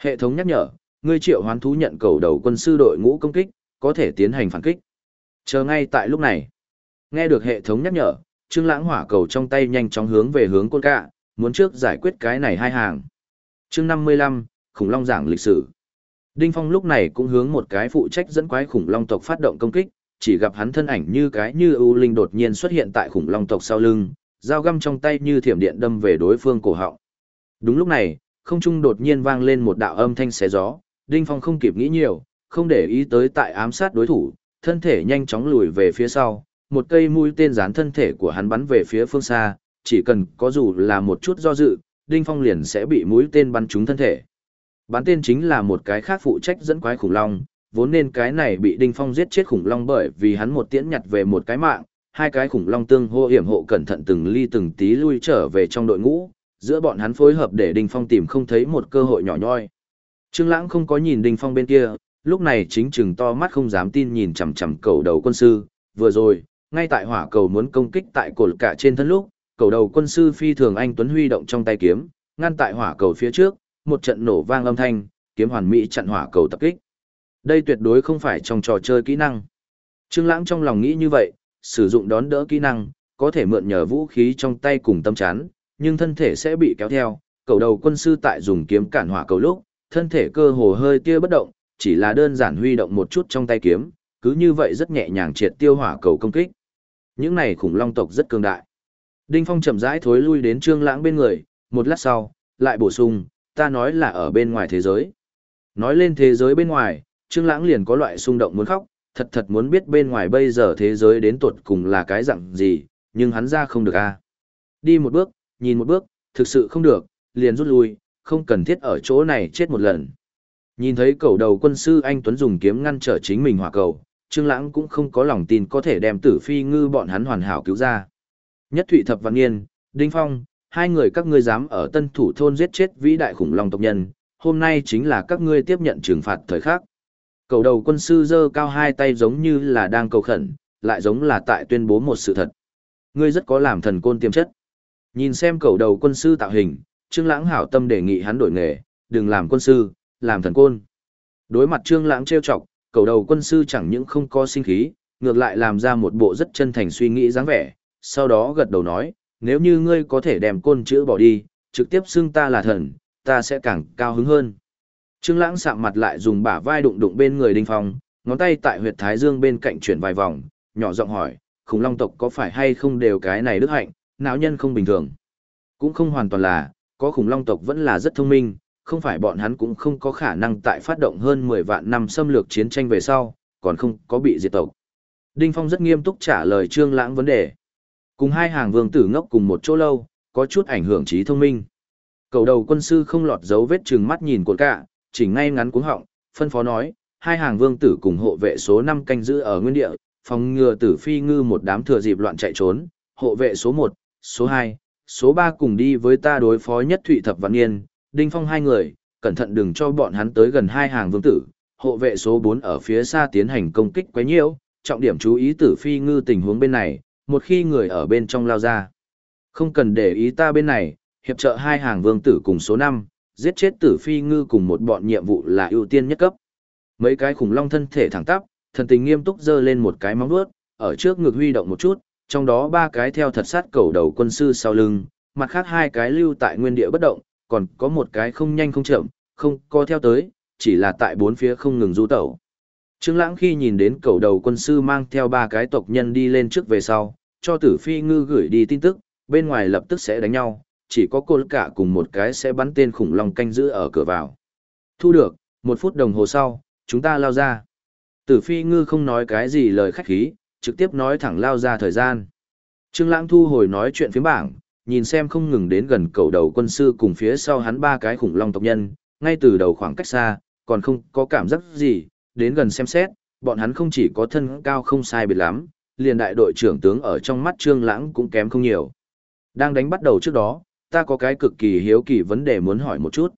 Hệ thống nhắc nhở, ngươi triệu hoán thú nhận cầu đầu quân sư đội ngũ công kích, có thể tiến hành phản kích. Chờ ngay tại lúc này, nghe được hệ thống nhắc nhở, Trương Lãng hỏa cầu trong tay nhanh chóng hướng về hướng côn cạ, muốn trước giải quyết cái này hai hàng. Chương 55, khủng long giảng lịch sử. Đinh Phong lúc này cũng hướng một cái phụ trách dẫn quái khủng long tộc phát động công kích, chỉ gặp hắn thân ảnh như cái như ưu linh đột nhiên xuất hiện tại khủng long tộc sau lưng, dao găm trong tay như thiểm điện đâm về đối phương cổ họng. Đúng lúc này, không trung đột nhiên vang lên một đạo âm thanh xé gió, Đinh Phong không kịp nghĩ nhiều, không để ý tới tại ám sát đối thủ, thân thể nhanh chóng lùi về phía sau, một cây mũi tên dán thân thể của hắn bắn về phía phương xa, chỉ cần có dù là một chút do dự, Đinh Phong liền sẽ bị mũi tên bắn trúng thân thể. Bắn tên chính là một cái khác phụ trách dẫn quái khủng long, vốn nên cái này bị Đinh Phong giết chết khủng long bởi vì hắn một tiễn nhặt về một cái mạng, hai cái khủng long tương hô hiểm hộ cẩn thận từng ly từng tí lui trở về trong đội ngũ, giữa bọn hắn phối hợp để Đinh Phong tìm không thấy một cơ hội nhỏ nhoi. Trương Lãng không có nhìn Đinh Phong bên kia, lúc này chính chừng to mắt không dám tin nhìn chằm chằm cầu đầu quân sư, vừa rồi, ngay tại hỏa cầu muốn công kích tại cột cả trên thân lúc, cầu đầu quân sư phi thường anh tuấn huy động trong tay kiếm, ngăn tại hỏa cầu phía trước, một trận nổ vang âm thanh, kiếm hoàn mỹ chặn hỏa cầu tập kích. Đây tuyệt đối không phải trong trò chơi kỹ năng. Trương Lãng trong lòng nghĩ như vậy, sử dụng đón đỡ kỹ năng, có thể mượn nhờ vũ khí trong tay cùng tâm chắn, nhưng thân thể sẽ bị kéo theo. Cầu đầu quân sư tại dùng kiếm cản hỏa cầu lúc, thân thể cơ hồ hơi tia bất động, chỉ là đơn giản huy động một chút trong tay kiếm, cứ như vậy rất nhẹ nhàng triệt tiêu hỏa cầu công kích. Những này khủng long tộc rất cường đại. Đinh Phong chậm rãi thối lui đến Trương Lãng bên người, một lát sau, lại bổ sung, ta nói là ở bên ngoài thế giới. Nói lên thế giới bên ngoài, Trương Lãng liền có loại xung động muốn khóc, thật thật muốn biết bên ngoài bây giờ thế giới đến tuột cùng là cái dạng gì, nhưng hắn ra không được a. Đi một bước, nhìn một bước, thực sự không được, liền rút lui, không cần thiết ở chỗ này chết một lần. Nhìn thấy cầu đầu quân sư anh Tuấn dùng kiếm ngăn trở chính mình hỏa cầu, Trương Lãng cũng không có lòng tin có thể đem Tử Phi Ngư bọn hắn hoàn hảo cứu ra. Nhất Thụy Thập Văn Nghiên, Đinh Phong, hai người các ngươi dám ở Tân Thủ thôn giết chết vĩ đại khủng long tộc nhân, hôm nay chính là các ngươi tiếp nhận trừng phạt thời khắc. Cầu đầu quân sư giơ cao hai tay giống như là đang cầu khẩn, lại giống là tại tuyên bố một sự thật. Ngươi rất có làm thần côn tiềm chất. Nhìn xem cầu đầu quân sư tạo hình, Trương Lãng hảo tâm đề nghị hắn đổi nghề, đừng làm quân sư, làm thần côn. Đối mặt Trương Lãng trêu chọc, cầu đầu quân sư chẳng những không có sinh khí, ngược lại làm ra một bộ rất chân thành suy nghĩ dáng vẻ, sau đó gật đầu nói, nếu như ngươi có thể đem côn chữ bỏ đi, trực tiếp xưng ta là thần, ta sẽ càng cao hứng hơn. Trương Lãng sạm mặt lại dùng bả vai đụng đụng bên người Đinh Phong, ngón tay tại huyệt thái dương bên cạnh chuyển vài vòng, nhỏ giọng hỏi, khủng long tộc có phải hay không đều cái này đức hạnh, não nhân không bình thường. Cũng không hoàn toàn là, có khủng long tộc vẫn là rất thông minh, không phải bọn hắn cũng không có khả năng tại phát động hơn 10 vạn năm xâm lược chiến tranh về sau, còn không có bị diệt tộc. Đinh Phong rất nghiêm túc trả lời Trương Lãng vấn đề. Cùng hai hàng vương tử ngốc cùng một chỗ lâu, có chút ảnh hưởng trí thông minh. Cầu đầu quân sư không lọt dấu vết trừng mắt nhìn cột cả, chỉnh ngay ngắn cuống họng, phân phó nói, hai hàng vương tử cùng hộ vệ số 5 canh giữ ở nguyên địa, phòng ngừa tử phi ngư một đám thừa dịp loạn chạy trốn, hộ vệ số 1, số 2, số 3 cùng đi với ta đối phó nhất thụy thập văn niên, đinh phong hai người, cẩn thận đừng cho bọn hắn tới gần hai hàng vương tử, hộ vệ số 4 ở phía xa tiến hành công kích quấy nhiễu, trọng điểm chú ý tử phi ngư tình huống bên này, một khi người ở bên trong lao ra. Không cần để ý ta bên này, hiệp trợ hai hàng vương tử cùng số 5, giết chết tử phi ngư cùng một bọn nhiệm vụ là ưu tiên nhất cấp. Mấy cái khủng long thân thể thẳng tắp, thần tình nghiêm túc dơ lên một cái móng vuốt, ở trước ngực huy động một chút, trong đó ba cái theo thật sát cầu đầu quân sư sau lưng, mặt khác hai cái lưu tại nguyên địa bất động, còn có một cái không nhanh không chậm, không có theo tới, chỉ là tại bốn phía không ngừng du tẩu. Trương Lãng khi nhìn đến cầu đầu quân sư mang theo ba cái tộc nhân đi lên trước về sau, cho Tử Phi Ngư gửi đi tin tức, bên ngoài lập tức sẽ đánh nhau, chỉ có cô cả cùng một cái sẽ bắn tên khủng long canh giữ ở cửa vào. Thu được, một phút đồng hồ sau, chúng ta lao ra. Tử Phi Ngư không nói cái gì lời khách khí, trực tiếp nói thẳng lao ra thời gian. Trương Lãng thu hồi nói chuyện phía bảng, nhìn xem không ngừng đến gần cầu đầu quân sư cùng phía sau hắn ba cái khủng long tộc nhân, ngay từ đầu khoảng cách xa, còn không có cảm giác gì, đến gần xem xét, bọn hắn không chỉ có thân cao không sai biệt lắm, liền đại đội trưởng tướng ở trong mắt Trương Lãng cũng kém không nhiều. Đang đánh bắt đầu trước đó, ta có cái cực kỳ hiếu kỳ vấn đề muốn hỏi một chút.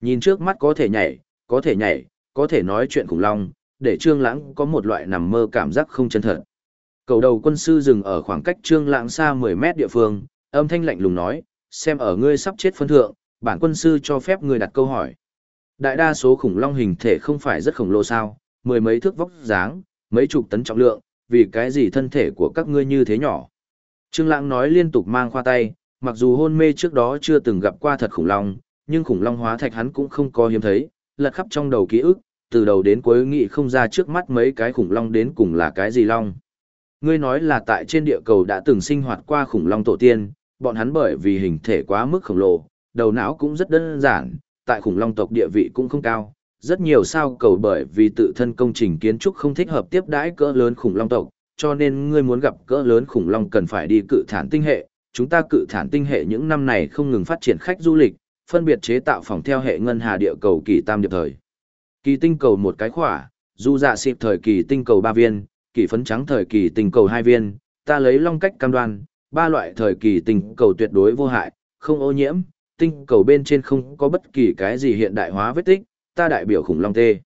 Nhìn trước mắt có thể nhảy, có thể nhảy, có thể nói chuyện khủng long, để Trương Lãng có một loại nằm mơ cảm giác không chân thật. Cầu đầu quân sư dừng ở khoảng cách Trương Lãng xa 10 mét địa phương, âm thanh lạnh lùng nói, xem ở ngươi sắp chết phân thượng, bản quân sư cho phép ngươi đặt câu hỏi. Đại đa số khủng long hình thể không phải rất khổng lồ sao, mười mấy thước vóc dáng, mấy chục tấn trọng lượng, vì cái gì thân thể của các ngươi như thế nhỏ. Trương Lãng nói liên tục mang khoa tay, mặc dù hôn mê trước đó chưa từng gặp qua thật khủng long, nhưng khủng long hóa thạch hắn cũng không có hiếm thấy, lật khắp trong đầu ký ức, từ đầu đến cuối nghĩ không ra trước mắt mấy cái khủng long đến cùng là cái gì long. Ngươi nói là tại trên địa cầu đã từng sinh hoạt qua khủng long tổ tiên, bọn hắn bởi vì hình thể quá mức khổng lồ, đầu não cũng rất đơn giản, tại khủng long tộc địa vị cũng không cao. Rất nhiều sao cầu bởi vì tự thân công trình kiến trúc không thích hợp tiếp đãi cỡ lớn khủng long tộc, cho nên ngươi muốn gặp cỡ lớn khủng long cần phải đi cự thản tinh hệ. Chúng ta cự thản tinh hệ những năm này không ngừng phát triển khách du lịch, phân biệt chế tạo phòng theo hệ ngân hà địa cầu kỳ tam điệp thời. Kỳ tinh cầu một cái khỏa, du dạ xịp thời kỳ tinh cầu ba viên, kỳ phấn trắng thời kỳ tinh cầu hai viên, ta lấy long cách cam đoan, ba loại thời kỳ tinh cầu tuyệt đối vô hại, không ô nhiễm, tinh cầu bên trên không có bất kỳ cái gì hiện đại hóa vết tích, ta đại biểu khủng long tê.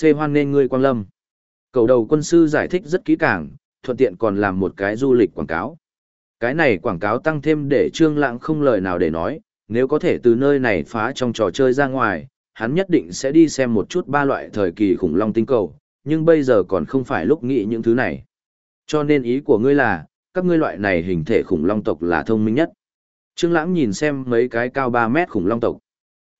C hoan nên ngươi quang lâm. Cầu đầu quân sư giải thích rất kỹ càng, thuận tiện còn làm một cái du lịch quảng cáo. Cái này quảng cáo tăng thêm để Trương Lãng không lời nào để nói, nếu có thể từ nơi này phá trong trò chơi ra ngoài, hắn nhất định sẽ đi xem một chút ba loại thời kỳ khủng long tinh cầu, nhưng bây giờ còn không phải lúc nghĩ những thứ này. Cho nên ý của ngươi là, các ngươi loại này hình thể khủng long tộc là thông minh nhất. Trương Lãng nhìn xem mấy cái cao 3 mét khủng long tộc.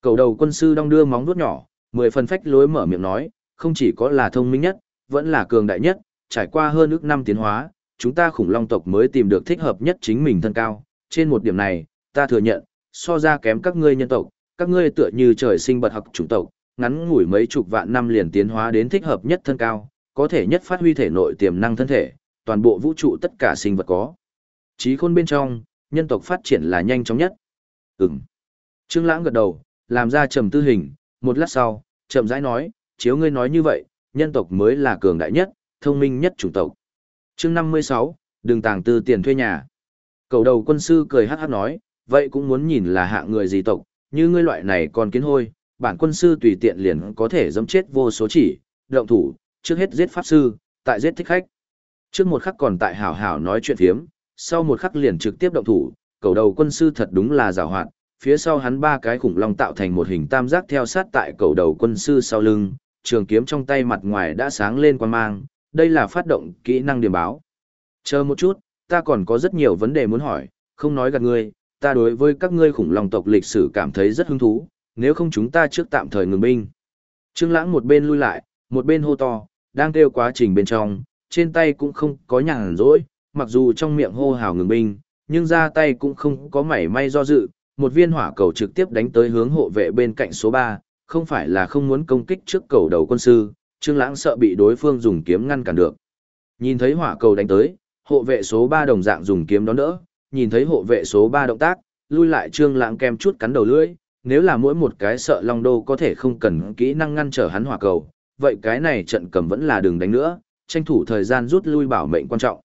Cầu đầu quân sư đong đưa móng vuốt nhỏ, mười phần phách lối mở miệng nói, không chỉ có là thông minh nhất, vẫn là cường đại nhất, trải qua hơn ước năm tiến hóa, chúng ta khủng long tộc mới tìm được thích hợp nhất chính mình thân cao. Trên một điểm này, ta thừa nhận, so ra kém các ngươi nhân tộc, các ngươi tựa như trời sinh bật học chủng tộc, ngắn ngủi mấy chục vạn năm liền tiến hóa đến thích hợp nhất thân cao, có thể nhất phát huy thể nội tiềm năng thân thể, toàn bộ vũ trụ tất cả sinh vật có. Trí khôn bên trong, nhân tộc phát triển là nhanh chóng nhất. Ừm. Trương Lãng gật đầu, làm ra trầm tư hình, một lát sau, chậm rãi nói, chiếu ngươi nói như vậy, nhân tộc mới là cường đại nhất, thông minh nhất chủng tộc. Chương 56, đừng tàng tư tiền thuê nhà. Cầu đầu quân sư cười hát hát nói, vậy cũng muốn nhìn là hạng người gì tộc, như ngươi loại này còn kiến hôi, bản quân sư tùy tiện liền có thể giẫm chết vô số chỉ, động thủ, trước hết giết pháp sư, tại giết thích khách. Trước một khắc còn tại hảo hảo nói chuyện phiếm, sau một khắc liền trực tiếp động thủ, cầu đầu quân sư thật đúng là giàu hoạt, phía sau hắn ba cái khủng long tạo thành một hình tam giác theo sát tại cầu đầu quân sư sau lưng, trường kiếm trong tay mặt ngoài đã sáng lên quan mang, đây là phát động kỹ năng điểm báo. Chờ một chút, ta còn có rất nhiều vấn đề muốn hỏi, không nói gạt ngươi, ta đối với các ngươi khủng long tộc lịch sử cảm thấy rất hứng thú, nếu không chúng ta trước tạm thời ngừng binh. Trương Lãng một bên lui lại, một bên hô to, đang kêu quá trình bên trong, trên tay cũng không có nhàn rỗi, mặc dù trong miệng hô hào ngừng binh, nhưng ra tay cũng không có mảy may do dự, một viên hỏa cầu trực tiếp đánh tới hướng hộ vệ bên cạnh số 3, không phải là không muốn công kích trước cầu đầu quân sư, Trương Lãng sợ bị đối phương dùng kiếm ngăn cản được. Nhìn thấy hỏa cầu đánh tới, hộ vệ số 3 đồng dạng dùng kiếm đón đỡ, nhìn thấy hộ vệ số 3 động tác, lui lại Trương Lãng kem chút cắn đầu lưỡi, nếu là mỗi một cái sợ Long Đô có thể không cần kỹ năng ngăn trở hắn hỏa cầu, vậy cái này trận cầm vẫn là đường đánh nữa, tranh thủ thời gian rút lui bảo mệnh quan trọng.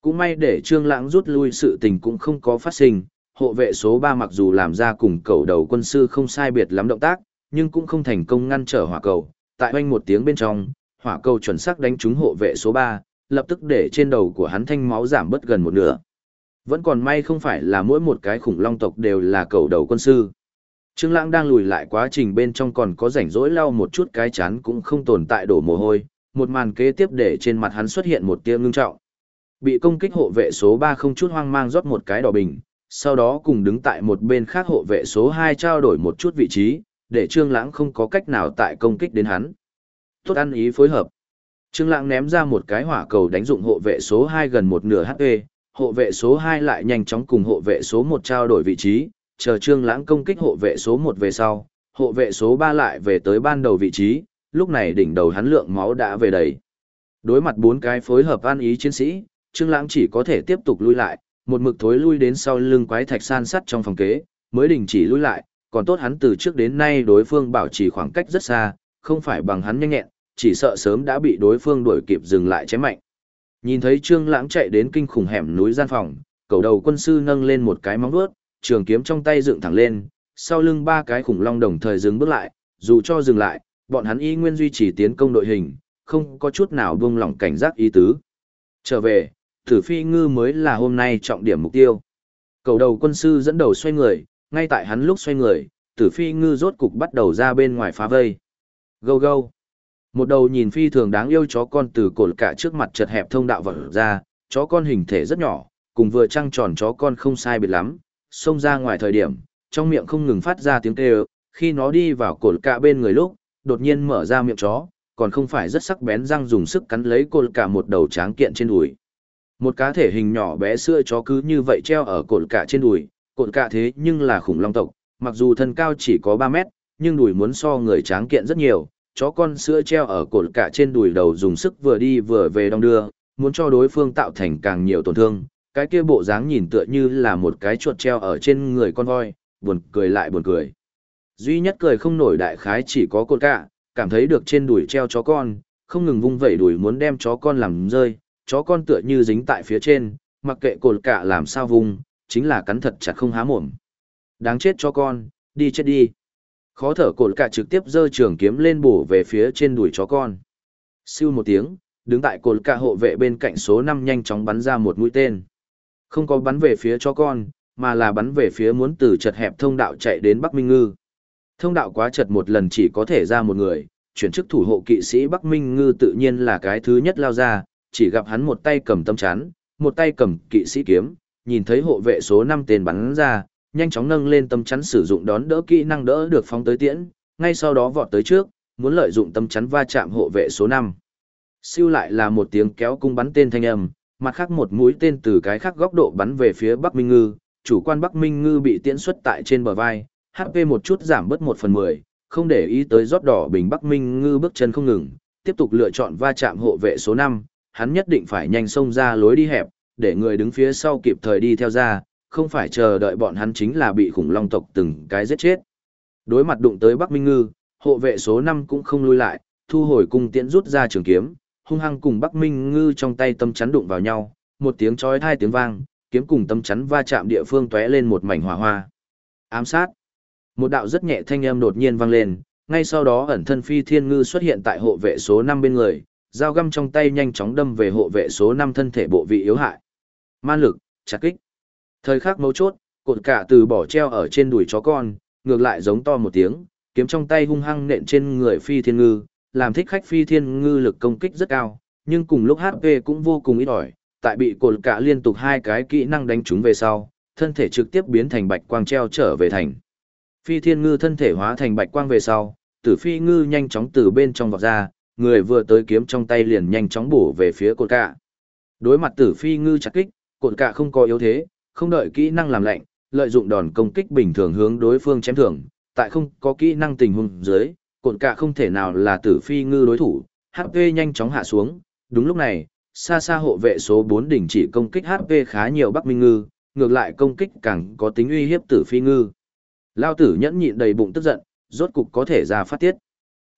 Cũng may để Trương Lãng rút lui sự tình cũng không có phát sinh, hộ vệ số 3 mặc dù làm ra cùng cầu đầu quân sư không sai biệt lắm động tác, nhưng cũng không thành công ngăn trở hỏa cầu. Tại oanh một tiếng bên trong, hỏa cầu chuẩn xác đánh trúng hộ vệ số 3, lập tức để trên đầu của hắn thanh máu giảm bất gần một nửa. Vẫn còn may không phải là mỗi một cái khủng long tộc đều là cầu đầu quân sư. Trương Lãng đang lùi lại quá trình bên trong còn có rảnh rỗi lau một chút cái chán cũng không tồn tại đổ mồ hôi, một màn kế tiếp để trên mặt hắn xuất hiện một tia ngưng trọng. Bị công kích hộ vệ số 3 không chút hoang mang rót một cái đỏ bình, sau đó cùng đứng tại một bên khác hộ vệ số 2 trao đổi một chút vị trí, để Trương Lãng không có cách nào tại công kích đến hắn. Tốt ăn ý phối hợp. Trương Lãng ném ra một cái hỏa cầu đánh dụng hộ vệ số 2 gần một nửa HP, hộ vệ số 2 lại nhanh chóng cùng hộ vệ số 1 trao đổi vị trí, chờ Trương Lãng công kích hộ vệ số 1 về sau, hộ vệ số 3 lại về tới ban đầu vị trí, lúc này đỉnh đầu hắn lượng máu đã về đầy. Đối mặt bốn cái phối hợp ăn ý chiến sĩ, Trương Lãng chỉ có thể tiếp tục lui lại, một mực thối lui đến sau lưng quái thạch san sắt trong phòng kế, mới đình chỉ lui lại, còn tốt hắn từ trước đến nay đối phương bảo trì khoảng cách rất xa, không phải bằng hắn nhanh nhẹn, chỉ sợ sớm đã bị đối phương đuổi kịp dừng lại chém mạnh. Nhìn thấy Trương Lãng chạy đến kinh khủng hẻm núi gian phòng, cầu đầu quân sư nâng lên một cái móng vuốt, trường kiếm trong tay dựng thẳng lên, sau lưng ba cái khủng long đồng thời dừng bước lại, dù cho dừng lại, bọn hắn y nguyên duy trì tiến công đội hình, không có chút nào buông lỏng cảnh giác ý tứ. Trở về, Tử Phi Ngư mới là hôm nay trọng điểm mục tiêu. Cầu đầu quân sư dẫn đầu xoay người, ngay tại hắn lúc xoay người, Tử Phi Ngư rốt cục bắt đầu ra bên ngoài phá vây. Gâu gâu. Một đầu nhìn phi thường đáng yêu chó con từ cột cả trước mặt chật hẹp thông đạo vỡ ra, chó con hình thể rất nhỏ, cùng vừa trăng tròn chó con không sai biệt lắm, xông ra ngoài thời điểm, trong miệng không ngừng phát ra tiếng kêu, khi nó đi vào cột cả bên người lúc, đột nhiên mở ra miệng chó, còn không phải rất sắc bén răng dùng sức cắn lấy cột cả một đầu tráng kiện trên đùi. Một cá thể hình nhỏ bé xưa chó cứ như vậy treo ở cột cả trên đùi, cột cả thế nhưng là khủng long tộc, mặc dù thân cao chỉ có 3 mét, nhưng đùi muốn so người tráng kiện rất nhiều, chó con sữa treo ở cột cả trên đùi đầu dùng sức vừa đi vừa về đong đưa, muốn cho đối phương tạo thành càng nhiều tổn thương. Cái kia bộ dáng nhìn tựa như là một cái chuột treo ở trên người con voi, buồn cười lại buồn cười. Duy nhất cười không nổi đại khái chỉ có cột cả, cảm thấy được trên đùi treo chó con, không ngừng vung vẩy đuổi muốn đem chó con làm rơi, chó con tựa như dính tại phía trên, mặc kệ cột cả làm sao vùng, chính là cắn thật chặt không há mồm. Đáng chết cho con, đi chết đi. Khó thở cột cả trực tiếp giơ trường kiếm lên bổ về phía trên đuổi chó con. Siêu một tiếng, đứng tại cột cả hộ vệ bên cạnh số 5 nhanh chóng bắn ra một mũi tên. Không có bắn về phía chó con, mà là bắn về phía muốn từ chật hẹp thông đạo chạy đến Bắc Minh Ngư. Thông đạo quá chật một lần chỉ có thể ra một người, chuyển chức thủ hộ kỵ sĩ Bắc Minh Ngư tự nhiên là cái thứ nhất lao ra, chỉ gặp hắn một tay cầm tâm chắn, một tay cầm kỵ sĩ kiếm, nhìn thấy hộ vệ số 5 tên bắn ra, nhanh chóng nâng lên tâm chắn sử dụng đón đỡ kỹ năng đỡ được phóng tới tiễn, ngay sau đó vọt tới trước, muốn lợi dụng tâm chắn va chạm hộ vệ số 5. Siêu lại là một tiếng kéo cung bắn tên thanh âm, mặt khác một mũi tên từ cái khác góc độ bắn về phía Bắc Minh Ngư, chủ quan Bắc Minh Ngư bị tiễn xuất tại trên bờ vai, HP một chút giảm bớt 1 phần 10, không để ý tới rót đỏ bình Bắc Minh Ngư bước chân không ngừng, tiếp tục lựa chọn va chạm hộ vệ số 5, hắn nhất định phải nhanh xông ra lối đi hẹp, để người đứng phía sau kịp thời đi theo ra, không phải chờ đợi bọn hắn chính là bị khủng long tộc từng cái giết chết. Đối mặt đụng tới Bắc Minh Ngư, hộ vệ số 5 cũng không lui lại, thu hồi cung tiễn rút ra trường kiếm, hung hăng cùng Bắc Minh Ngư trong tay tâm chắn đụng vào nhau, một tiếng chói hai tiếng vang, kiếm cùng tâm chắn va chạm địa phương tóe lên một mảnh hỏa hoa. Ám sát. Một đạo rất nhẹ thanh âm đột nhiên vang lên, ngay sau đó ẩn thân phi thiên ngư xuất hiện tại hộ vệ số 5 bên người, dao găm trong tay nhanh chóng đâm về hộ vệ số 5 thân thể bộ vị yếu hại. Man lực, chặt kích. Thời khắc mấu chốt, cột cả từ bỏ treo ở trên đùi chó con, ngược lại giống to một tiếng, kiếm trong tay hung hăng nện trên người phi thiên ngư, làm thích khách phi thiên ngư lực công kích rất cao, nhưng cùng lúc HP cũng vô cùng ít ỏi, tại bị cột cả liên tục hai cái kỹ năng đánh trúng về sau, thân thể trực tiếp biến thành bạch quang treo trở về thành. Phi thiên ngư thân thể hóa thành bạch quang về sau, tử phi ngư nhanh chóng từ bên trong vọt ra, người vừa tới kiếm trong tay liền nhanh chóng bổ về phía cột cạ. Đối mặt tử phi ngư chặt kích, cột cạ không có yếu thế, không đợi kỹ năng làm lạnh, lợi dụng đòn công kích bình thường hướng đối phương chém thưởng, tại không có kỹ năng tình huống dưới, cột cạ không thể nào là tử phi ngư đối thủ, HP nhanh chóng hạ xuống, đúng lúc này, xa xa hộ vệ số 4 đỉnh chỉ công kích HP khá nhiều Bắc Minh ngư, ngược lại công kích càng có tính uy hiếp tử phi ngư. Lao tử nhẫn nhịn đầy bụng tức giận, rốt cục có thể ra phát tiết.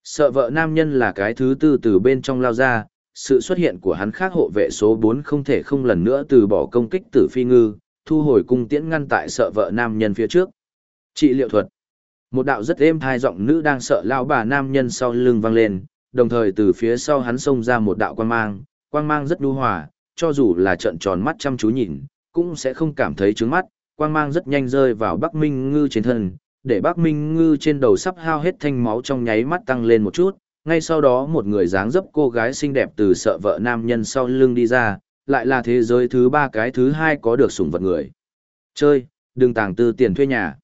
Sợ vợ nam nhân là cái thứ tư từ bên trong lao ra, sự xuất hiện của hắn khác hộ vệ số 4 không thể không lần nữa từ bỏ công kích tử phi ngư, thu hồi cung tiễn ngăn tại sợ vợ nam nhân phía trước. Trị liệu thuật. Một đạo rất êm thai giọng nữ đang sợ lao bà nam nhân sau lưng vang lên, đồng thời từ phía sau hắn xông ra một đạo quang mang, quang mang rất nhu hòa, cho dù là trận tròn mắt chăm chú nhìn, cũng sẽ không cảm thấy trướng mắt, quang mang rất nhanh rơi vào Bắc Minh Ngư trên thân, để Bắc Minh Ngư trên đầu sắp hao hết thanh máu trong nháy mắt tăng lên một chút, ngay sau đó một người dáng dấp cô gái xinh đẹp từ sợ vợ nam nhân sau lưng đi ra, lại là thế giới thứ ba cái thứ hai có được sủng vật người. Chơi, đừng tàng tư tiền thuê nhà.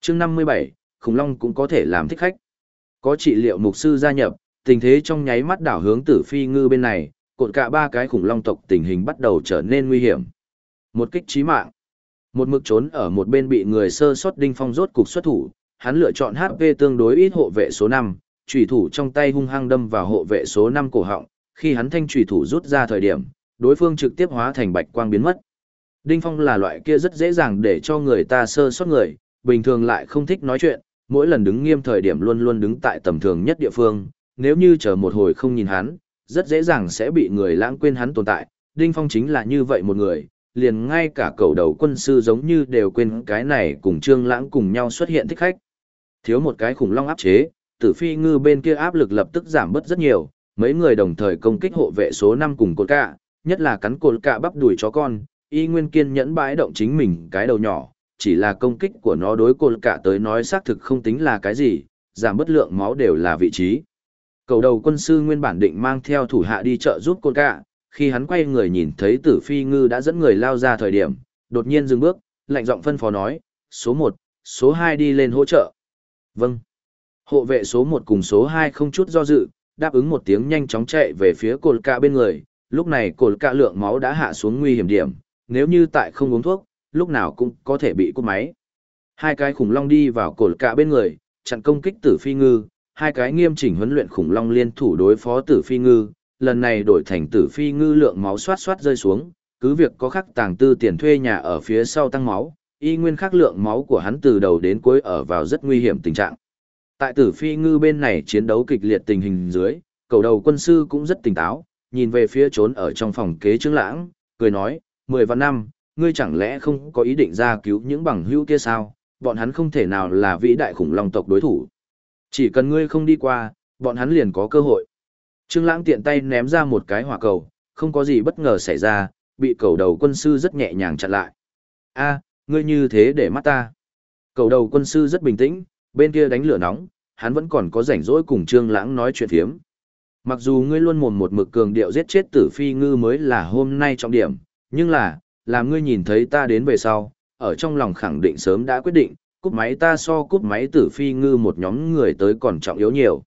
chương 57, khủng long cũng có thể làm thích khách. Có trị liệu mục sư gia nhập, tình thế trong nháy mắt đảo hướng tử phi ngư bên này, cột cả ba cái khủng long tộc tình hình bắt đầu trở nên nguy hiểm. Một kích chí mạng. Một mực trốn ở một bên bị người sơ sót đinh phong rốt cục xuất thủ, hắn lựa chọn HP tương đối ít hộ vệ số 5, chủy thủ trong tay hung hăng đâm vào hộ vệ số 5 cổ họng, khi hắn thanh chủy thủ rút ra thời điểm, đối phương trực tiếp hóa thành bạch quang biến mất. Đinh Phong là loại kia rất dễ dàng để cho người ta sơ sót người, bình thường lại không thích nói chuyện, mỗi lần đứng nghiêm thời điểm luôn luôn đứng tại tầm thường nhất địa phương, nếu như chờ một hồi không nhìn hắn, rất dễ dàng sẽ bị người lãng quên hắn tồn tại. Đinh Phong chính là như vậy một người, liền ngay cả cầu đầu quân sư giống như đều quên cái này cùng Trương Lãng cùng nhau xuất hiện thích khách. Thiếu một cái khủng long áp chế, tử phi ngư bên kia áp lực lập tức giảm bớt rất nhiều, mấy người đồng thời công kích hộ vệ số 5 cùng cột cạ nhất là cắn cột cạ bắp đuổi chó con, y nguyên kiên nhẫn bãi động chính mình cái đầu nhỏ, chỉ là công kích của nó đối cột cạ tới nói xác thực không tính là cái gì, giảm bất lượng máu đều là vị trí. Cầu đầu quân sư nguyên bản định mang theo thủ hạ đi chợ giúp cột cạ khi hắn quay người nhìn thấy tử phi ngư đã dẫn người lao ra thời điểm, đột nhiên dừng bước, lạnh giọng phân phó nói, số một, số hai đi lên hỗ trợ. Vâng. Hộ vệ số một cùng số hai không chút do dự, đáp ứng một tiếng nhanh chóng chạy về phía cột cạ bên người, lúc này cột cạ lượng máu đã hạ xuống nguy hiểm điểm, nếu như tại không uống thuốc, lúc nào cũng có thể bị cút máy. Hai cái khủng long đi vào cột cạ bên người, chặn công kích tử phi ngư, hai cái nghiêm chỉnh huấn luyện khủng long liên thủ đối phó tử phi ngư, lần này đổi thành tử phi ngư lượng máu xoát xoát rơi xuống, cứ việc có khắc tàng tư tiền thuê nhà ở phía sau tăng máu, y nguyên khắc lượng máu của hắn từ đầu đến cuối ở vào rất nguy hiểm tình trạng. Tại tử phi ngư bên này chiến đấu kịch liệt tình hình dưới, Cầu đầu quân sư cũng rất tỉnh táo, nhìn về phía trốn ở trong phòng kế trương lãng, cười nói, mười vạn năm, ngươi chẳng lẽ không có ý định ra cứu những bằng hữu kia sao, bọn hắn không thể nào là vĩ đại khủng long tộc đối thủ. Chỉ cần ngươi không đi qua, bọn hắn liền có cơ hội. Trương lãng tiện tay ném ra một cái hỏa cầu, không có gì bất ngờ xảy ra, bị cầu đầu quân sư rất nhẹ nhàng chặn lại. a ngươi như thế để mắt ta. Cầu đầu quân sư rất bình tĩnh, bên kia đánh lửa nóng, hắn vẫn còn có rảnh rỗi cùng Trương Lãng nói chuyện phiếm. Mặc dù ngươi luôn mồm một mực cường điệu giết chết tử phi ngư mới là hôm nay trọng điểm, nhưng là, làm ngươi nhìn thấy ta đến về sau, ở trong lòng khẳng định sớm đã quyết định, cúp máy ta so cúp máy tử phi ngư một nhóm người tới còn trọng yếu nhiều.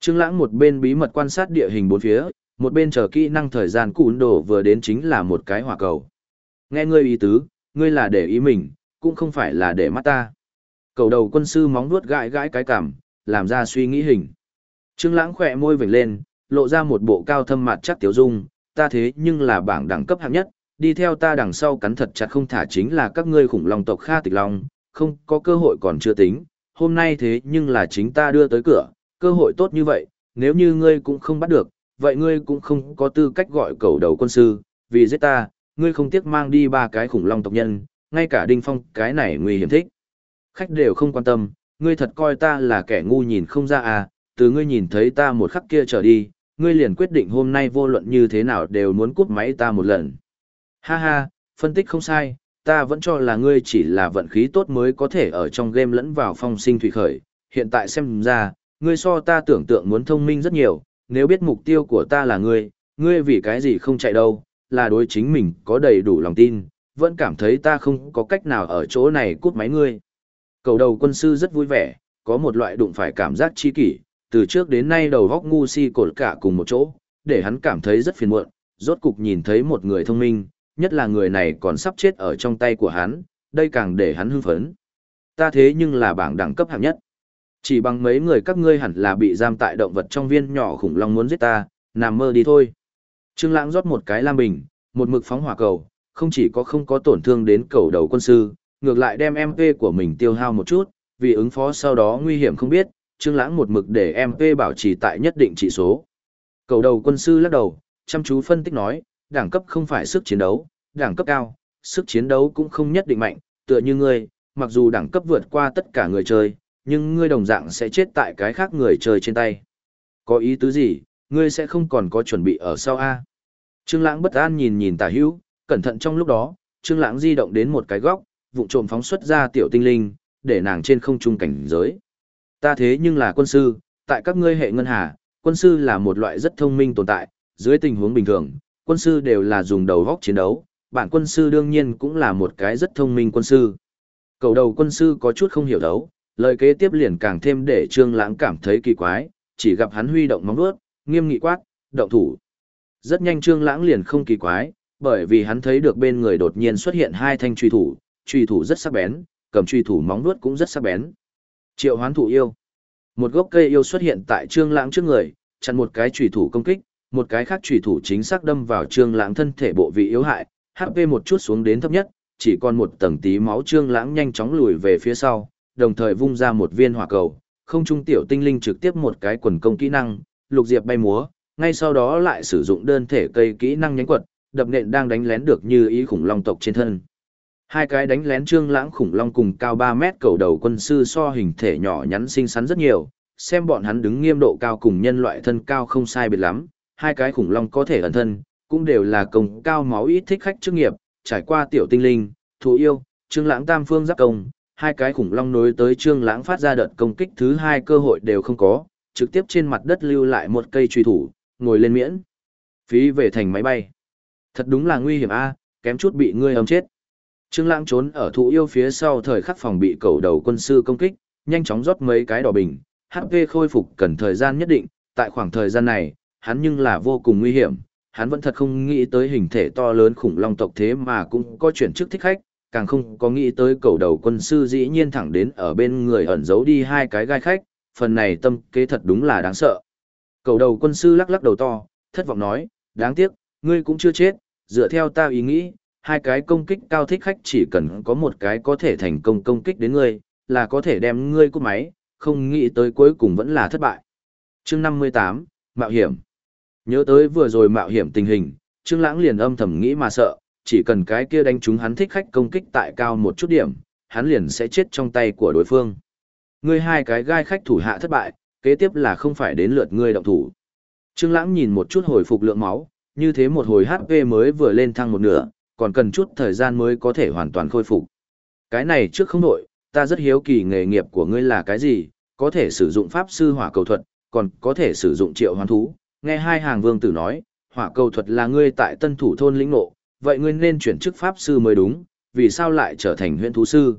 Trương Lãng một bên bí mật quan sát địa hình bốn phía, một bên chờ kỹ năng thời gian cún đổ vừa đến chính là một cái hỏa cầu. Nghe ngươi ý tứ, ngươi là để ý mình, cũng không phải là để mắt ta. Cầu đầu quân sư móng vuốt gãi gãi cái cằm, làm ra suy nghĩ hình. Trương Lãng khẽ môi vểnh lên, lộ ra một bộ cao thâm mặt chắc tiểu dung, ta thế nhưng là bảng đẳng cấp hạng nhất, đi theo ta đằng sau cắn thật chặt không thả chính là các ngươi khủng long tộc Kha Tịch Long, không có cơ hội còn chưa tính, hôm nay thế nhưng là chính ta đưa tới cửa, cơ hội tốt như vậy, nếu như ngươi cũng không bắt được, vậy ngươi cũng không có tư cách gọi cầu đầu quân sư, vì giết ta, ngươi không tiếc mang đi ba cái khủng long tộc nhân, ngay cả đinh phong cái này nguy hiểm thích. Khách đều không quan tâm, ngươi thật coi ta là kẻ ngu nhìn không ra à, từ ngươi nhìn thấy ta một khắc kia trở đi, ngươi liền quyết định hôm nay vô luận như thế nào đều muốn cút máy ta một lần. Ha ha, phân tích không sai, ta vẫn cho là ngươi chỉ là vận khí tốt mới có thể ở trong game lẫn vào phong sinh thủy khởi, hiện tại xem ra, ngươi so ta tưởng tượng muốn thông minh rất nhiều, nếu biết mục tiêu của ta là ngươi, ngươi vì cái gì không chạy đâu, là đối chính mình có đầy đủ lòng tin, vẫn cảm thấy ta không có cách nào ở chỗ này cút máy ngươi. Cầu đầu quân sư rất vui vẻ, có một loại đụng phải cảm giác chi kỷ, từ trước đến nay đầu góc ngu si cột cả cùng một chỗ, để hắn cảm thấy rất phiền muộn, rốt cục nhìn thấy một người thông minh, nhất là người này còn sắp chết ở trong tay của hắn, đây càng để hắn hưng phấn. Ta thế nhưng là bảng đẳng cấp hạng nhất. Chỉ bằng mấy người các ngươi hẳn là bị giam tại động vật trong viên nhỏ khủng long muốn giết ta, nằm mơ đi thôi. Trương Lãng rót một cái lam bình, một mực phóng hỏa cầu, không chỉ có không có tổn thương đến cầu đầu quân sư, ngược lại đem MP của mình tiêu hao một chút, vì ứng phó sau đó nguy hiểm không biết, Trương Lãng một mực để MP bảo trì tại nhất định trị số. Cầu đầu quân sư lắc đầu, chăm chú phân tích nói, đẳng cấp không phải sức chiến đấu, đẳng cấp cao, sức chiến đấu cũng không nhất định mạnh, tựa như ngươi, mặc dù đẳng cấp vượt qua tất cả người chơi, nhưng ngươi đồng dạng sẽ chết tại cái khác người chơi trên tay. Có ý tứ gì, ngươi sẽ không còn có chuẩn bị ở sau A. Trương Lãng bất an nhìn nhìn Tả Hữu, cẩn thận trong lúc đó, Trương Lãng di động đến một cái góc, vụng trộm phóng xuất ra tiểu tinh linh, để nàng trên không trung cảnh giới. Ta thế nhưng là quân sư, tại các ngươi hệ ngân hà, quân sư là một loại rất thông minh tồn tại, dưới tình huống bình thường, quân sư đều là dùng đầu góc chiến đấu, bản quân sư đương nhiên cũng là một cái rất thông minh quân sư. Cầu đầu quân sư có chút không hiểu đấu, lời kế tiếp liền càng thêm để Trương Lãng cảm thấy kỳ quái, chỉ gặp hắn huy động móng vuốt, nghiêm nghị quát, động thủ. Rất nhanh Trương Lãng liền không kỳ quái, bởi vì hắn thấy được bên người đột nhiên xuất hiện hai thanh truy thủ, truy thủ rất sắc bén, cầm truy thủ móng vuốt cũng rất sắc bén. Triệu Hoán thủ yêu. Một gốc cây yêu xuất hiện tại Trương Lãng trước người, chặn một cái truy thủ công kích, một cái khác truy thủ chính xác đâm vào Trương Lãng thân thể bộ vị yếu hại, HP một chút xuống đến thấp nhất, chỉ còn một tầng tí máu Trương Lãng nhanh chóng lùi về phía sau, đồng thời vung ra một viên hỏa cầu, không trung tiểu tinh linh trực tiếp một cái quần công kỹ năng, lục diệp bay múa, ngay sau đó lại sử dụng đơn thể cây kỹ năng nhánh quật, đập nện đang đánh lén được như ý khủng long tộc trên thân. Hai cái đánh lén trương lãng khủng long cùng cao 3 mét cầu đầu quân sư so hình thể nhỏ nhắn xinh xắn rất nhiều, xem bọn hắn đứng nghiêm độ cao cùng nhân loại thân cao không sai biệt lắm, hai cái khủng long có thể ẩn thân, cũng đều là công cao máu ít thích khách chức nghiệp, trải qua tiểu tinh linh, thú yêu, trương lãng tam phương giáp công, hai cái khủng long nối tới trương lãng phát ra đợt công kích thứ hai cơ hội đều không có, trực tiếp trên mặt đất lưu lại một cây truy thủ, ngồi lên miễn. Phí về thành máy bay. Thật đúng là nguy hiểm a, kém chút bị ngươi ấm chết. Trương Lãng trốn ở thụ yêu phía sau thời khắc phòng bị cầu đầu quân sư công kích, nhanh chóng rót mấy cái đỏ bình, HP khôi phục cần thời gian nhất định, tại khoảng thời gian này, hắn nhưng là vô cùng nguy hiểm, hắn vẫn thật không nghĩ tới hình thể to lớn khủng long tộc thế mà cũng có chuyển chức thích khách, càng không có nghĩ tới cầu đầu quân sư dĩ nhiên thẳng đến ở bên người ẩn giấu đi hai cái gai khách, phần này tâm kế thật đúng là đáng sợ. Cầu đầu quân sư lắc lắc đầu to, thất vọng nói, đáng tiếc, ngươi cũng chưa chết, dựa theo ta ý nghĩ, hai cái công kích cao thích khách chỉ cần có một cái có thể thành công công kích đến ngươi, là có thể đem ngươi cút máy, không nghĩ tới cuối cùng vẫn là thất bại. chương 58, Mạo hiểm. Nhớ tới vừa rồi mạo hiểm tình hình, Trương Lãng liền âm thầm nghĩ mà sợ, chỉ cần cái kia đánh chúng hắn thích khách công kích tại cao một chút điểm, hắn liền sẽ chết trong tay của đối phương. Ngươi hai cái gai khách thủ hạ thất bại, kế tiếp là không phải đến lượt ngươi động thủ. Trương Lãng nhìn một chút hồi phục lượng máu, như thế một hồi HP mới vừa lên thăng một nửa, còn cần chút thời gian mới có thể hoàn toàn khôi phục. Cái này trước không đổi, ta rất hiếu kỳ nghề nghiệp của ngươi là cái gì, có thể sử dụng pháp sư hỏa cầu thuật, còn có thể sử dụng triệu hoán thú. Nghe hai hàng vương tử nói, hỏa cầu thuật là ngươi tại tân thủ thôn lĩnh ngộ, vậy ngươi nên chuyển chức pháp sư mới đúng, vì sao lại trở thành huyện thú sư?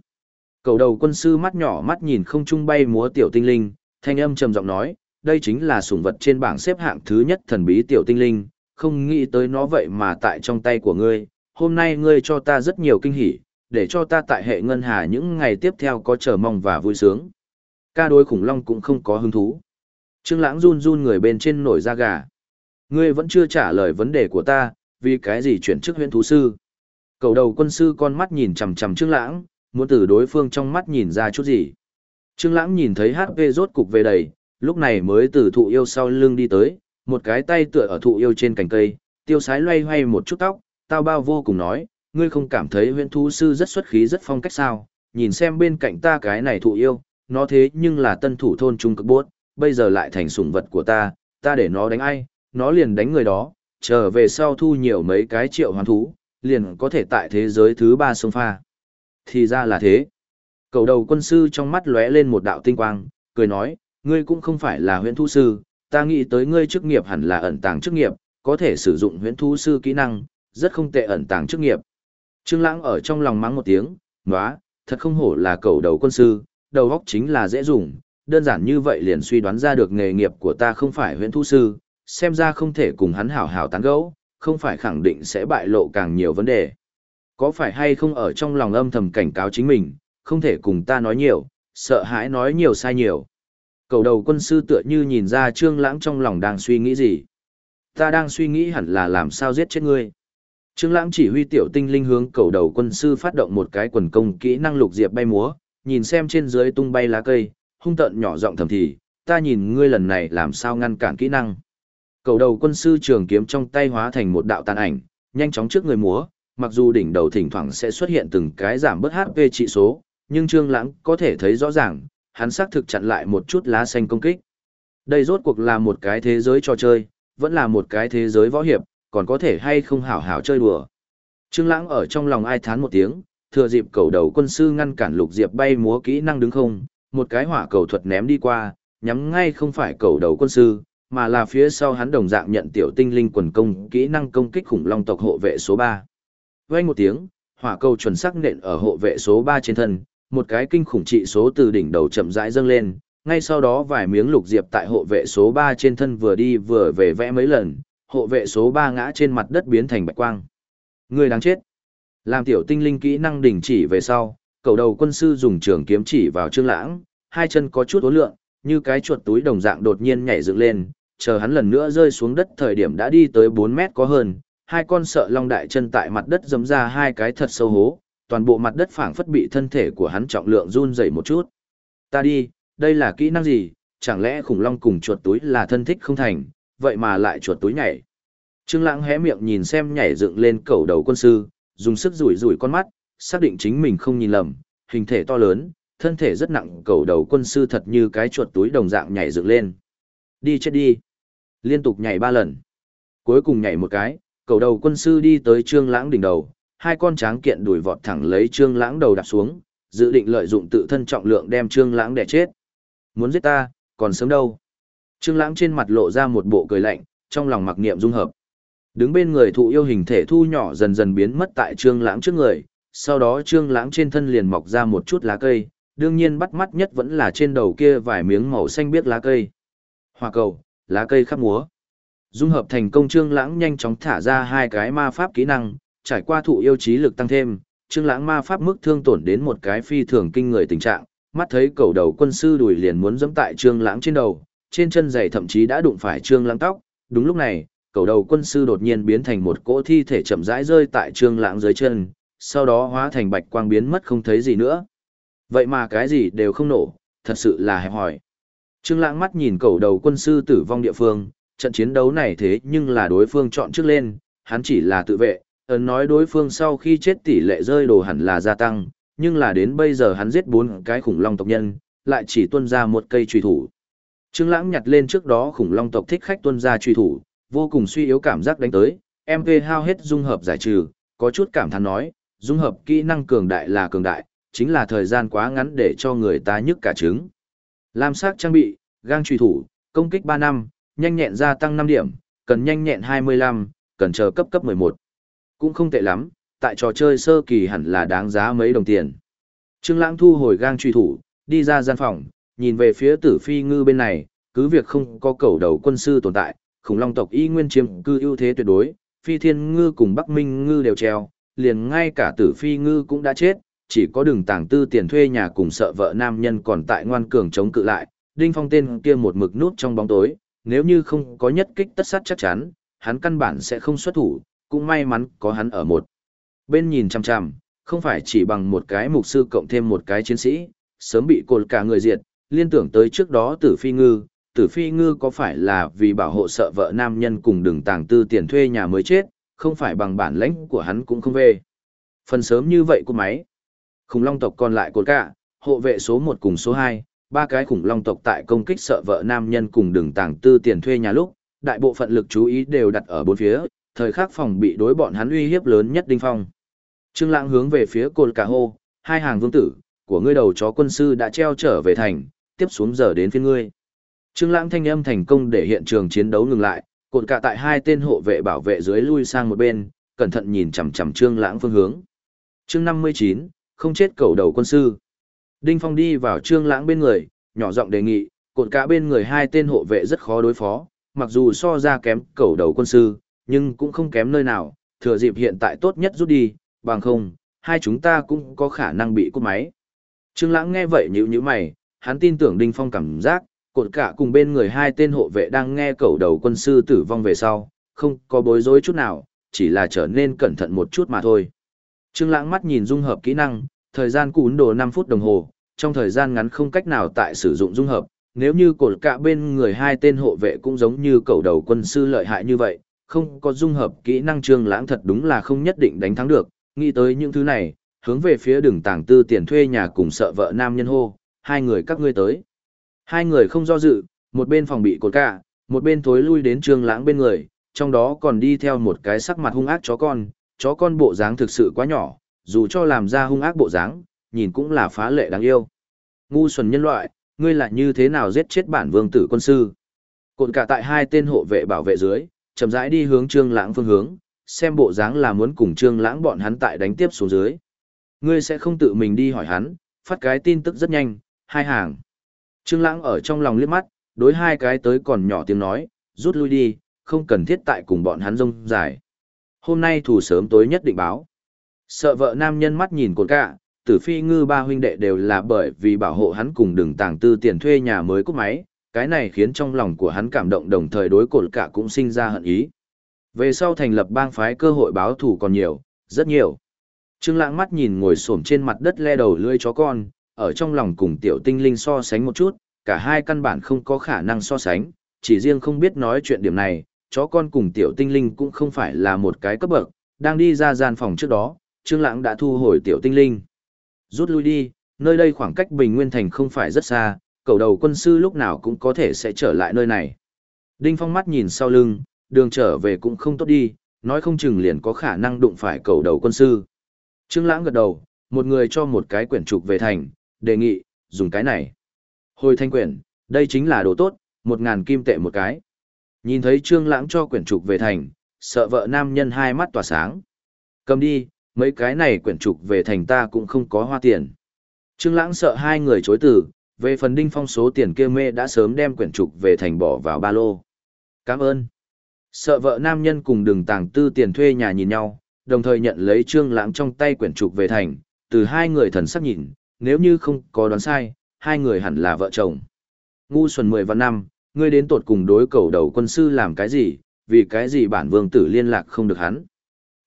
Cầu đầu quân sư mắt nhỏ mắt nhìn không trung bay múa tiểu tinh linh, thanh âm trầm giọng nói, đây chính là sủng vật trên bảng xếp hạng thứ nhất thần bí tiểu tinh linh, không nghĩ tới nó vậy mà tại trong tay của ngươi, hôm nay ngươi cho ta rất nhiều kinh hỉ, để cho ta tại hệ ngân hà những ngày tiếp theo có chờ mong và vui sướng. Ca đối khủng long cũng không có hứng thú. Trương Lãng run run người bên trên nổi da gà. Ngươi vẫn chưa trả lời vấn đề của ta, vì cái gì chuyển chức huyện thú sư? Cầu đầu quân sư con mắt nhìn chằm chằm Trương Lãng, muốn từ đối phương trong mắt nhìn ra chút gì. Trương Lãng nhìn thấy HP rốt cục về đầy, lúc này mới từ thụ yêu sau lưng đi tới, một cái tay tựa ở thụ yêu trên cành cây, tiêu sái loay hoay một chút tóc, tao bao vô cùng nói, ngươi không cảm thấy huyện thú sư rất xuất khí rất phong cách sao, nhìn xem bên cạnh ta cái này thụ yêu, nó thế nhưng là tân thủ thôn trung cực bốt, bây giờ lại thành sủng vật của ta, ta để nó đánh ai, nó liền đánh người đó, trở về sau thu nhiều mấy cái triệu hoàn thú, liền có thể tại thế giới thứ ba sông pha. Thì ra là thế. Cầu đầu quân sư trong mắt lóe lên một đạo tinh quang, cười nói, ngươi cũng không phải là huyễn thu sư, ta nghĩ tới ngươi chức nghiệp hẳn là ẩn tàng chức nghiệp, có thể sử dụng huyễn thu sư kỹ năng, rất không tệ ẩn tàng chức nghiệp. Trương Lãng ở trong lòng mắng một tiếng, "Nóa, thật không hổ là cầu đầu quân sư, đầu óc chính là dễ dùng, đơn giản như vậy liền suy đoán ra được nghề nghiệp của ta không phải huyễn thu sư, xem ra không thể cùng hắn hảo hảo tán gẫu, không phải khẳng định sẽ bại lộ càng nhiều vấn đề." Có phải hay không ở trong lòng âm thầm cảnh cáo chính mình, không thể cùng ta nói nhiều, sợ hãi nói nhiều sai nhiều. Cầu đầu quân sư tựa như nhìn ra Trương Lãng trong lòng đang suy nghĩ gì. Ta đang suy nghĩ hẳn là làm sao giết chết ngươi. Trương Lãng chỉ huy tiểu tinh linh hướng cầu đầu quân sư phát động một cái quần công kỹ năng lục diệp bay múa, nhìn xem trên dưới tung bay lá cây, hung tợn nhỏ giọng thầm thì, ta nhìn ngươi lần này làm sao ngăn cản kỹ năng. Cầu đầu quân sư trường kiếm trong tay hóa thành một đạo tàn ảnh, nhanh chóng trước người múa, mặc dù đỉnh đầu thỉnh thoảng sẽ xuất hiện từng cái giảm bớt HP trị số, nhưng Trương Lãng có thể thấy rõ ràng, hắn xác thực chặn lại một chút lá xanh công kích. Đây rốt cuộc là một cái thế giới trò chơi, vẫn là một cái thế giới võ hiệp, còn có thể hay không hảo hảo chơi đùa. Trương Lãng ở trong lòng ai thán một tiếng, thừa dịp cầu đầu quân sư ngăn cản Lục Diệp bay múa kỹ năng đứng không, một cái hỏa cầu thuật ném đi qua, nhắm ngay không phải cầu đầu quân sư, mà là phía sau hắn đồng dạng nhận tiểu tinh linh quần công kỹ năng công kích khủng long tộc hộ vệ số 3. Vang một tiếng, hỏa cầu chuẩn xác nện ở hộ vệ số 3 trên thân, một cái kinh khủng trị số từ đỉnh đầu chậm rãi dâng lên, ngay sau đó vài miếng lục diệp tại hộ vệ số 3 trên thân vừa đi vừa về vẽ mấy lần, hộ vệ số 3 ngã trên mặt đất biến thành bạch quang. Người đáng chết. Làm tiểu tinh linh kỹ năng đỉnh chỉ về sau, cầu đầu quân sư dùng trường kiếm chỉ vào Trương Lãng, hai chân có chút ố lượng, như cái chuột túi đồng dạng đột nhiên nhảy dựng lên, chờ hắn lần nữa rơi xuống đất thời điểm đã đi tới 4 mét có hơn, hai con sợ long đại chân tại mặt đất giẫm ra hai cái thật sâu hố, toàn bộ mặt đất phảng phất bị thân thể của hắn trọng lượng run rẩy một chút. Ta đi, đây là kỹ năng gì, chẳng lẽ khủng long cùng chuột túi là thân thích không thành, vậy mà lại chuột túi nhảy. Trương Lãng hé miệng nhìn xem nhảy dựng lên cầu đầu quân sư, dùng sức rủi rủi con mắt, xác định chính mình không nhìn lầm, hình thể to lớn, thân thể rất nặng, cầu đầu quân sư thật như cái chuột túi đồng dạng nhảy dựng lên. Đi chết đi. Liên tục nhảy ba lần. Cuối cùng nhảy một cái, cầu đầu quân sư đi tới Trương Lãng đỉnh đầu, hai con tráng kiện đuổi vọt thẳng lấy Trương Lãng đầu đạp xuống, dự định lợi dụng tự thân trọng lượng đem Trương Lãng đè chết. Muốn giết ta, còn sớm đâu. Trương Lãng trên mặt lộ ra một bộ cười lạnh, trong lòng mặc niệm dung hợp. Đứng bên người thụ yêu hình thể thu nhỏ dần dần biến mất tại Trương Lãng trước người, sau đó Trương Lãng trên thân liền mọc ra một chút lá cây, đương nhiên bắt mắt nhất vẫn là trên đầu kia vài miếng màu xanh biếc lá cây. Hỏa cầu, lá cây khắp múa. Dung hợp thành công Trương Lãng nhanh chóng thả ra hai cái ma pháp kỹ năng, trải qua thụ yêu trí lực tăng thêm, Trương Lãng ma pháp mức thương tổn đến một cái phi thường kinh người tình trạng, mắt thấy cầu đầu quân sư đùi liền muốn giẫm tại Trương Lãng trên đầu, trên chân giày thậm chí đã đụng phải Trương Lãng tóc. Đúng lúc này, cầu đầu quân sư đột nhiên biến thành một cỗ thi thể chậm rãi rơi tại Trương Lãng dưới chân, sau đó hóa thành bạch quang biến mất không thấy gì nữa. Vậy mà cái gì đều không nổ, thật sự là hẹp hỏi. Trương Lãng mắt nhìn cầu đầu quân sư tử vong địa phương, trận chiến đấu này thế nhưng là đối phương chọn trước lên, hắn chỉ là tự vệ, ấn nói đối phương sau khi chết tỷ lệ rơi đồ hẳn là gia tăng, nhưng là đến bây giờ hắn giết bốn cái khủng long tộc nhân, lại chỉ tuân ra một cây truy thủ. Trương Lãng nhặt lên trước đó khủng long tộc thích khách tuân ra truy thủ, vô cùng suy yếu cảm giác đánh tới, MP hao hết dung hợp giải trừ, có chút cảm thán nói, dung hợp kỹ năng cường đại là cường đại, chính là thời gian quá ngắn để cho người ta nhức cả trứng. Lam sắc trang bị, gang truy thủ, công kích 3 năm, nhanh nhẹn gia tăng 5 điểm, cần nhanh nhẹn 25, cần chờ cấp cấp 11. Cũng không tệ lắm, tại trò chơi sơ kỳ hẳn là đáng giá mấy đồng tiền. Trương Lãng thu hồi gang truy thủ, đi ra gian phòng, nhìn về phía Tử Phi Ngư bên này, cứ việc không có cầu đầu quân sư tồn tại, khủng long tộc y nguyên chiếm cư ưu thế tuyệt đối, Phi Thiên Ngư cùng Bắc Minh Ngư đều treo, liền ngay cả Tử Phi Ngư cũng đã chết, chỉ có đường tàng tư tiền thuê nhà cùng sợ vợ nam nhân còn tại ngoan cường chống cự lại, Đinh Phong tên kia một mực nút trong bóng tối, nếu như không có nhất kích tất sát chắc chắn, hắn căn bản sẽ không xuất thủ, cũng may mắn có hắn ở một. Bên nhìn chằm chằm, không phải chỉ bằng một cái mục sư cộng thêm một cái chiến sĩ, sớm bị cột cả người diệt, liên tưởng tới trước đó tử phi ngư, tử phi ngư có phải là vì bảo hộ sợ vợ nam nhân cùng đường tàng tư tiền thuê nhà mới chết, không phải bằng bản lãnh của hắn cũng không về. Phần sớm như vậy của máy. Khủng long tộc còn lại cột cả, hộ vệ số 1 cùng số 2, ba cái khủng long tộc tại công kích sợ vợ nam nhân cùng đường tàng tư tiền thuê nhà lúc, đại bộ phận lực chú ý đều đặt ở bốn phía, thời khắc phòng bị đối bọn hắn uy hiếp lớn nhất đinh phong. Trương Lãng hướng về phía cột cả hô, hai hàng vương tử, của ngươi đầu chó quân sư đã treo trở về thành, tiếp xuống giờ đến phiên ngươi. Trương Lãng thanh âm thành công để hiện trường chiến đấu ngừng lại, cột cả tại hai tên hộ vệ bảo vệ dưới lui sang một bên, cẩn thận nhìn chằm chằm Trương Lãng phương hướng. Chương 59, không chết cầu đầu quân sư. Đinh Phong đi vào Trương Lãng bên người, nhỏ giọng đề nghị, cột cả bên người hai tên hộ vệ rất khó đối phó, mặc dù so ra kém cầu đầu quân sư, nhưng cũng không kém nơi nào, thừa dịp hiện tại tốt nhất rút đi, bằng không, hai chúng ta cũng có khả năng bị cút máy. Trương Lãng nghe vậy nhíu nhíu mày, hắn tin tưởng Đinh Phong cảm giác, cột cả cùng bên người hai tên hộ vệ đang nghe cầu đầu quân sư tử vong về sau, không có bối rối chút nào, chỉ là trở nên cẩn thận một chút mà thôi. Trương Lãng mắt nhìn dung hợp kỹ năng, thời gian cún đồ 5 phút đồng hồ, trong thời gian ngắn không cách nào tại sử dụng dung hợp, nếu như cột cả bên người hai tên hộ vệ cũng giống như cầu đầu quân sư lợi hại như vậy, không có dung hợp kỹ năng Trương Lãng thật đúng là không nhất định đánh thắng được, nghĩ tới những thứ này, hướng về phía đường tàng tư tiền thuê nhà cùng sợ vợ nam nhân hô, hai người các ngươi tới. Hai người không do dự, một bên phòng bị cột cả, một bên thối lui đến trương lãng bên người, trong đó còn đi theo một cái sắc mặt hung ác chó con, chó con bộ dáng thực sự quá nhỏ, dù cho làm ra hung ác bộ dáng, nhìn cũng là phá lệ đáng yêu. Ngu xuẩn nhân loại, ngươi lại như thế nào giết chết bản vương tử quân sư? cộn cả tại hai tên hộ vệ bảo vệ dưới, chậm rãi đi hướng trương lãng phương hướng, xem bộ dáng là muốn cùng trương lãng bọn hắn tại đánh tiếp xuống dưới. Ngươi sẽ không tự mình đi hỏi hắn, phát cái tin tức rất nhanh, hai hàng. Trương lãng ở trong lòng liếc mắt, đối hai cái tới còn nhỏ tiếng nói, rút lui đi, không cần thiết tại cùng bọn hắn rông dài. Hôm nay thủ sớm tối nhất định báo. Sợ vợ nam nhân mắt nhìn cột cả, tử phi ngư ba huynh đệ đều là bởi vì bảo hộ hắn cùng đừng tàng tư tiền thuê nhà mới cúp máy, cái này khiến trong lòng của hắn cảm động đồng thời đối cột cả cũng sinh ra hận ý. Về sau thành lập bang phái cơ hội báo thù còn nhiều, rất nhiều. Trương Lãng mắt nhìn ngồi xổm trên mặt đất le đầu lưỡi chó con, ở trong lòng cùng tiểu tinh linh so sánh một chút, cả hai căn bản không có khả năng so sánh, chỉ riêng không biết nói chuyện điểm này, chó con cùng tiểu tinh linh cũng không phải là một cái cấp bậc, đang đi ra gian phòng trước đó, Trương Lãng đã thu hồi tiểu tinh linh. Rút lui đi, nơi đây khoảng cách Bình Nguyên thành không phải rất xa, cầu đầu quân sư lúc nào cũng có thể sẽ trở lại nơi này. Đinh Phong mắt nhìn sau lưng, đường trở về cũng không tốt đi, nói không chừng liền có khả năng đụng phải cầu đầu quân sư. Trương Lãng gật đầu, một người cho một cái quyển trục về thành, đề nghị, dùng cái này. Hồi thanh quyển, đây chính là đồ tốt, một ngàn kim tệ một cái. Nhìn thấy Trương Lãng cho quyển trục về thành, sợ vợ nam nhân hai mắt tỏa sáng. Cầm đi, mấy cái này quyển trục về thành ta cũng không có hoa tiền. Trương Lãng sợ hai người chối từ, về phần đinh phong số tiền kia mê đã sớm đem quyển trục về thành bỏ vào ba lô. Cảm ơn. Sợ vợ nam nhân cùng đường tàng tư tiền thuê nhà nhìn nhau, đồng thời nhận lấy trương lãng trong tay quyển trục về thành, từ hai người thần sắc nhìn, nếu như không có đoán sai, hai người hẳn là vợ chồng. Ngu xuẩn mười vạn năm, ngươi đến tột cùng đối cầu đầu quân sư làm cái gì, vì cái gì bản vương tử liên lạc không được hắn.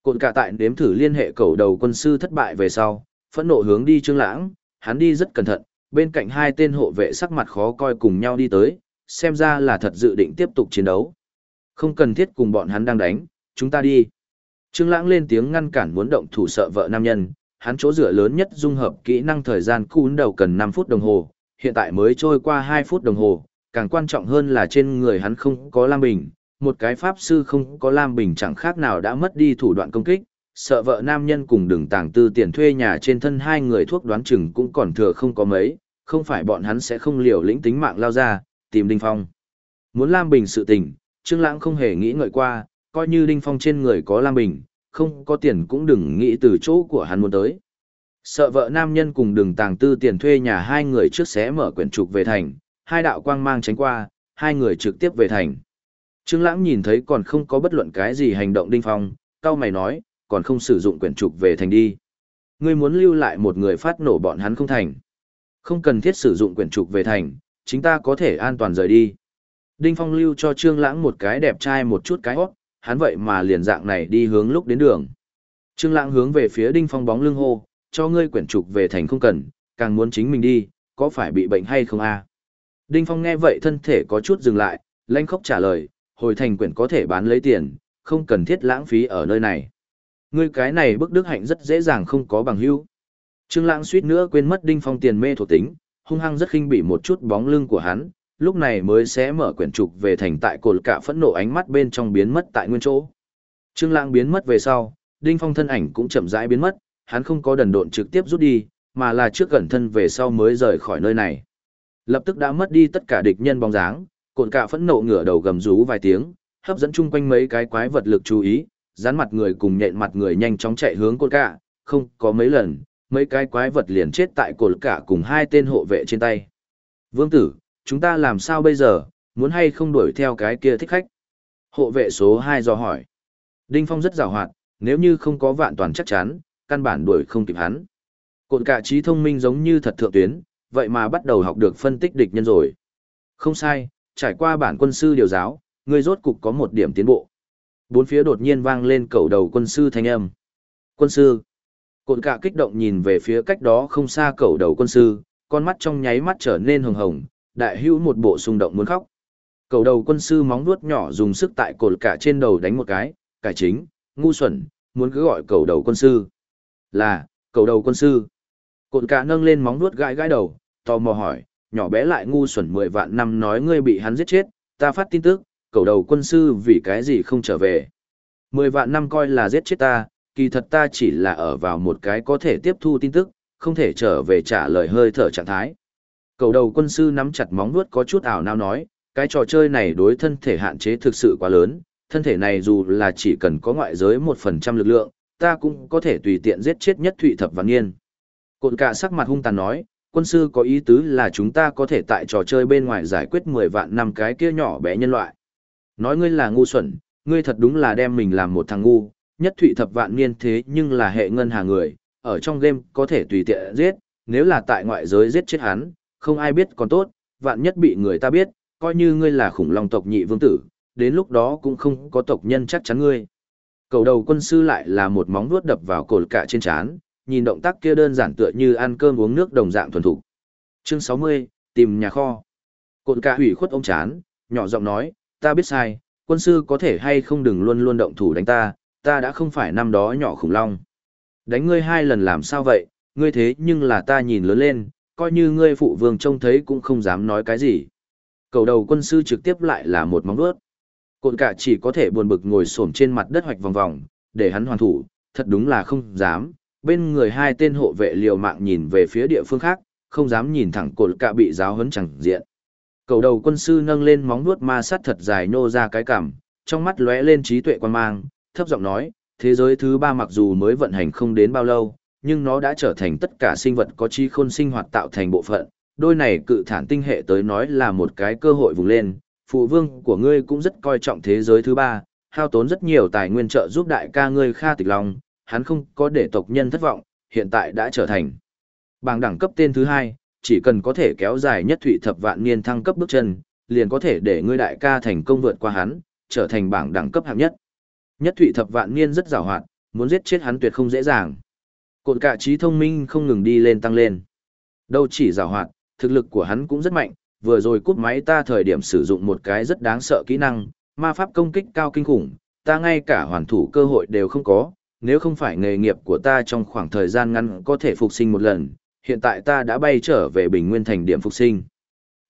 Cộn cả tại nếm thử liên hệ cầu đầu quân sư thất bại về sau, phẫn nộ hướng đi trương lãng, hắn đi rất cẩn thận, bên cạnh hai tên hộ vệ sắc mặt khó coi cùng nhau đi tới, xem ra là thật dự định tiếp tục chiến đấu. Không cần thiết cùng bọn hắn đang đánh, chúng ta đi. Trương Lãng lên tiếng ngăn cản muốn động thủ sợ vợ nam nhân, hắn chỗ dựa lớn nhất dung hợp kỹ năng thời gian cuốn đầu cần 5 phút đồng hồ, hiện tại mới trôi qua 2 phút đồng hồ, càng quan trọng hơn là trên người hắn không có lam bình, một cái pháp sư không có lam bình chẳng khác nào đã mất đi thủ đoạn công kích, sợ vợ nam nhân cùng đừng tàng tư tiền thuê nhà trên thân hai người thuốc đoán chừng cũng còn thừa không có mấy, không phải bọn hắn sẽ không liều lĩnh tính mạng lao ra, tìm Đinh Phong. Muốn lam bình sự tình, Trương Lãng không hề nghĩ ngợi qua, coi như Đinh Phong trên người có lam bình, không có tiền cũng đừng nghĩ từ chỗ của hắn muốn tới. Sợ vợ nam nhân cùng đừng tàng tư tiền thuê nhà hai người trước xé mở quyển trục về thành, hai đạo quang mang tránh qua, hai người trực tiếp về thành. Trương Lãng nhìn thấy còn không có bất luận cái gì hành động Đinh Phong, cao mày nói, còn không sử dụng quyển trục về thành đi. Ngươi muốn lưu lại một người phát nổ bọn hắn không thành. Không cần thiết sử dụng quyển trục về thành, chúng ta có thể an toàn rời đi. Đinh Phong lưu cho Trương Lãng một cái đẹp trai một chút cái hót, hắn vậy mà liền dạng này đi hướng lúc đến đường. Trương Lãng hướng về phía Đinh Phong bóng lưng hô, cho ngươi quyển trục về thành không cần, càng muốn chính mình đi, có phải bị bệnh hay không a? Đinh Phong nghe vậy thân thể có chút dừng lại, lanh khóc trả lời, hồi thành quyển có thể bán lấy tiền, không cần thiết lãng phí ở nơi này. Ngươi cái này bức đức hạnh rất dễ dàng không có bằng hữu. Trương Lãng suýt nữa quên mất Đinh Phong tiền mê thuộc tính, hung hăng rất khinh bỉ một chút bóng lưng của hắn, lúc này mới sẽ mở quyển trục về thành tại cột cả phẫn nộ ánh mắt bên trong biến mất tại nguyên chỗ. Trương Lãng biến mất về sau, Đinh Phong thân ảnh cũng chậm rãi biến mất, hắn không có đần độn trực tiếp rút đi, mà là trước gần thân về sau mới rời khỏi nơi này. Lập tức đã mất đi tất cả địch nhân bóng dáng, cột cạ phẫn nộ ngửa đầu gầm rú vài tiếng, hấp dẫn chung quanh mấy cái quái vật lực chú ý, dán mặt người cùng nhện mặt người nhanh chóng chạy hướng cột cạ, không có mấy lần, mấy cái quái vật liền chết tại cột cạ cùng hai tên hộ vệ trên tay. Vương tử, chúng ta làm sao bây giờ, muốn hay không đuổi theo cái kia thích khách? Hộ vệ số 2 do hỏi. Đinh Phong rất rào hoạt, nếu như không có vạn toàn chắc chắn, căn bản đuổi không kịp hắn. Cột cả trí thông minh giống như thật thượng tuyến, vậy mà bắt đầu học được phân tích địch nhân rồi. Không sai, trải qua bản quân sư điều giáo, ngươi rốt cục có một điểm tiến bộ. Bốn phía đột nhiên vang lên cầu đầu quân sư thanh âm. Quân sư. Cột cả kích động nhìn về phía cách đó không xa cầu đầu quân sư, con mắt trong nháy mắt trở nên hồng hồng, đại hữu một bộ xung động muốn khóc. Cầu đầu quân sư móng vuốt nhỏ dùng sức tại cột cả trên đầu đánh một cái, cải chính, ngu xuẩn, muốn cứ gọi cầu đầu quân sư. Là, cầu đầu quân sư. Cột cả nâng lên móng vuốt gãi gãi đầu, tò mò hỏi, nhỏ bé lại ngu xuẩn mười vạn năm nói ngươi bị hắn giết chết, ta phát tin tức, cầu đầu quân sư vì cái gì không trở về. Mười vạn năm coi là giết chết ta, kỳ thật ta chỉ là ở vào một cái có thể tiếp thu tin tức, không thể trở về trả lời hơi thở trạng thái. Cầu đầu quân sư nắm chặt móng vuốt có chút ảo nào nói, cái trò chơi này đối thân thể hạn chế thực sự quá lớn, thân thể này dù là chỉ cần có ngoại giới một phần trăm lực lượng, ta cũng có thể tùy tiện giết chết nhất thụy thập vạn niên. Cột cả sắc mặt hung tàn nói, quân sư có ý tứ là chúng ta có thể tại trò chơi bên ngoài giải quyết 10 vạn năm cái kia nhỏ bé nhân loại. Nói ngươi là ngu xuẩn, ngươi thật đúng là đem mình làm một thằng ngu, nhất thụy thập vạn niên thế nhưng là hệ ngân hà người, ở trong game có thể tùy tiện giết, nếu là tại ngoại giới giết chết hắn, không ai biết còn tốt, vạn nhất bị người ta biết, coi như ngươi là khủng long tộc nhị vương tử, đến lúc đó cũng không có tộc nhân chắc chắn ngươi. Cầu đầu quân sư lại là một móng vuốt đập vào cổ cả trên chán, nhìn động tác kia đơn giản tựa như ăn cơm uống nước đồng dạng thuần thục. Chương 60, tìm nhà kho. Cột cả hủy khuất ông chán, nhỏ giọng nói, ta biết sai, quân sư có thể hay không đừng luôn luôn động thủ đánh ta, ta đã không phải năm đó nhỏ khủng long. Đánh ngươi hai lần làm sao vậy, ngươi thế nhưng là ta nhìn lớn lên, coi như ngươi phụ vương trông thấy cũng không dám nói cái gì. Cầu đầu quân sư trực tiếp lại là một móng vuốt. Cột cả chỉ có thể buồn bực ngồi xổm trên mặt đất hoạch vòng vòng, để hắn hoàn thủ, thật đúng là không dám. Bên người hai tên hộ vệ liều mạng nhìn về phía địa phương khác, không dám nhìn thẳng cột cả bị giáo huấn chẳng diện. Cầu đầu quân sư nâng lên móng vuốt ma sát thật dài nô ra cái cằm, trong mắt lóe lên trí tuệ quan mang, thấp giọng nói, thế giới thứ ba mặc dù mới vận hành không đến bao lâu, nhưng nó đã trở thành tất cả sinh vật có trí khôn sinh hoạt tạo thành bộ phận. Đôi này cự thản tinh hệ tới nói là một cái cơ hội vùng lên, phụ vương của ngươi cũng rất coi trọng thế giới thứ ba, hao tốn rất nhiều tài nguyên trợ giúp đại ca ngươi Kha Tịch Long, hắn không có để tộc nhân thất vọng, hiện tại đã trở thành bảng đẳng cấp tên thứ hai, chỉ cần có thể kéo dài nhất thụy thập vạn niên thăng cấp bước chân, liền có thể để ngươi đại ca thành công vượt qua hắn, trở thành bảng đẳng cấp hạng nhất. Nhất thụy thập vạn niên rất giàu hoạt, muốn giết chết hắn tuyệt không dễ dàng. Cột cả trí thông minh không ngừng đi lên tăng lên. Đâu chỉ giàu hoạt, thực lực của hắn cũng rất mạnh, vừa rồi cúp máy ta thời điểm sử dụng một cái rất đáng sợ kỹ năng, ma pháp công kích cao kinh khủng, ta ngay cả hoàn thủ cơ hội đều không có, nếu không phải nghề nghiệp của ta trong khoảng thời gian ngắn có thể phục sinh một lần, hiện tại ta đã bay trở về Bình Nguyên thành điểm phục sinh.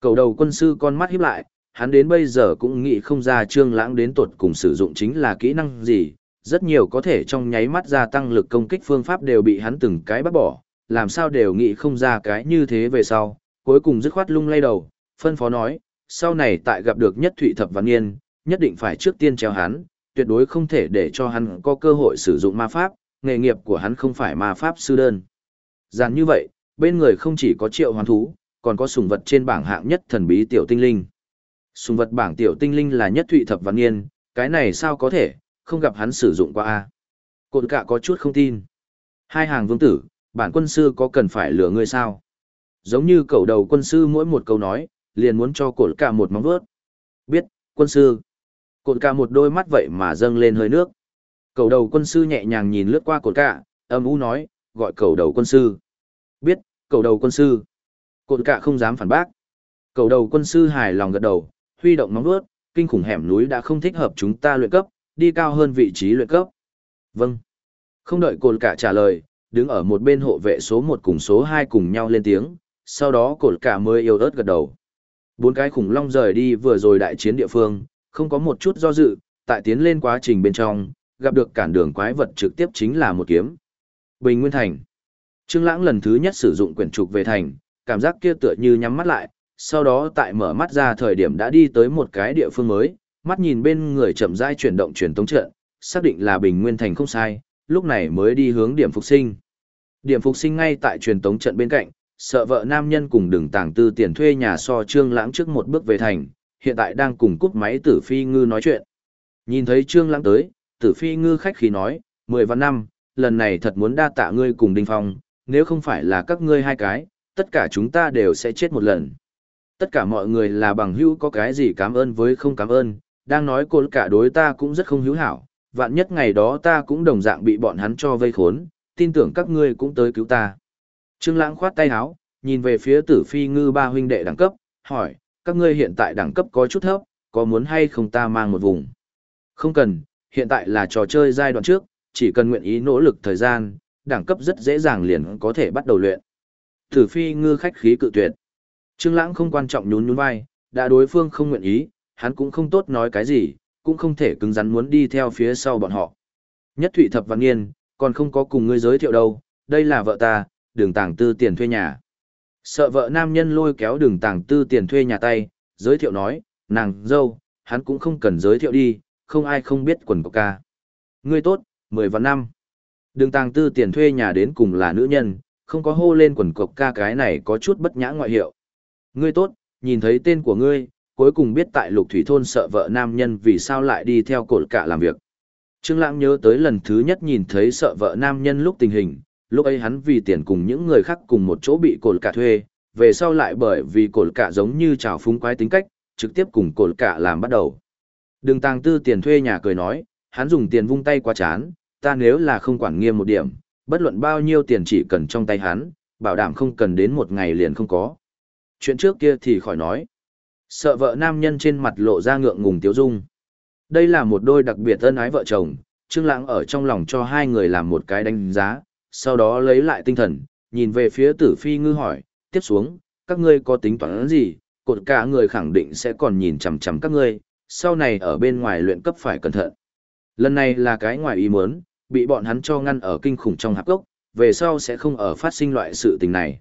Cầu đầu quân sư con mắt híp lại, hắn đến bây giờ cũng nghĩ không ra Trương Lãng đến tột cùng sử dụng chính là kỹ năng gì, rất nhiều có thể trong nháy mắt gia tăng lực công kích phương pháp đều bị hắn từng cái bắt bỏ, làm sao đều nghĩ không ra cái như thế về sau, cuối cùng dứt khoát lung lay đầu, phân phó nói, sau này tại gặp được nhất thụy thập văn niên, nhất định phải trước tiên treo hắn, tuyệt đối không thể để cho hắn có cơ hội sử dụng ma pháp, nghề nghiệp của hắn không phải ma pháp sư đơn. Giản như vậy, bên người không chỉ có triệu hoàn thú, còn có sùng vật trên bảng hạng nhất thần bí tiểu tinh linh. Sùng vật bảng tiểu tinh linh là nhất thụy thập văn niên, cái này sao có thể, không gặp hắn sử dụng qua a Cột cả có chút không tin. Hai hàng vương tử, bản quân sư có cần phải lừa ngươi sao? Giống như cầu đầu quân sư mỗi một câu nói, liền muốn cho cột cả một móng vuốt. Biết, quân sư. Cột cả một đôi mắt vậy mà dâng lên hơi nước. Cầu đầu quân sư nhẹ nhàng nhìn lướt qua cột cả, âm u nói, gọi cầu đầu quân sư. Biết, cầu đầu quân sư. Cột cả không dám phản bác. Cầu đầu quân sư hài lòng gật đầu, huy động móng vuốt, kinh khủng hẻm núi đã không thích hợp chúng ta luyện cấp, đi cao hơn vị trí luyện cấp. Vâng. Không đợi cột cả trả lời, đứng ở một bên hộ vệ số 1 cùng số 2 cùng nhau lên tiếng, sau đó cột cả mới yêu ớt gật đầu. Bốn cái khủng long rời đi vừa rồi đại chiến địa phương, không có một chút do dự, tại tiến lên quá trình bên trong, gặp được cản đường quái vật trực tiếp chính là một kiếm. Bình Nguyên Thành. Trương Lãng lần thứ nhất sử dụng quyển trục về thành, cảm giác kia tựa như nhắm mắt lại, sau đó tại mở mắt ra thời điểm đã đi tới một cái địa phương mới, mắt nhìn bên người chậm rãi chuyển động truyền tống trận, xác định là Bình Nguyên Thành không sai, lúc này mới đi hướng điểm phục sinh. Điểm phục sinh ngay tại truyền tống trận bên cạnh, sợ vợ nam nhân cùng đường tàng tư tiền thuê nhà so Trương Lãng trước một bước về thành, hiện tại đang cùng cúp máy Tử Phi Ngư nói chuyện. Nhìn thấy Trương Lãng tới, Tử Phi Ngư khách khí nói, mười vạn năm, lần này thật muốn đa tạ ngươi cùng Đinh Phong, nếu không phải là các ngươi hai cái, tất cả chúng ta đều sẽ chết một lần. Tất cả mọi người là bằng hữu có cái gì cảm ơn với không cảm ơn, đang nói cô cả đối ta cũng rất không hữu hảo, vạn nhất ngày đó ta cũng đồng dạng bị bọn hắn cho vây khốn, tin tưởng các ngươi cũng tới cứu ta. Trương Lãng khoát tay áo, nhìn về phía Tử Phi Ngư ba huynh đệ đẳng cấp, hỏi, các ngươi hiện tại đẳng cấp có chút thấp, có muốn hay không ta mang một vùng? Không cần, hiện tại là trò chơi giai đoạn trước, chỉ cần nguyện ý nỗ lực thời gian, đẳng cấp rất dễ dàng liền có thể bắt đầu luyện. Tử Phi Ngư khách khí cự tuyệt. Trương Lãng không quan trọng nhún nhún vai, đã đối phương không nguyện ý, hắn cũng không tốt nói cái gì, cũng không thể cứng rắn muốn đi theo phía sau bọn họ. Nhất Thụy Thập Văn Nghiên, còn không có cùng ngươi giới thiệu đâu, đây là vợ ta, đường tàng tư tiền thuê nhà. Sợ vợ nam nhân lôi kéo đường tàng tư tiền thuê nhà tay, giới thiệu nói, nàng, dâu, hắn cũng không cần giới thiệu đi, không ai không biết quần cọc ca. Ngươi tốt, mười và năm. Đường tàng tư tiền thuê nhà đến cùng là nữ nhân, không có hô lên quần cọc ca cái này có chút bất nhã ngoại hiệu. Ngươi tốt, nhìn thấy tên của ngươi, cuối cùng biết tại lục thủy thôn sợ vợ nam nhân vì sao lại đi theo cột cả làm việc. Trương Lãng nhớ tới lần thứ nhất nhìn thấy sợ vợ nam nhân lúc tình hình, lúc ấy hắn vì tiền cùng những người khác cùng một chỗ bị cột cả thuê, về sau lại bởi vì cột cả giống như trào phúng quái tính cách, trực tiếp cùng cột cả làm bắt đầu. Đừng tàng tư tiền thuê nhà cười nói, hắn dùng tiền vung tay qua chán, ta nếu là không quản nghiêm một điểm, bất luận bao nhiêu tiền chỉ cần trong tay hắn, bảo đảm không cần đến một ngày liền không có. Chuyện trước kia thì khỏi nói. Sợ vợ nam nhân trên mặt lộ ra ngượng ngùng tiếu dung. Đây là một đôi đặc biệt ân ái vợ chồng, Trương Lãng ở trong lòng cho hai người làm một cái đánh giá, sau đó lấy lại tinh thần, nhìn về phía Tử Phi Ngư hỏi, tiếp xuống, các ngươi có tính toán gì? Cột cả người khẳng định sẽ còn nhìn chằm chằm các ngươi, sau này ở bên ngoài luyện cấp phải cẩn thận. Lần này là cái ngoài ý muốn, bị bọn hắn cho ngăn ở kinh khủng trong hạp gốc, về sau sẽ không ở phát sinh loại sự tình này.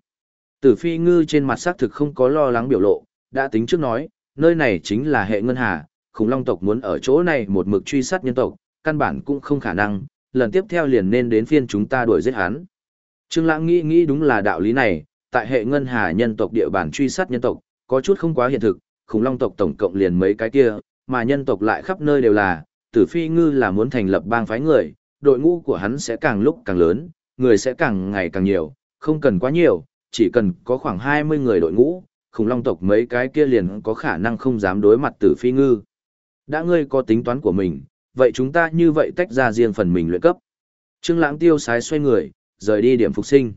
Tử Phi Ngư trên mặt xác thực không có lo lắng biểu lộ, đã tính trước nói, nơi này chính là hệ ngân hà, khủng long tộc muốn ở chỗ này một mực truy sát nhân tộc, căn bản cũng không khả năng, lần tiếp theo liền nên đến phiên chúng ta đuổi giết hắn. Trương Lãng nghĩ nghĩ đúng là đạo lý này, tại hệ ngân hà nhân tộc địa bàn truy sát nhân tộc, có chút không quá hiện thực, khủng long tộc tổng cộng liền mấy cái kia, mà nhân tộc lại khắp nơi đều là, Tử Phi Ngư là muốn thành lập bang phái người, đội ngũ của hắn sẽ càng lúc càng lớn, người sẽ càng ngày càng nhiều, không cần quá nhiều, chỉ cần có khoảng 20 người đội ngũ, khủng long tộc mấy cái kia liền có khả năng không dám đối mặt Tử Phi Ngư. Đã ngươi có tính toán của mình, vậy chúng ta như vậy tách ra riêng phần mình luyện cấp. Trương Lãng tiêu sái xoay người, rời đi điểm phục sinh.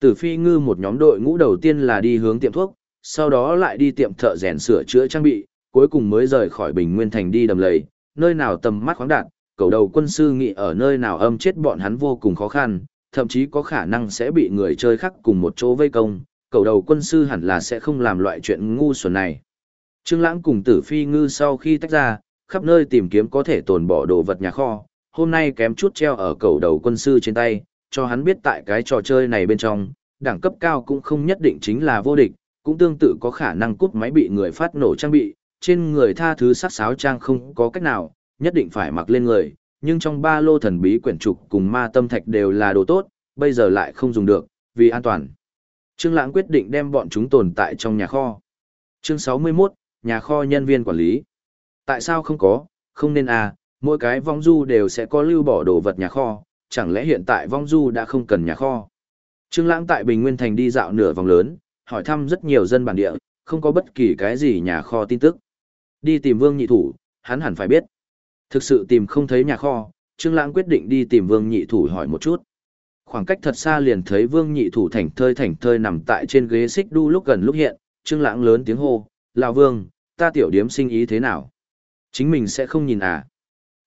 Tử Phi Ngư một nhóm đội ngũ đầu tiên là đi hướng tiệm thuốc, sau đó lại đi tiệm thợ rèn sửa chữa trang bị, cuối cùng mới rời khỏi Bình Nguyên Thành đi đầm lầy, nơi nào tầm mắt khoáng đạt, cầu đầu quân sư nghĩ ở nơi nào âm chết bọn hắn vô cùng khó khăn, thậm chí có khả năng sẽ bị người chơi khác cùng một chỗ vây công, cầu đầu quân sư hẳn là sẽ không làm loại chuyện ngu xuẩn này. Trương Lãng cùng Tử Phi Ngư sau khi tách ra, khắp nơi tìm kiếm có thể tồn bỏ đồ vật nhà kho, hôm nay kém chút treo ở cầu đầu quân sư trên tay, cho hắn biết tại cái trò chơi này bên trong, đẳng cấp cao cũng không nhất định chính là vô địch, cũng tương tự có khả năng cút máy bị người phát nổ trang bị, trên người tha thứ sắc sáo trang không có cách nào, nhất định phải mặc lên người, nhưng trong ba lô thần bí quyển trục cùng ma tâm thạch đều là đồ tốt, bây giờ lại không dùng được, vì an toàn. Trương Lãng quyết định đem bọn chúng tồn tại trong nhà kho. Chương 61, nhà kho nhân viên quản lý. Tại sao không có, không nên à, mỗi cái vong du đều sẽ có lưu bỏ đồ vật nhà kho, chẳng lẽ hiện tại vong du đã không cần nhà kho. Trương Lãng tại Bình Nguyên Thành đi dạo nửa vòng lớn, hỏi thăm rất nhiều dân bản địa, không có bất kỳ cái gì nhà kho tin tức. Đi tìm Vương Nhị Thủ, hắn hẳn phải biết. Thực sự tìm không thấy nhà kho, Trương Lãng quyết định đi tìm Vương Nhị Thủ hỏi một chút. Khoảng cách thật xa liền thấy Vương Nhị Thủ thảnh thơi thảnh thơi nằm tại trên ghế xích đu lúc gần lúc hiện, Trương Lãng lớn tiếng hô, "Lão Vương, ta tiểu điếm sinh ý thế nào?" Chính mình sẽ không nhìn à?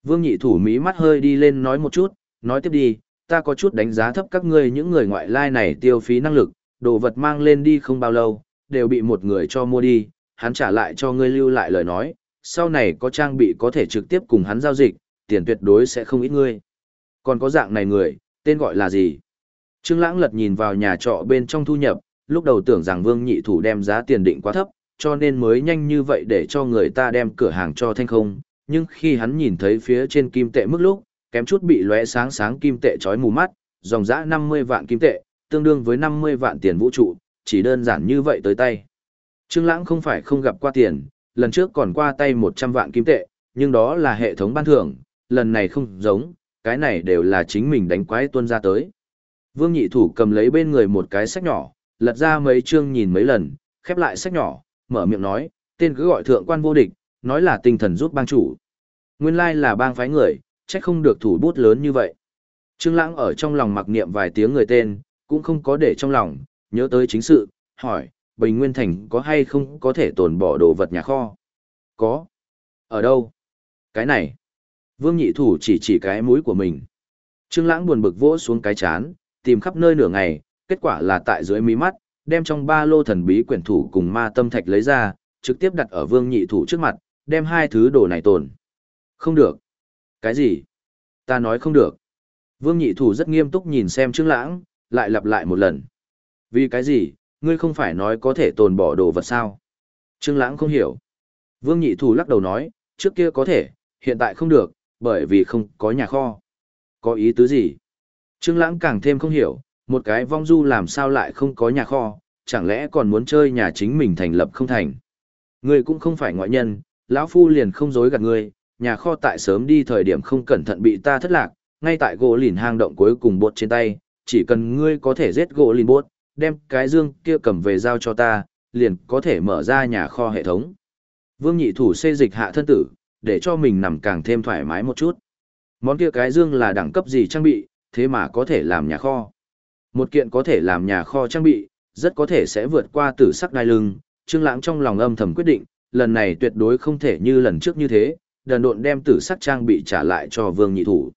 Vương Nhị Thủ mí mắt hơi đi lên nói một chút, nói tiếp đi, ta có chút đánh giá thấp các ngươi những người ngoại lai này tiêu phí năng lực, đồ vật mang lên đi không bao lâu, đều bị một người cho mua đi, hắn trả lại cho ngươi lưu lại lời nói, sau này có trang bị có thể trực tiếp cùng hắn giao dịch, tiền tuyệt đối sẽ không ít ngươi. Còn có dạng này người, tên gọi là gì? Trương Lãng lật nhìn vào nhà trọ bên trong thu nhập, lúc đầu tưởng rằng Vương Nhị Thủ đem giá tiền định quá thấp, cho nên mới nhanh như vậy để cho người ta đem cửa hàng cho thanh không, nhưng khi hắn nhìn thấy phía trên kim tệ mức lúc, kém chút bị lóe sáng sáng kim tệ chói mù mắt, dòng dã 50 vạn kim tệ, tương đương với 50 vạn tiền vũ trụ, chỉ đơn giản như vậy tới tay. Trương Lãng không phải không gặp qua tiền, lần trước còn qua tay 100 vạn kim tệ, nhưng đó là hệ thống ban thưởng, lần này không giống, cái này đều là chính mình đánh quái tuân ra tới. Vương Nhị Thủ cầm lấy bên người một cái sách nhỏ, lật ra mấy chương nhìn mấy lần, khép lại sách nhỏ, mở miệng nói, tên cứ gọi thượng quan vô địch, nói là tinh thần giúp bang chủ. Nguyên lai là bang phái người, chắc không được thủ bút lớn như vậy. Trương Lãng ở trong lòng mặc niệm vài tiếng người tên, cũng không có để trong lòng, nhớ tới chính sự, hỏi, Bình Nguyên Thành có hay không có thể tồn bỏ đồ vật nhà kho? Có. Ở đâu? Cái này. Vương Nhị Thủ chỉ chỉ cái mũi của mình. Trương Lãng buồn bực vỗ xuống cái chán, tìm khắp nơi nửa ngày, kết quả là tại dưới mí mắt, đem trong ba lô thần bí quyển thủ cùng ma tâm thạch lấy ra, trực tiếp đặt ở Vương Nhị Thủ trước mặt, đem hai thứ đồ này tồn. Không được. Cái gì? Ta nói không được. Vương Nhị Thủ rất nghiêm túc nhìn xem Trương Lãng, lại lặp lại một lần. Vì cái gì, ngươi không phải nói có thể tồn bỏ đồ vật sao? Trương Lãng không hiểu. Vương Nhị Thủ lắc đầu nói, trước kia có thể, hiện tại không được, bởi vì không có nhà kho. Có ý tứ gì? Trương Lãng càng thêm không hiểu, một cái vong du làm sao lại không có nhà kho, chẳng lẽ còn muốn chơi nhà chính mình thành lập không thành? Ngươi cũng không phải ngoại nhân, lão phu liền không dối gạt ngươi, nhà kho tại sớm đi thời điểm không cẩn thận bị ta thất lạc, ngay tại gỗ lìn hang động cuối cùng bột trên tay, chỉ cần ngươi có thể giết gỗ lìn bột, đem cái dương kia cầm về giao cho ta, liền có thể mở ra nhà kho hệ thống. Vương nhị thủ xê dịch hạ thân tử, để cho mình nằm càng thêm thoải mái một chút. Món kia cái dương là đẳng cấp gì trang bị, thế mà có thể làm nhà kho. Một kiện có thể làm nhà kho trang bị, rất có thể sẽ vượt qua tử sắc đai lưng, Trương Lãng trong lòng âm thầm quyết định, lần này tuyệt đối không thể như lần trước như thế, đần độn đem tử sắc trang bị trả lại cho Vương Nhị Thủ.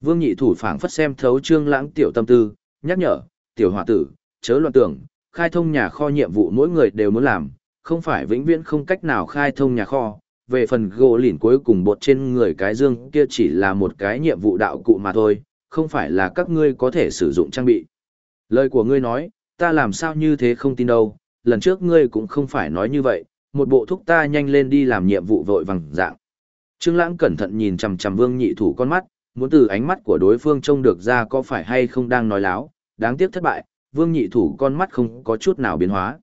Vương Nhị Thủ phảng phất xem thấu Trương Lãng tiểu tâm tư, nhắc nhở, "Tiểu hòa tử, chớ loạn tưởng, khai thông nhà kho nhiệm vụ mỗi người đều muốn làm, không phải vĩnh viễn không cách nào khai thông nhà kho." Về phần gỗ lỉn cuối cùng bột trên người cái dương kia chỉ là một cái nhiệm vụ đạo cụ mà thôi, không phải là các ngươi có thể sử dụng trang bị. Lời của ngươi nói, ta làm sao như thế không tin đâu, lần trước ngươi cũng không phải nói như vậy, một bộ thúc ta nhanh lên đi làm nhiệm vụ vội vàng dạng. Trương Lãng cẩn thận nhìn chằm chằm Vương Nhị Thủ con mắt, muốn từ ánh mắt của đối phương trông được ra có phải hay không đang nói láo, đáng tiếc thất bại, Vương Nhị Thủ con mắt không có chút nào biến hóa.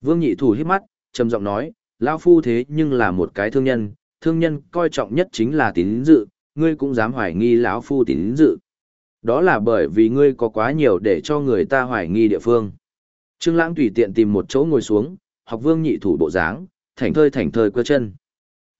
Vương Nhị Thủ híp mắt, trầm giọng nói, lão phu thế nhưng là một cái thương nhân, thương nhân coi trọng nhất chính là tín dự, ngươi cũng dám hoài nghi lão phu tín dự. Đó là bởi vì ngươi có quá nhiều để cho người ta hoài nghi địa phương. Trương Lãng tùy tiện tìm một chỗ ngồi xuống, học Vương Nhị Thủ bộ dáng, thảnh thơi thảnh thơi quơ chân.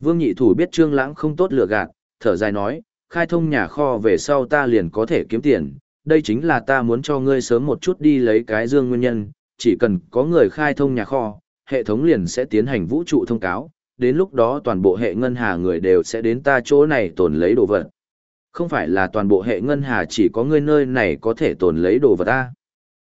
Vương Nhị Thủ biết Trương Lãng không tốt lựa gạt, thở dài nói, khai thông nhà kho về sau ta liền có thể kiếm tiền, đây chính là ta muốn cho ngươi sớm một chút đi lấy cái dương nguyên nhân, chỉ cần có người khai thông nhà kho, hệ thống liền sẽ tiến hành vũ trụ thông cáo, đến lúc đó toàn bộ hệ ngân hà người đều sẽ đến ta chỗ này tồn lấy đồ vật. Không phải là toàn bộ hệ ngân hà chỉ có ngươi nơi này có thể tồn lấy đồ vật ta.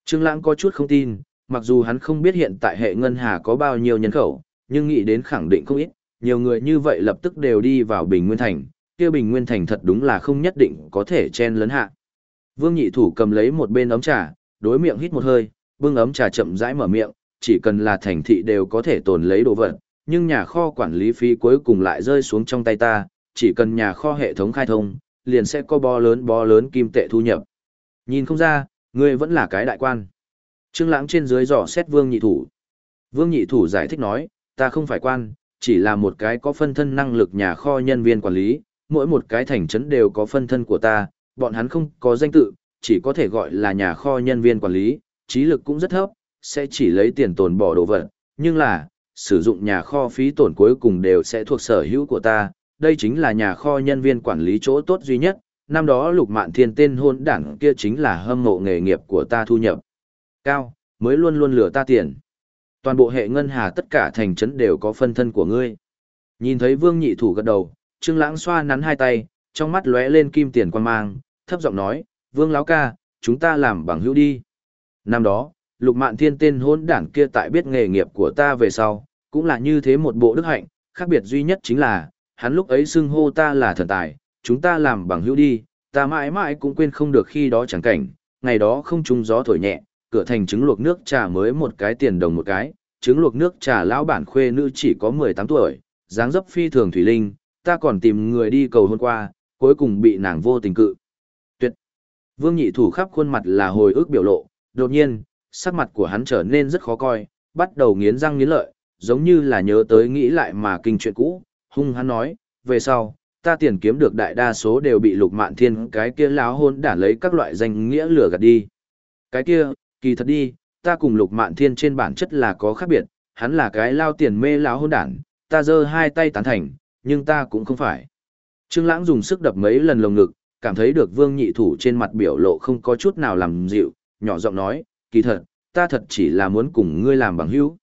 Trương Lãng có chút không tin, mặc dù hắn không biết hiện tại hệ ngân hà có bao nhiêu nhân khẩu, nhưng nghĩ đến khẳng định không ít, nhiều người như vậy lập tức đều đi vào Bình Nguyên Thành, kia Bình Nguyên Thành thật đúng là không nhất định có thể chen lấn hạ. Vương Nhị Thủ cầm lấy một bên ấm trà, đối miệng hít một hơi, bưng ấm trà chậm rãi mở miệng, chỉ cần là thành thị đều có thể tồn lấy đồ vật, nhưng nhà kho quản lý phí cuối cùng lại rơi xuống trong tay ta, chỉ cần nhà kho hệ thống khai thông, liền sẽ có bo lớn bo lớn kim tệ thu nhập. Nhìn không ra, ngươi vẫn là cái đại quan. Trương Lãng trên dưới dò xét Vương Nhị Thủ. Vương Nhị Thủ giải thích nói, ta không phải quan, chỉ là một cái có phân thân năng lực nhà kho nhân viên quản lý, mỗi một cái thành trấn đều có phân thân của ta, bọn hắn không có danh tự, chỉ có thể gọi là nhà kho nhân viên quản lý, trí lực cũng rất thấp, sẽ chỉ lấy tiền tồn bỏ đồ vật, nhưng là, sử dụng nhà kho phí tổn cuối cùng đều sẽ thuộc sở hữu của ta, đây chính là nhà kho nhân viên quản lý chỗ tốt duy nhất, năm đó lục mạn thiên tên hôn đảng kia chính là hâm mộ nghề nghiệp của ta thu nhập. Cao, mới luôn luôn lừa ta tiền. Toàn bộ hệ ngân hà tất cả thành trấn đều có phân thân của ngươi. Nhìn thấy vương nhị thủ gật đầu, trương lãng xoa nắn hai tay, trong mắt lóe lên kim tiền quan mang, thấp giọng nói, vương láo ca, chúng ta làm bằng hữu đi. Năm đó, lục mạn thiên tên hôn đảng kia tại biết nghề nghiệp của ta về sau, cũng là như thế một bộ đức hạnh, khác biệt duy nhất chính là, hắn lúc ấy xưng hô ta là thần tài, chúng ta làm bằng hữu đi, ta mãi mãi cũng quên không được khi đó chẳng cảnh, ngày đó không trúng gió thổi nhẹ, cửa thành trứng luộc nước trà mới một cái tiền đồng một cái, trứng luộc nước trà lão bản khuê nữ chỉ có 18 tuổi, dáng dấp phi thường thủy linh, ta còn tìm người đi cầu hôn qua, cuối cùng bị nàng vô tình cự. Tuyệt. Vương nhị thủ khắp khuôn mặt là hồi ức biểu lộ, đột nhiên, sắc mặt của hắn trở nên rất khó coi, bắt đầu nghiến răng nghiến lợi, giống như là nhớ tới nghĩ lại mà kinh chuyện cũ, hung hắn nói, về sau, ta tiền kiếm được đại đa số đều bị lục mạn thiên cái kia láo hôn đản lấy các loại danh nghĩa lừa gạt đi. Cái kia, kỳ thật đi, ta cùng lục mạn thiên trên bản chất là có khác biệt, hắn là cái lao tiền mê láo hôn đản, ta giơ hai tay tán thành, nhưng ta cũng không phải. Trương Lãng dùng sức đập mấy lần lồng ngực, cảm thấy được Vương Nhị Thủ trên mặt biểu lộ không có chút nào làm dịu, nhỏ giọng nói, kỳ thật, ta thật chỉ là muốn cùng ngươi làm bằng hữu.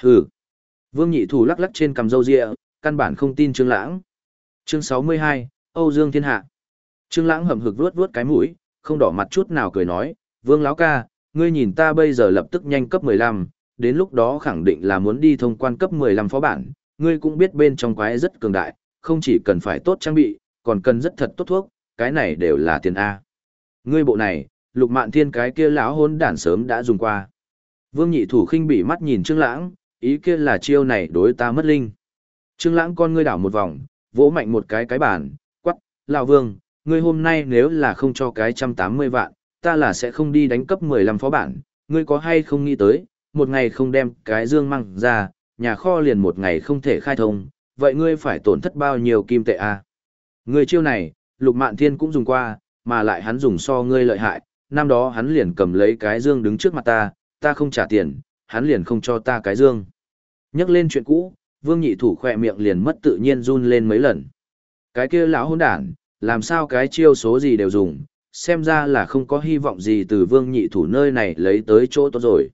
Hừ. Vương Nhị Thủ lắc lắc trên cằm râu ria, căn bản không tin Trương Lãng. Chương 62, Âu Dương Thiên Hạ. Trương Lãng hậm hực vuốt vuốt cái mũi, không đỏ mặt chút nào cười nói, "Vương lão ca, ngươi nhìn ta bây giờ lập tức nhanh cấp 15, đến lúc đó khẳng định là muốn đi thông quan cấp 15 phó bản, ngươi cũng biết bên trong quái rất cường đại, không chỉ cần phải tốt trang bị, còn cần rất thật tốt thuốc, cái này đều là tiền a." Ngươi bộ này, Lục Mạn Thiên cái kia lão hôn đản sớm đã dùng qua. Vương Nhị Thủ khinh bỉ mắt nhìn Trương Lãng, ý kia là chiêu này đối ta mất linh. Trương Lãng con ngươi đảo một vòng, vỗ mạnh một cái cái bàn, quắc, lão vương, ngươi hôm nay nếu là không cho cái trăm tám mươi vạn, ta là sẽ không đi đánh cấp mười lăm phó bản, ngươi có hay không nghĩ tới, một ngày không đem cái dương mang ra, nhà kho liền một ngày không thể khai thông, vậy ngươi phải tổn thất bao nhiêu kim tệ à? Ngươi chiêu này, Lục Mạn Thiên cũng dùng qua, mà lại hắn dùng so ngươi lợi hại, năm đó hắn liền cầm lấy cái dương đứng trước mặt ta, ta không trả tiền, hắn liền không cho ta cái dương. Nhắc lên chuyện cũ, vương nhị thủ khỏe miệng liền mất tự nhiên run lên mấy lần. Cái kia lão hôn đản, làm sao cái chiêu số gì đều dùng, xem ra là không có hy vọng gì từ vương nhị thủ nơi này lấy tới chỗ tốt rồi.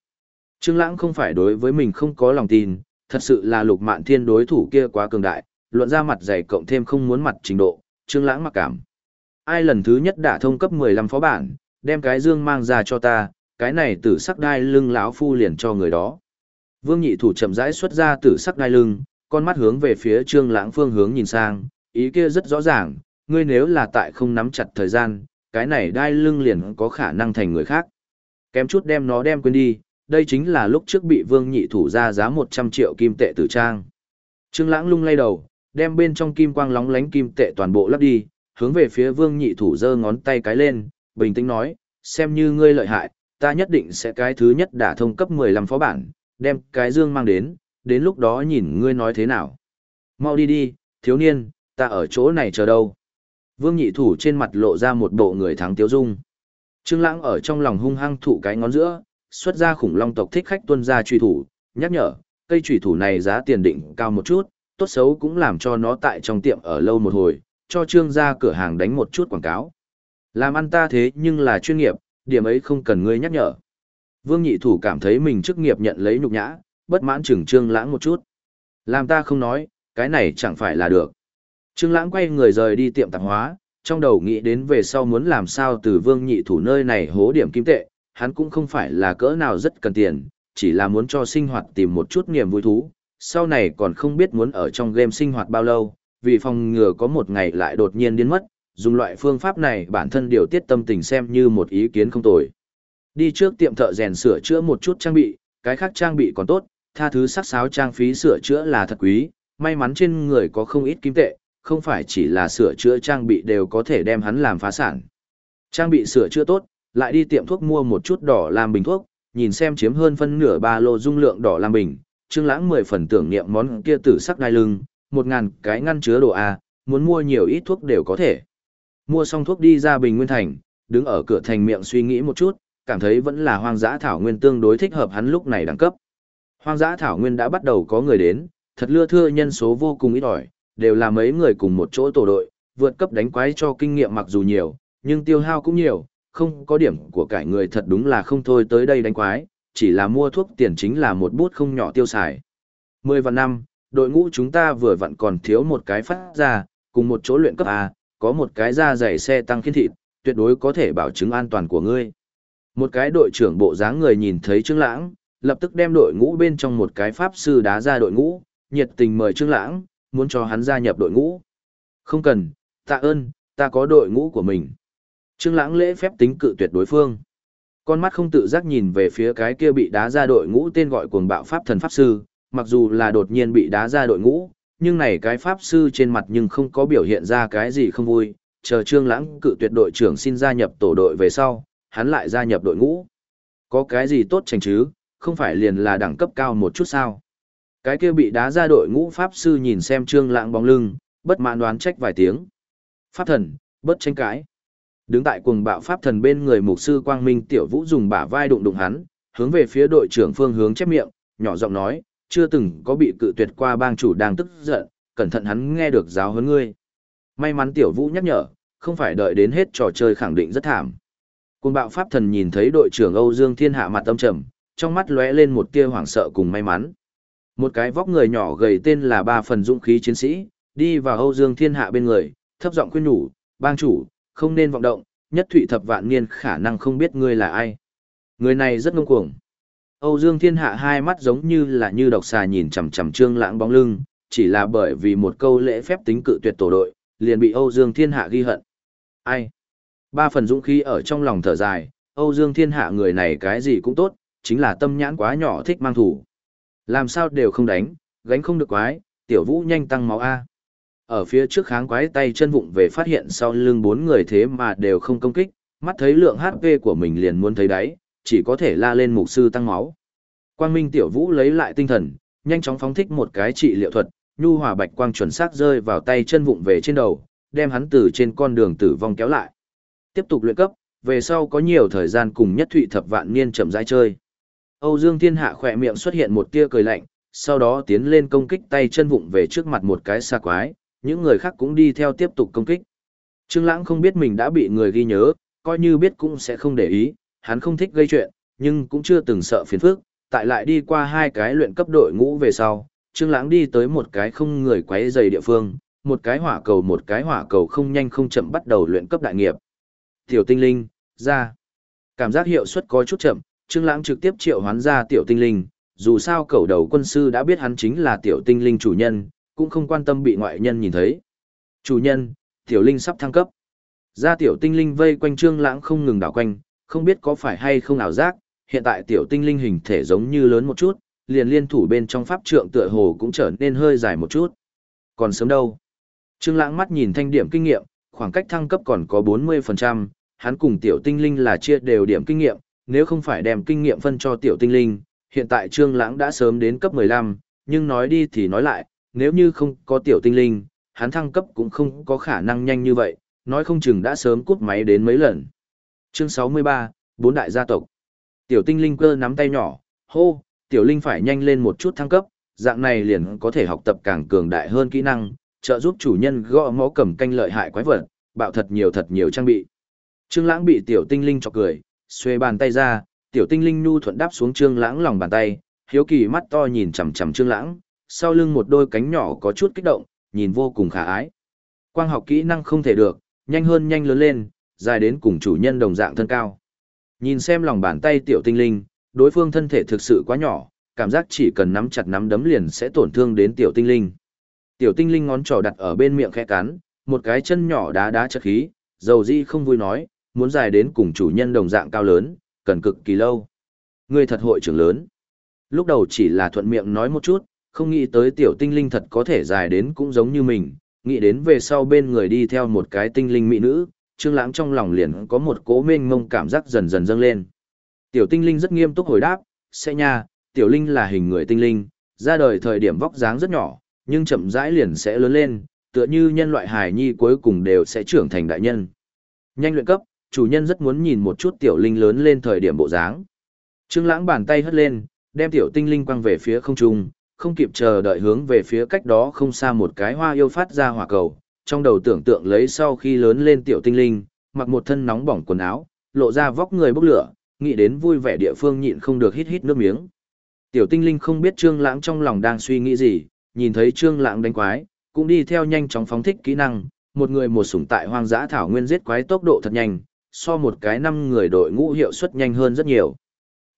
Trương Lãng không phải đối với mình không có lòng tin, thật sự là lục mạn thiên đối thủ kia quá cường đại, luận ra mặt dày cộng thêm không muốn mặt trình độ, Trương Lãng mặc cảm. Ai lần thứ nhất đã thông cấp 15 phó bản, đem cái dương mang ra cho ta, cái này tử sắc đai lưng lão phu liền cho người đó. Vương nhị thủ chậm rãi xuất ra tử sắc đai lưng, con mắt hướng về phía trương lãng phương hướng nhìn sang, ý kia rất rõ ràng, ngươi nếu là tại không nắm chặt thời gian, cái này đai lưng liền có khả năng thành người khác. Kém chút đem nó đem quên đi, đây chính là lúc trước bị vương nhị thủ ra giá 100 triệu kim tệ tử trang. Trương lãng lung lay đầu, đem bên trong kim quang lóng lánh kim tệ toàn bộ lắp đi, hướng về phía vương nhị thủ giơ ngón tay cái lên, bình tĩnh nói, xem như ngươi lợi hại, ta nhất định sẽ cái thứ nhất đả thông cấp 15 phó bản, đem cái dương mang đến, đến lúc đó nhìn ngươi nói thế nào. Mau đi đi, thiếu niên, ta ở chỗ này chờ đâu. Vương nhị thủ trên mặt lộ ra một bộ người thắng tiếu dung. Trương lãng ở trong lòng hung hăng thụ cái ngón giữa, xuất ra khủng long tộc thích khách tuân ra truy thủ, nhắc nhở, cây truy thủ này giá tiền định cao một chút, tốt xấu cũng làm cho nó tại trong tiệm ở lâu một hồi, cho trương gia cửa hàng đánh một chút quảng cáo. Làm ăn ta thế nhưng là chuyên nghiệp, điểm ấy không cần ngươi nhắc nhở. Vương nhị thủ cảm thấy mình chức nghiệp nhận lấy nhục nhã, bất mãn chừng trương lãng một chút. Làm ta không nói, Cái này chẳng phải là được. Trương Lãng quay người rời đi tiệm tạp hóa, trong đầu nghĩ đến về sau muốn làm sao từ Vương Nhị thủ nơi này hố điểm kim tệ, hắn cũng không phải là cỡ nào rất cần tiền, chỉ là muốn cho sinh hoạt tìm một chút niềm vui thú, sau này còn không biết muốn ở trong game sinh hoạt bao lâu, vì phòng ngừa có một ngày lại đột nhiên điên mất, dùng loại phương pháp này bản thân điều tiết tâm tình xem như một ý kiến không tồi. Đi trước tiệm thợ rèn sửa chữa một chút trang bị, cái khác trang bị còn tốt, tha thứ sắc sáo trang phí sửa chữa là thật quý, may mắn trên người có không ít kim tệ, không phải chỉ là sửa chữa trang bị đều có thể đem hắn làm phá sản. Trang bị sửa chữa tốt, lại đi tiệm thuốc mua một chút đỏ làm bình thuốc, nhìn xem chiếm hơn phân nửa ba lô dung lượng đỏ làm bình, Trương Lãng mười phần tưởng niệm món kia tử sắc đai lưng, một ngàn cái ngăn chứa đồ a, muốn mua nhiều ít thuốc đều có thể. Mua xong thuốc đi ra Bình Nguyên thành, đứng ở cửa thành miệng suy nghĩ một chút, cảm thấy vẫn là hoang dã thảo nguyên tương đối thích hợp hắn lúc này đẳng cấp. Hoang dã thảo nguyên đã bắt đầu có người đến, thật lưa thưa nhân số vô cùng ít ỏi, đều là mấy người cùng một chỗ tổ đội, vượt cấp đánh quái cho kinh nghiệm mặc dù nhiều, nhưng tiêu hao cũng nhiều, không có điểm của cải người thật đúng là không thôi tới đây đánh quái, chỉ là mua thuốc tiền chính là một bút không nhỏ tiêu xài. Mười vạn năm, đội ngũ chúng ta vừa vặn còn thiếu một cái phát ra, cùng một chỗ luyện cấp A, có một cái da dày xe tăng khiến thịt, tuyệt đối có thể bảo chứng an toàn của ngươi. Một cái đội trưởng bộ dáng người nhìn thấy Trương Lãng, lập tức đem đội ngũ bên trong một cái pháp sư đá ra đội ngũ, nhiệt tình mời Trương Lãng, muốn cho hắn gia nhập đội ngũ. Không cần, tạ ơn, ta có đội ngũ của mình. Trương Lãng lễ phép tính cự tuyệt đối phương. Con mắt không tự giác nhìn về phía cái kia bị đá ra đội ngũ tên gọi cuồng bạo pháp thần pháp sư, mặc dù là đột nhiên bị đá ra đội ngũ, nhưng này cái pháp sư trên mặt nhưng không có biểu hiện ra cái gì không vui, chờ Trương Lãng cự tuyệt đội trưởng xin gia nhập tổ đội về sau, hắn lại gia nhập đội ngũ. Có cái gì tốt tranh chứ, không phải liền là đẳng cấp cao một chút sao? Cái kia bị đá ra đội ngũ pháp sư nhìn xem Trương Lãng bóng lưng, bất mãn đoán trách vài tiếng. Pháp thần, bất tranh cãi. Đứng tại cuồng bạo pháp thần bên người mục sư Quang Minh Tiểu Vũ dùng bả vai đụng đụng hắn, hướng về phía đội trưởng phương hướng chép miệng, nhỏ giọng nói, chưa từng có bị cự tuyệt qua bang chủ đang tức giận, cẩn thận hắn nghe được giáo huấn ngươi. May mắn Tiểu Vũ nhắc nhở, không phải đợi đến hết trò chơi khẳng định rất thảm. Cùng bạo pháp thần nhìn thấy đội trưởng Âu Dương Thiên Hạ mặt tâm trầm, trong mắt lóe lên một tia hoảng sợ cùng may mắn. Một cái vóc người nhỏ gầy tên là ba phần dũng khí chiến sĩ, đi vào Âu Dương Thiên Hạ bên người, thấp giọng khuyên nhủ, bang chủ, không nên vọng động, nhất thụy thập vạn niên khả năng không biết ngươi là ai. Người này rất ngông cuồng. Âu Dương Thiên Hạ hai mắt giống như là như độc xà nhìn chằm chằm Trương Lãng bóng lưng, chỉ là bởi vì một câu lễ phép tính cự tuyệt tổ đội, liền bị Âu Dương Thiên Hạ ghi hận. Ai? Ba phần dũng khí ở trong lòng thở dài, Âu Dương Thiên Hạ người này cái gì cũng tốt, chính là tâm nhãn quá nhỏ thích mang thủ. Làm sao đều không đánh, gánh không được quái, tiểu vũ nhanh tăng máu A. Ở phía trước kháng quái tay chân vụng về phát hiện sau lưng bốn người thế mà đều không công kích, mắt thấy lượng HP của mình liền muốn thấy đáy, chỉ có thể la lên mục sư tăng máu. Quang Minh tiểu vũ lấy lại tinh thần, nhanh chóng phóng thích một cái trị liệu thuật, nhu hòa bạch quang chuẩn xác rơi vào tay chân vụng về trên đầu, đem hắn từ trên con đường tử vong kéo lại. Tiếp tục luyện cấp, về sau có nhiều thời gian cùng nhất thụy thập vạn niên chậm rãi chơi. Âu Dương Thiên Hạ khỏe miệng xuất hiện một tia cười lạnh, sau đó tiến lên công kích tay chân vụng về trước mặt một cái xa quái, những người khác cũng đi theo tiếp tục công kích. Trương Lãng không biết mình đã bị người ghi nhớ, coi như biết cũng sẽ không để ý, hắn không thích gây chuyện, nhưng cũng chưa từng sợ phiền phức, tại lại đi qua hai cái luyện cấp đội ngũ về sau, Trương Lãng đi tới một cái không người quấy rầy địa phương, một cái hỏa cầu một cái hỏa cầu không nhanh không chậm bắt đầu luyện cấp đại nghiệp. Tiểu tinh linh, ra. Cảm giác hiệu suất có chút chậm, Trương Lãng trực tiếp triệu hoán ra tiểu tinh linh, dù sao cầu đầu quân sư đã biết hắn chính là tiểu tinh linh chủ nhân, cũng không quan tâm bị ngoại nhân nhìn thấy. Chủ nhân, tiểu linh sắp thăng cấp. Ra tiểu tinh linh vây quanh Trương Lãng không ngừng đảo quanh, không biết có phải hay không ảo giác, hiện tại tiểu tinh linh hình thể giống như lớn một chút, liền liên thủ bên trong pháp trượng tựa hồ cũng trở nên hơi dài một chút. Còn sớm đâu? Trương Lãng mắt nhìn thanh điểm kinh nghiệm, khoảng cách thăng cấp còn có 40%, hắn cùng tiểu tinh linh là chia đều điểm kinh nghiệm, nếu không phải đem kinh nghiệm phân cho tiểu tinh linh, hiện tại Trương Lãng đã sớm đến cấp 15, nhưng nói đi thì nói lại, nếu như không có tiểu tinh linh, hắn thăng cấp cũng không có khả năng nhanh như vậy, nói không chừng đã sớm cút máy đến mấy lần. Chương 63, bốn đại gia tộc. Tiểu tinh linh cơ nắm tay nhỏ, hô, tiểu linh phải nhanh lên một chút thăng cấp, dạng này liền có thể học tập càng cường đại hơn kỹ năng, trợ giúp chủ nhân gõ mõ cầm canh lợi hại quái vật, bạo thật nhiều thật nhiều trang bị. Trương Lãng bị tiểu tinh linh chọc cười, xuê bàn tay ra, tiểu tinh linh nhu thuận đáp xuống Trương Lãng lòng bàn tay, hiếu kỳ mắt to nhìn chằm chằm Trương Lãng, sau lưng một đôi cánh nhỏ có chút kích động, nhìn vô cùng khả ái. Quang học kỹ năng không thể được, nhanh hơn nhanh lớn lên, dài đến cùng chủ nhân đồng dạng thân cao. Nhìn xem lòng bàn tay tiểu tinh linh, đối phương thân thể thực sự quá nhỏ, cảm giác chỉ cần nắm chặt nắm đấm liền sẽ tổn thương đến tiểu tinh linh. Tiểu tinh linh ngón trỏ đặt ở bên miệng khẽ cắn, một cái chân nhỏ đá đá chất khí, dầu di không vui nói, muốn dài đến cùng chủ nhân đồng dạng cao lớn, cần cực kỳ lâu. Người thật hội trưởng lớn. Lúc đầu chỉ là thuận miệng nói một chút, không nghĩ tới tiểu tinh linh thật có thể dài đến cũng giống như mình, nghĩ đến về sau bên người đi theo một cái tinh linh mỹ nữ, Trương Lãng trong lòng liền có một cố mênh mông cảm giác dần dần dâng lên. Tiểu tinh linh rất nghiêm túc hồi đáp, sẽ nha, tiểu linh là hình người tinh linh, ra đời thời điểm vóc dáng rất nhỏ, nhưng chậm rãi liền sẽ lớn lên, tựa như nhân loại hài nhi cuối cùng đều sẽ trưởng thành đại nhân. Nhanh luyện cấp, chủ nhân rất muốn nhìn một chút tiểu linh lớn lên thời điểm bộ dáng. Trương Lãng bàn tay hất lên, đem tiểu tinh linh quăng về phía không trung, không kịp chờ đợi hướng về phía cách đó không xa một cái hoa yêu phát ra hỏa cầu, trong đầu tưởng tượng lấy sau khi lớn lên tiểu tinh linh, mặc một thân nóng bỏng quần áo, lộ ra vóc người bốc lửa, nghĩ đến vui vẻ địa phương nhịn không được hít hít nước miếng. Tiểu tinh linh không biết Trương Lãng trong lòng đang suy nghĩ gì, nhìn thấy Trương Lãng đánh quái, cũng đi theo nhanh chóng phóng thích kỹ năng, một người một sủng tại hoang dã thảo nguyên giết quái tốc độ thật nhanh, so một cái năm người đội ngũ hiệu suất nhanh hơn rất nhiều.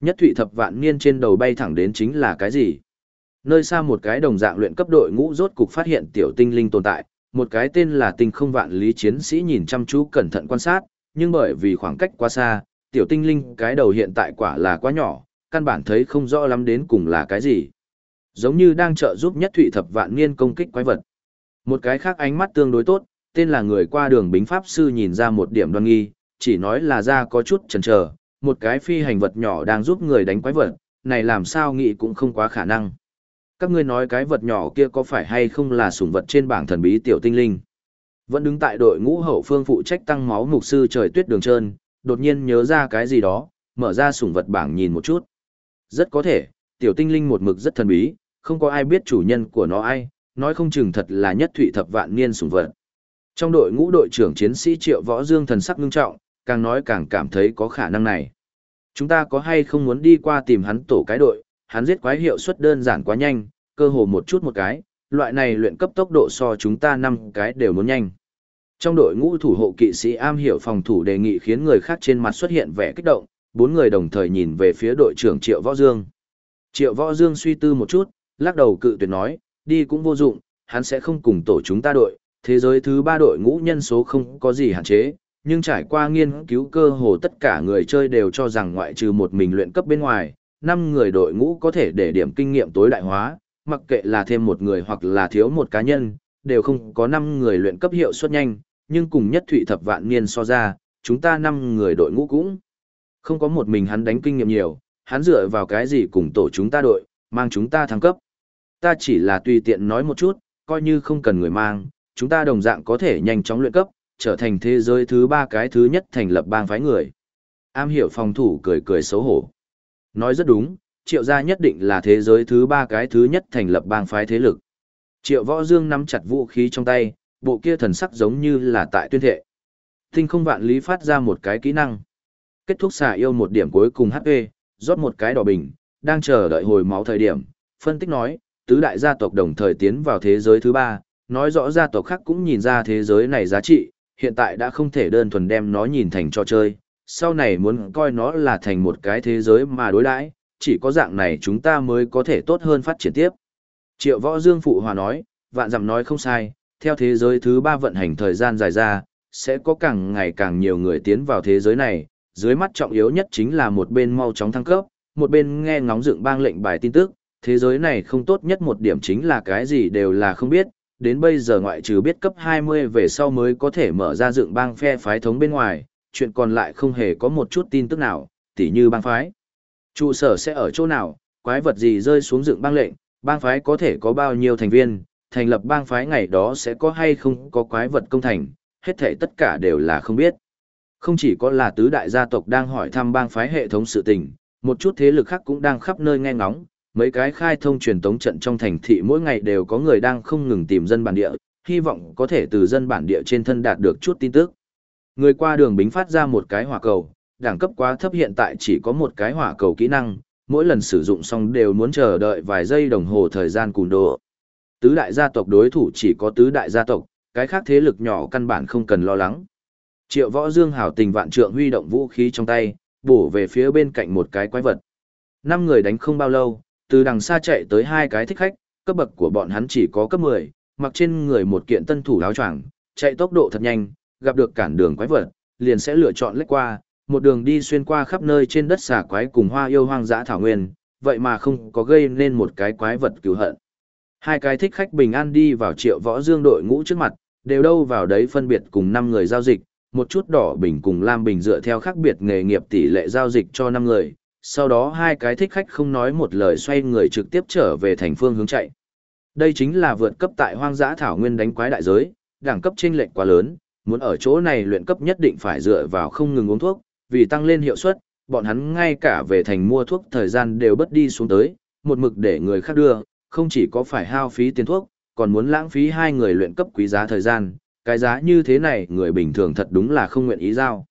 Nhất Thụy Thập Vạn Niên trên đầu bay thẳng đến chính là cái gì? Nơi xa một cái đồng dạng luyện cấp đội ngũ rốt cục phát hiện tiểu tinh linh tồn tại, một cái tên là tinh không vạn lý chiến sĩ nhìn chăm chú cẩn thận quan sát, nhưng bởi vì khoảng cách quá xa, tiểu tinh linh cái đầu hiện tại quả là quá nhỏ, căn bản thấy không rõ lắm đến cùng là cái gì. Giống như đang trợ giúp nhất thụy thập vạn niên công kích quái vật. Một cái khác ánh mắt tương đối tốt, tên là người qua đường bính pháp sư nhìn ra một điểm đoan nghi, chỉ nói là ra có chút chần chờ, một cái phi hành vật nhỏ đang giúp người đánh quái vật, này làm sao nghĩ cũng không quá khả năng các ngươi nói cái vật nhỏ kia có phải hay không là sủng vật trên bảng thần bí tiểu tinh linh. Vẫn đứng tại đội ngũ hậu phương phụ trách tăng máu mục sư trời tuyết đường trơn, đột nhiên nhớ ra cái gì đó, mở ra sủng vật bảng nhìn một chút. Rất có thể, tiểu tinh linh một mực rất thần bí, không có ai biết chủ nhân của nó ai, nói không chừng thật là nhất thụy thập vạn niên sủng vật. Trong đội ngũ đội trưởng chiến sĩ Triệu Võ Dương thần sắc ngưng trọng, càng nói càng cảm thấy có khả năng này. Chúng ta có hay không muốn đi qua tìm hắn tổ cái đội, hắn giết quái hiệu suất đơn giản quá nhanh, cơ hồ một chút một cái, loại này luyện cấp tốc độ so chúng ta năm cái đều muốn nhanh. Trong đội ngũ thủ hộ kỵ sĩ am hiểu phòng thủ đề nghị khiến người khác trên mặt xuất hiện vẻ kích động, bốn người đồng thời nhìn về phía đội trưởng Triệu Võ Dương. Triệu Võ Dương suy tư một chút, lắc đầu cự tuyệt nói, đi cũng vô dụng, hắn sẽ không cùng tổ chúng ta đội, thế giới thứ ba đội ngũ nhân số không có gì hạn chế, nhưng trải qua nghiên cứu cơ hồ tất cả người chơi đều cho rằng ngoại trừ một mình luyện cấp bên ngoài, năm người đội ngũ có thể để điểm kinh nghiệm tối đại hóa, mặc kệ là thêm một người hoặc là thiếu một cá nhân, đều không có 5 người luyện cấp hiệu suất nhanh, nhưng cùng nhất thụy thập vạn niên so ra, chúng ta 5 người đội ngũ cũng không có một mình hắn đánh kinh nghiệm nhiều, hắn dựa vào cái gì cùng tổ chúng ta đội, mang chúng ta thăng cấp. Ta chỉ là tùy tiện nói một chút, coi như không cần người mang, chúng ta đồng dạng có thể nhanh chóng luyện cấp, trở thành thế giới thứ ba cái thứ nhất thành lập bang phái người. Am hiểu phòng thủ cười cười xấu hổ. Nói rất đúng, triệu gia nhất định là thế giới thứ ba cái thứ nhất thành lập bang phái thế lực. Triệu võ dương nắm chặt vũ khí trong tay, bộ kia thần sắc giống như là tại tuyên thệ. Tinh không vạn lý phát ra một cái kỹ năng. Kết thúc xả yêu một điểm cuối cùng HP, rót một cái đỏ bình, đang chờ đợi hồi máu thời điểm. Phân tích nói, tứ đại gia tộc đồng thời tiến vào thế giới thứ ba, nói rõ gia tộc khác cũng nhìn ra thế giới này giá trị, hiện tại đã không thể đơn thuần đem nó nhìn thành trò chơi, sau này muốn coi nó là thành một cái thế giới mà đối đãi, chỉ có dạng này chúng ta mới có thể tốt hơn phát triển tiếp. Triệu Võ Dương Phụ Hòa nói, vạn dặm nói không sai, theo thế giới thứ ba vận hành thời gian dài ra, sẽ có càng ngày càng nhiều người tiến vào thế giới này, dưới mắt trọng yếu nhất chính là một bên mau chóng thăng cấp, một bên nghe ngóng dựng bang lệnh bài tin tức, thế giới này không tốt nhất một điểm chính là cái gì đều là không biết, đến bây giờ ngoại trừ biết cấp 20 về sau mới có thể mở ra dựng bang phe phái thống bên ngoài, chuyện còn lại không hề có một chút tin tức nào, tỉ như bang phái. Trụ sở sẽ ở chỗ nào, quái vật gì rơi xuống dựng bang lệnh, bang phái có thể có bao nhiêu thành viên, thành lập bang phái ngày đó sẽ có hay không có quái vật công thành, hết thể tất cả đều là không biết. Không chỉ có là tứ đại gia tộc đang hỏi thăm bang phái hệ thống sự tình, một chút thế lực khác cũng đang khắp nơi nghe ngóng, mấy cái khai thông truyền tống trận trong thành thị mỗi ngày đều có người đang không ngừng tìm dân bản địa, hy vọng có thể từ dân bản địa trên thân đạt được chút tin tức. Người qua đường bính phát ra một cái hỏa cầu, đẳng cấp quá thấp hiện tại chỉ có một cái hỏa cầu kỹ năng, mỗi lần sử dụng xong đều muốn chờ đợi vài giây đồng hồ thời gian cùn đồ. Tứ đại gia tộc đối thủ chỉ có tứ đại gia tộc, cái khác thế lực nhỏ căn bản không cần lo lắng. Triệu võ dương hảo tình vạn trượng huy động vũ khí trong tay, bổ về phía bên cạnh một cái quái vật. Năm người đánh không bao lâu, từ đằng xa chạy tới hai cái thích khách, cấp bậc của bọn hắn chỉ có cấp 10, mặc trên người một kiện tân thủ áo choàng, chạy tốc độ thật nhanh, gặp được cản đường quái vật, liền sẽ lựa chọn lách qua, một đường đi xuyên qua khắp nơi trên đất xà quái cùng hoa yêu hoang dã thảo nguyên, vậy mà không có gây nên một cái quái vật cứu hận. Hai cái thích khách bình an đi vào triệu võ dương đội ngũ trước mặt, đều đâu vào đấy phân biệt cùng 5 người giao dịch, một chút đỏ bình cùng lam bình dựa theo khác biệt nghề nghiệp tỷ lệ giao dịch cho 5 người, sau đó hai cái thích khách không nói một lời xoay người trực tiếp trở về thành phương hướng chạy. Đây chính là vượt cấp tại hoang dã thảo nguyên đánh quái đại giới, đẳng cấp chênh lệch quá lớn, muốn ở chỗ này luyện cấp nhất định phải dựa vào không ngừng uống thuốc, vì tăng lên hiệu suất, bọn hắn ngay cả về thành mua thuốc thời gian đều bất đi xuống tới, một mực để người khác đưa, không chỉ có phải hao phí tiền thuốc, còn muốn lãng phí hai người luyện cấp quý giá thời gian, cái giá như thế này người bình thường thật đúng là không nguyện ý giao.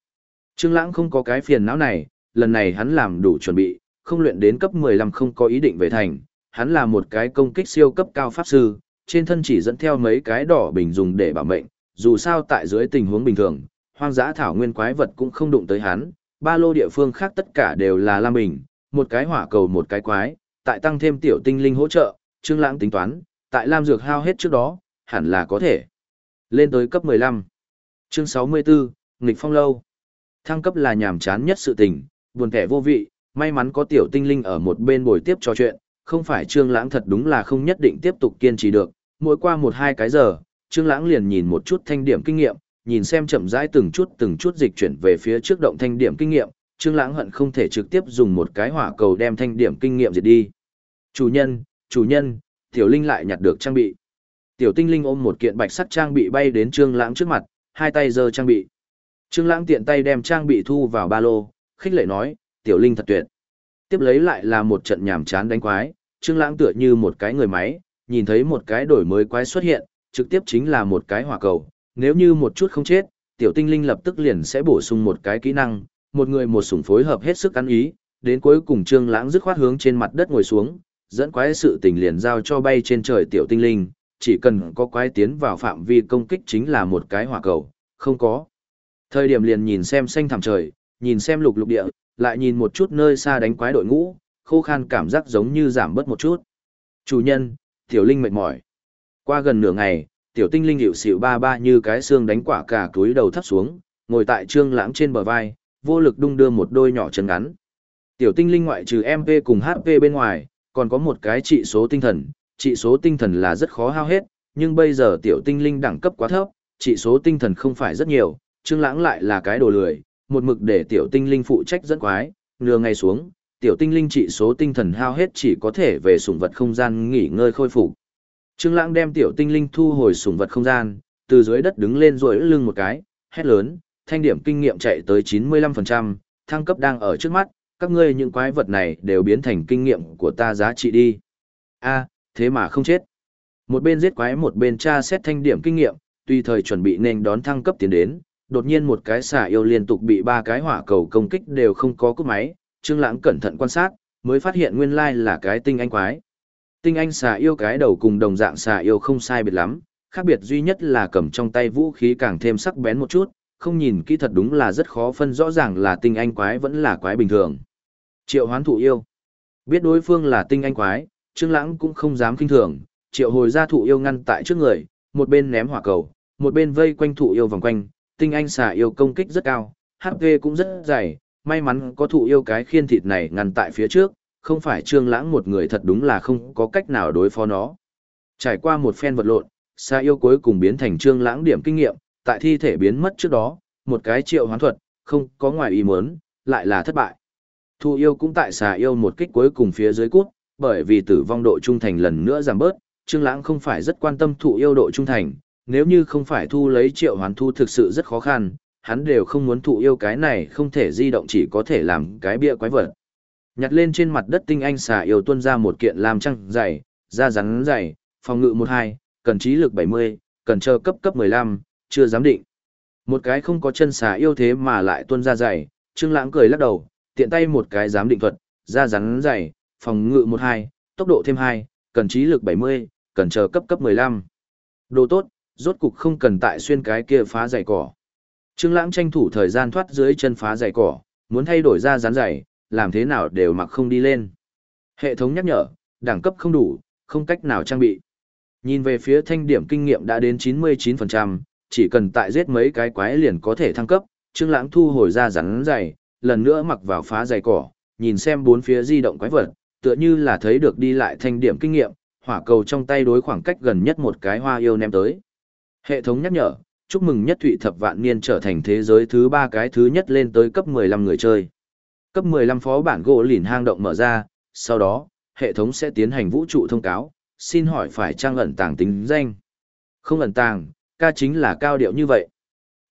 Trương Lãng không có cái phiền não này, lần này hắn làm đủ chuẩn bị, không luyện đến cấp 15 không có ý định về thành, hắn là một cái công kích siêu cấp cao pháp sư, trên thân chỉ dẫn theo mấy cái đỏ bình dùng để bảo mệnh, dù sao tại dưới tình huống bình thường, hoang dã thảo nguyên quái vật cũng không đụng tới hắn, ba lô địa phương khác tất cả đều là lam bình, một cái hỏa cầu một cái quái, tại tăng thêm tiểu tinh linh hỗ trợ, Trương Lãng tính toán, tại lam dược hao hết trước đó, hẳn là có thể. Lên tới cấp 15. Chương 64, nghịch phong lâu. Thăng cấp là nhàm chán nhất sự tình, buồn kẻ vô vị, may mắn có tiểu tinh linh ở một bên bồi tiếp trò chuyện, không phải Trương Lãng thật đúng là không nhất định tiếp tục kiên trì được, mỗi qua một hai cái giờ, Trương Lãng liền nhìn một chút thanh điểm kinh nghiệm, nhìn xem chậm rãi từng chút từng chút dịch chuyển về phía trước động thanh điểm kinh nghiệm, Trương Lãng hận không thể trực tiếp dùng một cái hỏa cầu đem thanh điểm kinh nghiệm diệt đi. "Chủ nhân, chủ nhân." Tiểu Linh lại nhặt được trang bị. Tiểu Tinh Linh ôm một kiện bạch sắt trang bị bay đến Trương Lãng trước mặt, hai tay giơ trang bị. Trương Lãng tiện tay đem trang bị thu vào ba lô, khích lệ nói, "Tiểu Linh thật tuyệt." Tiếp lấy lại là một trận nhảm chán đánh quái, Trương Lãng tựa như một cái người máy, nhìn thấy một cái đổi mới quái xuất hiện, trực tiếp chính là một cái hỏa cầu, nếu như một chút không chết, tiểu tinh linh lập tức liền sẽ bổ sung một cái kỹ năng, một người một sủng phối hợp hết sức ăn ý, đến cuối cùng Trương Lãng dứt khoát hướng trên mặt đất ngồi xuống, dẫn quái sự tình liền giao cho bay trên trời tiểu tinh linh, chỉ cần có quái tiến vào phạm vi công kích chính là một cái hỏa cầu, không có. Thời điểm liền nhìn xem xanh thẳm trời, nhìn xem lục lục địa, lại nhìn một chút nơi xa đánh quái đội ngũ, khô khan cảm giác giống như giảm bớt một chút. Chủ nhân, tiểu linh mệt mỏi. Qua gần nửa ngày, tiểu tinh linh hiệu xịu ba ba như cái xương đánh quả cả túi đầu thấp xuống, ngồi tại trương lãng trên bờ vai, vô lực đung đưa một đôi nhỏ chân ngắn. Tiểu tinh linh ngoại trừ MP cùng HP bên ngoài, còn có một cái trị số tinh thần, trị số tinh thần là rất khó hao hết, nhưng bây giờ tiểu tinh linh đẳng cấp quá thấp, trị số tinh thần không phải rất nhiều, trương lãng lại là cái đồ lười, một mực để tiểu tinh linh phụ trách dẫn quái, nửa ngày xuống, tiểu tinh linh trị số tinh thần hao hết chỉ có thể về sủng vật không gian nghỉ ngơi khôi phục. Trương Lãng đem tiểu tinh linh thu hồi sủng vật không gian, từ dưới đất đứng lên rồi lưng một cái, hét lớn, thanh điểm kinh nghiệm chạy tới 95%, thăng cấp đang ở trước mắt, các ngươi những quái vật này đều biến thành kinh nghiệm của ta giá trị đi. A, thế mà không chết. Một bên giết quái một bên tra xét thanh điểm kinh nghiệm, tùy thời chuẩn bị nên đón thăng cấp tiến đến, đột nhiên một cái xà yêu liên tục bị ba cái hỏa cầu công kích đều không có cúp máy, Trương Lãng cẩn thận quan sát, mới phát hiện nguyên lai là cái tinh anh quái. Tinh anh xà yêu cái đầu cùng đồng dạng xà yêu không sai biệt lắm, khác biệt duy nhất là cầm trong tay vũ khí càng thêm sắc bén một chút, không nhìn kỹ thật đúng là rất khó phân rõ ràng là tinh anh quái vẫn là quái bình thường. Triệu hoán thụ yêu. Biết đối phương là tinh anh quái, Trương Lãng cũng không dám kinh thường, triệu hồi ra thụ yêu ngăn tại trước người, một bên ném hỏa cầu, một bên vây quanh thụ yêu vòng quanh, tinh anh xà yêu công kích rất cao, HP cũng rất dày, may mắn có thụ yêu cái khiên thịt này ngăn tại phía trước, không phải trương lãng một người thật đúng là không có cách nào đối phó nó. Trải qua một phen vật lộn, xà yêu cuối cùng biến thành trương lãng điểm kinh nghiệm, tại thi thể biến mất trước đó, một cái triệu hoán thuật, không có ngoài ý muốn, lại là thất bại. Thụ yêu cũng tại xà yêu một kích cuối cùng phía dưới cút, bởi vì tử vong độ trung thành lần nữa giảm bớt, Trương Lãng không phải rất quan tâm thụ yêu độ trung thành, nếu như không phải thu lấy triệu hoán thu thực sự rất khó khăn, hắn đều không muốn thụ yêu cái này không thể di động chỉ có thể làm cái bia quái vật. Nhặt lên trên mặt đất tinh anh xà yêu tuân ra một kiện làm trăng dày, da rắn dày, phòng ngự 12, cần trí lực 70, cần chờ cấp cấp 15, chưa dám định. Một cái không có chân xà yêu thế mà lại tuân ra dày, Trương Lãng cười lắc đầu, tiện tay một cái dám định thuật, da rắn dày, phòng ngự 12, tốc độ thêm 2, cần trí lực 70, cần chờ cấp cấp 15. Đồ tốt, rốt cục không cần tại xuyên cái kia phá giày cỏ. Trương Lãng tranh thủ thời gian thoát dưới chân phá giày cỏ, muốn thay đổi da dán giày, làm thế nào đều mặc không đi lên. Hệ thống nhắc nhở, đẳng cấp không đủ, không cách nào trang bị. Nhìn về phía thanh điểm kinh nghiệm đã đến 99%, chỉ cần tại giết mấy cái quái liền có thể thăng cấp, Trương Lãng thu hồi ra rắn giày, lần nữa mặc vào phá giày cỏ, nhìn xem bốn phía di động quái vật, tựa như là thấy được đi lại thanh điểm kinh nghiệm, hỏa cầu trong tay đối khoảng cách gần nhất một cái hoa yêu ném tới. Hệ thống nhắc nhở, chúc mừng nhất thụy thập vạn niên trở thành thế giới thứ ba cái thứ nhất lên tới cấp 15 người chơi. Cấp 15 phó bản gỗ lìn hang động mở ra, sau đó, hệ thống sẽ tiến hành vũ trụ thông cáo, xin hỏi phải trang ẩn tàng tính danh. Không ẩn tàng, ca chính là cao điệu như vậy.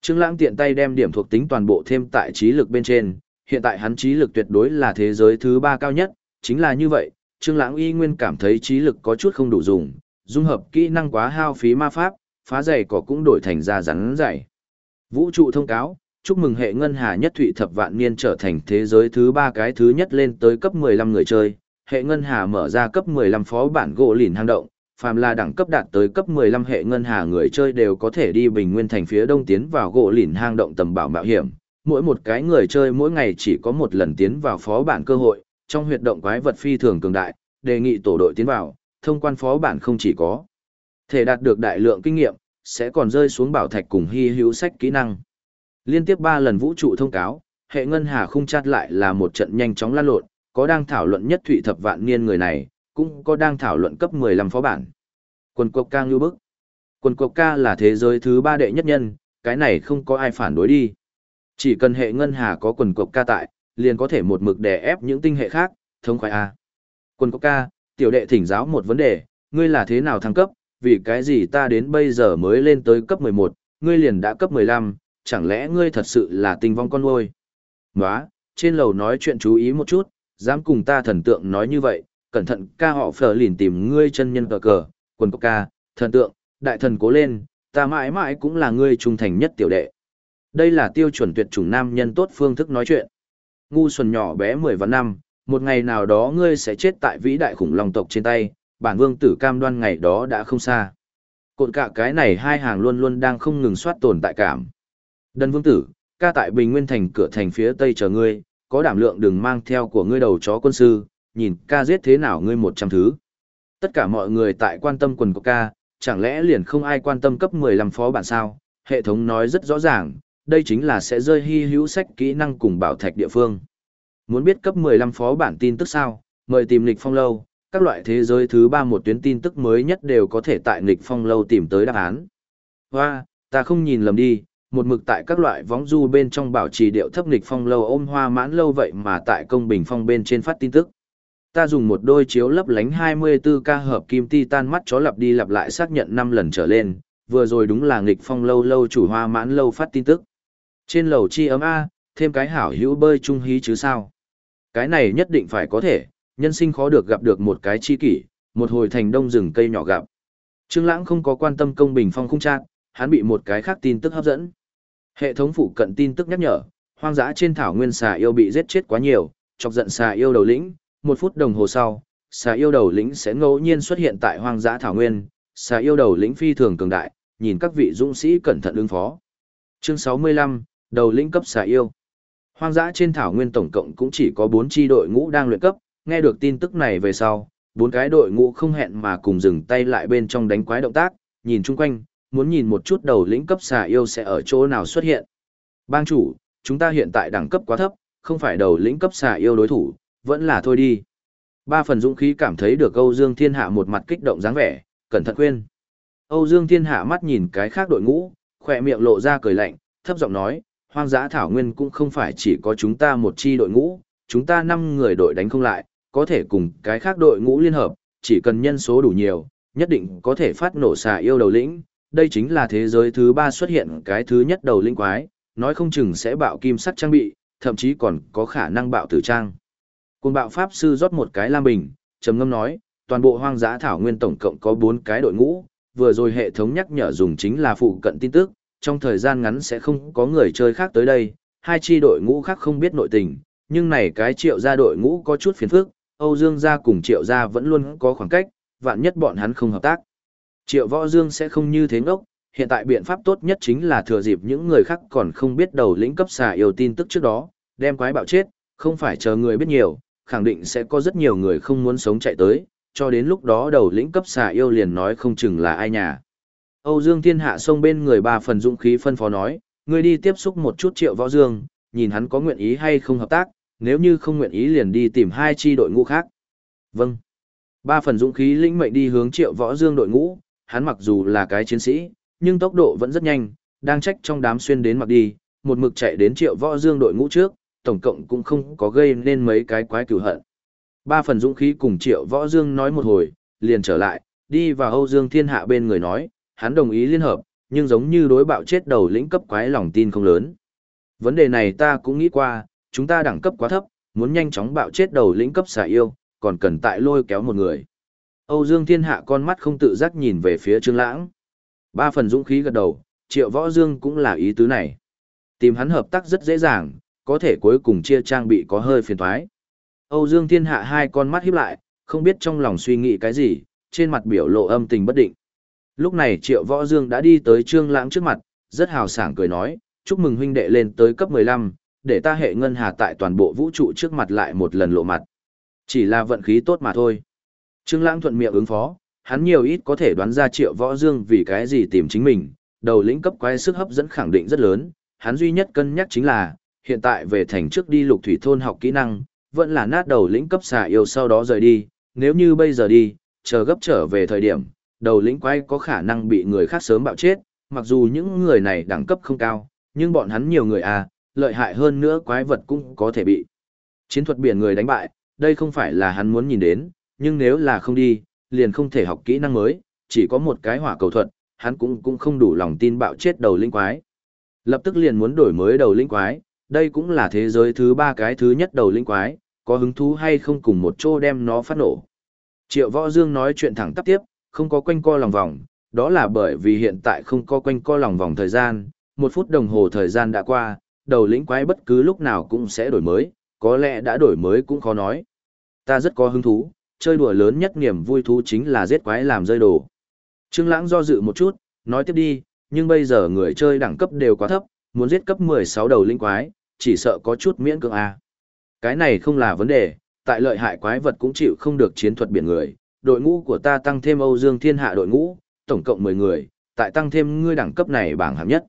Trương Lãng tiện tay đem điểm thuộc tính toàn bộ thêm tại trí lực bên trên, hiện tại hắn trí lực tuyệt đối là thế giới thứ ba cao nhất, chính là như vậy, Trương Lãng y nguyên cảm thấy trí lực có chút không đủ dùng, dung hợp kỹ năng quá hao phí ma pháp, phá giày cỏ cũng đổi thành ra rắn dày. Vũ trụ thông cáo, chúc mừng hệ ngân hà nhất thụy thập vạn niên trở thành thế giới thứ ba cái thứ nhất lên tới cấp 15 người chơi. Hệ ngân hà mở ra cấp 15 phó bản gỗ lìn hang động, phàm là đẳng cấp đạt tới cấp 15 hệ ngân hà người chơi đều có thể đi bình nguyên thành phía đông tiến vào gỗ lìn hang động tầm bảo mạo hiểm. Mỗi một cái người chơi mỗi ngày chỉ có một lần tiến vào phó bản cơ hội, trong huyệt động quái vật phi thường cường đại, đề nghị tổ đội tiến vào, thông quan phó bản không chỉ có thể đạt được đại lượng kinh nghiệm, sẽ còn rơi xuống bảo thạch cùng hy hữu sách kỹ năng. Liên tiếp 3 lần vũ trụ thông cáo, hệ ngân hà không chát lại là một trận nhanh chóng lan lộn, có đang thảo luận nhất thụy thập vạn niên người này, cũng có đang thảo luận cấp 15 phó bản. Quần cục ca ngưu bức. Quần cục ca là thế giới thứ ba đệ nhất nhân, cái này không có ai phản đối đi. Chỉ cần hệ ngân hà có quần cục ca tại, liền có thể một mực đè ép những tinh hệ khác, thông khoái A. Quần cục ca, tiểu đệ thỉnh giáo một vấn đề, ngươi là thế nào thăng cấp, vì cái gì ta đến bây giờ mới lên tới cấp 11, ngươi liền đã cấp 15, chẳng lẽ ngươi thật sự là tinh vong con nuôi? Nóa, trên lầu nói chuyện chú ý một chút, dám cùng ta thần tượng nói như vậy, cẩn thận ca họ phở lìn tìm ngươi chân nhân cờ cờ, quần cốc ca, thần tượng, đại thần cố lên, ta mãi mãi cũng là ngươi trung thành nhất tiểu đệ. Đây là tiêu chuẩn tuyệt chủng nam nhân tốt phương thức nói chuyện. Ngu xuẩn nhỏ bé 10 và năm, một ngày nào đó ngươi sẽ chết tại vĩ đại khủng long tộc trên tay, bản vương tử cam đoan ngày đó đã không xa. Cộn cả cái này hai hàng luôn luôn đang không ngừng soát tồn tại cảm. Đần vương tử, ca tại Bình Nguyên Thành cửa thành phía tây chờ ngươi, có đảm lượng đừng mang theo của ngươi đầu chó quân sư, nhìn ca giết thế nào ngươi một trăm thứ. Tất cả mọi người tại quan tâm quần của ca, chẳng lẽ liền không ai quan tâm cấp 15 phó bản sao? Hệ thống nói rất rõ ràng, đây chính là sẽ rơi hy hữu sách kỹ năng cùng bảo thạch địa phương. Muốn biết cấp 15 phó bản tin tức sao? Mời tìm lịch phong lâu, các loại thế giới thứ ba một tuyến tin tức mới nhất đều có thể tại nghịch phong lâu tìm tới đáp án. Hoa, ta không nhìn lầm đi, một mực tại các loại võng du bên trong bảo trì điệu thấp nghịch phong lâu ôm hoa mãn lâu vậy mà tại công bình phong bên trên phát tin tức. Ta dùng một đôi chiếu lấp lánh 24K hợp kim titan mắt chó lặp đi lặp lại xác nhận 5 lần trở lên, vừa rồi đúng là nghịch phong lâu lâu chủ hoa mãn lâu phát tin tức. Trên lầu chi ấm A, thêm cái hảo hữu bơi trung hí chứ sao. Cái này nhất định phải có thể, nhân sinh khó được gặp được một cái chi kỷ, một hồi thành đông rừng cây nhỏ gặp. Trương Lãng không có quan tâm công bình phong khung trạng, hắn bị một cái khác tin tức hấp dẫn. Hệ thống phụ cận tin tức nhắc nhở, hoang dã trên thảo nguyên xà yêu bị giết chết quá nhiều, chọc giận xà yêu đầu lĩnh, một phút đồng hồ sau, xà yêu đầu lĩnh sẽ ngẫu nhiên xuất hiện tại hoang dã thảo nguyên, xà yêu đầu lĩnh phi thường cường đại, nhìn các vị dũng sĩ cẩn thận ứng phó. Chương 65, đầu lĩnh cấp xà yêu. Hoang dã trên thảo nguyên tổng cộng cũng chỉ có 4 chi đội ngũ đang luyện cấp, nghe được tin tức này về sau, bốn cái đội ngũ không hẹn mà cùng dừng tay lại bên trong đánh quái động tác, nhìn chung quanh, muốn nhìn một chút đầu lĩnh cấp xà yêu sẽ ở chỗ nào xuất hiện. Bang chủ, chúng ta hiện tại đẳng cấp quá thấp, không phải đầu lĩnh cấp xà yêu đối thủ, vẫn là thôi đi. Ba phần dũng khí cảm thấy được Âu Dương Thiên Hạ một mặt kích động dáng vẻ, cẩn thận khuyên. Âu Dương Thiên Hạ mắt nhìn cái khác đội ngũ, khỏe miệng lộ ra cười lạnh, thấp giọng nói, hoang dã thảo nguyên cũng không phải chỉ có chúng ta một chi đội ngũ, chúng ta năm người đội đánh không lại, có thể cùng cái khác đội ngũ liên hợp, chỉ cần nhân số đủ nhiều, nhất định có thể phát nổ xà yêu đầu lĩnh. Đây chính là thế giới thứ ba xuất hiện cái thứ nhất đầu linh quái, nói không chừng sẽ bạo kim sắt trang bị, thậm chí còn có khả năng bạo tử trang. Cùng bạo pháp sư rót một cái lam bình, trầm ngâm nói, toàn bộ hoang dã thảo nguyên tổng cộng có 4 cái đội ngũ, vừa rồi hệ thống nhắc nhở dùng chính là phụ cận tin tức, trong thời gian ngắn sẽ không có người chơi khác tới đây, hai chi đội ngũ khác không biết nội tình, Nhưng này cái triệu gia đội ngũ có chút phiền phức, Âu Dương gia cùng triệu gia vẫn luôn có khoảng cách, vạn nhất bọn hắn không hợp tác. Triệu võ dương sẽ không như thế ngốc, hiện tại biện pháp tốt nhất chính là thừa dịp những người khác còn không biết đầu lĩnh cấp xà yêu tin tức trước đó, đem quái bạo chết, không phải chờ người biết nhiều, khẳng định sẽ có rất nhiều người không muốn sống chạy tới, cho đến lúc đó đầu lĩnh cấp xà yêu liền nói không chừng là ai nhà. Âu Dương Thiên Hạ xông bên người ba phần dũng khí phân phó nói, ngươi đi tiếp xúc một chút triệu võ dương, nhìn hắn có nguyện ý hay không hợp tác, nếu như không nguyện ý liền đi tìm hai chi đội ngũ khác. Vâng. Ba phần dũng khí lĩnh mệnh đi hướng triệu võ dương đội ngũ, hắn mặc dù là cái chiến sĩ, nhưng tốc độ vẫn rất nhanh, đang trách trong đám xuyên đến mặc đi, một mực chạy đến triệu võ dương đội ngũ trước, tổng cộng cũng không có gây nên mấy cái quái cửu hận. Ba phần dũng khí cùng triệu võ dương nói một hồi, liền trở lại, đi vào Âu Dương Thiên Hạ bên người nói, hắn đồng ý liên hợp, nhưng giống như đối bạo chết đầu lĩnh cấp quái lòng tin không lớn. Vấn đề này ta cũng nghĩ qua, chúng ta đẳng cấp quá thấp, muốn nhanh chóng bạo chết đầu lĩnh cấp xà yêu, còn cần tại lôi kéo một người. Âu Dương Thiên Hạ con mắt không tự giác nhìn về phía Trương Lãng. Ba phần dũng khí gật đầu, Triệu Võ Dương cũng là ý tứ này. Tìm hắn hợp tác rất dễ dàng, có thể cuối cùng chia trang bị có hơi phiền toái. Âu Dương Thiên Hạ hai con mắt híp lại, không biết trong lòng suy nghĩ cái gì, trên mặt biểu lộ âm tình bất định. Lúc này Triệu Võ Dương đã đi tới Trương Lãng trước mặt, rất hào sảng cười nói, chúc mừng huynh đệ lên tới cấp 15, để ta hệ ngân hà tại toàn bộ vũ trụ trước mặt lại một lần lộ mặt. Chỉ là vận khí tốt mà thôi. Trương Lãng thuận miệng ứng phó, hắn nhiều ít có thể đoán ra Triệu Võ Dương vì cái gì tìm chính mình, đầu lĩnh cấp quái sức hấp dẫn khẳng định rất lớn, hắn duy nhất cân nhắc chính là, hiện tại về thành trước đi lục thủy thôn học kỹ năng, vẫn là nát đầu lĩnh cấp xà yêu sau đó rời đi, nếu như bây giờ đi, chờ gấp trở về thời điểm, đầu lĩnh quái có khả năng bị người khác sớm bạo chết, mặc dù những người này đẳng cấp không cao, nhưng bọn hắn nhiều người à, lợi hại hơn nữa quái vật cũng có thể bị. Chiến thuật biển người đánh bại, đây không phải là hắn muốn nhìn đến, nhưng nếu là không đi, liền không thể học kỹ năng mới, chỉ có một cái hỏa cầu thuật, hắn cũng cũng không đủ lòng tin bạo chết đầu linh quái. Lập tức liền muốn đổi mới đầu linh quái, đây cũng là thế giới thứ ba cái thứ nhất đầu linh quái, có hứng thú hay không cùng một chỗ đem nó phát nổ. Triệu Võ Dương nói chuyện thẳng tắp tiếp, không có quanh co lòng vòng, đó là bởi vì hiện tại không có quanh co lòng vòng thời gian, một phút đồng hồ thời gian đã qua, đầu lĩnh quái bất cứ lúc nào cũng sẽ đổi mới, có lẽ đã đổi mới cũng khó nói. Ta rất có hứng thú, chơi đùa lớn nhất niềm vui thú chính là giết quái làm rơi đồ. Trương Lãng do dự một chút, nói tiếp đi, nhưng bây giờ người chơi đẳng cấp đều quá thấp, muốn giết cấp 16 đầu linh quái, chỉ sợ có chút miễn cưỡng a. À. Cái này không là vấn đề, tại lợi hại quái vật cũng chịu không được chiến thuật biển người, đội ngũ của ta tăng thêm Âu Dương Thiên Hạ đội ngũ, tổng cộng 10 người, tại tăng thêm ngươi đẳng cấp này bảng hạng nhất.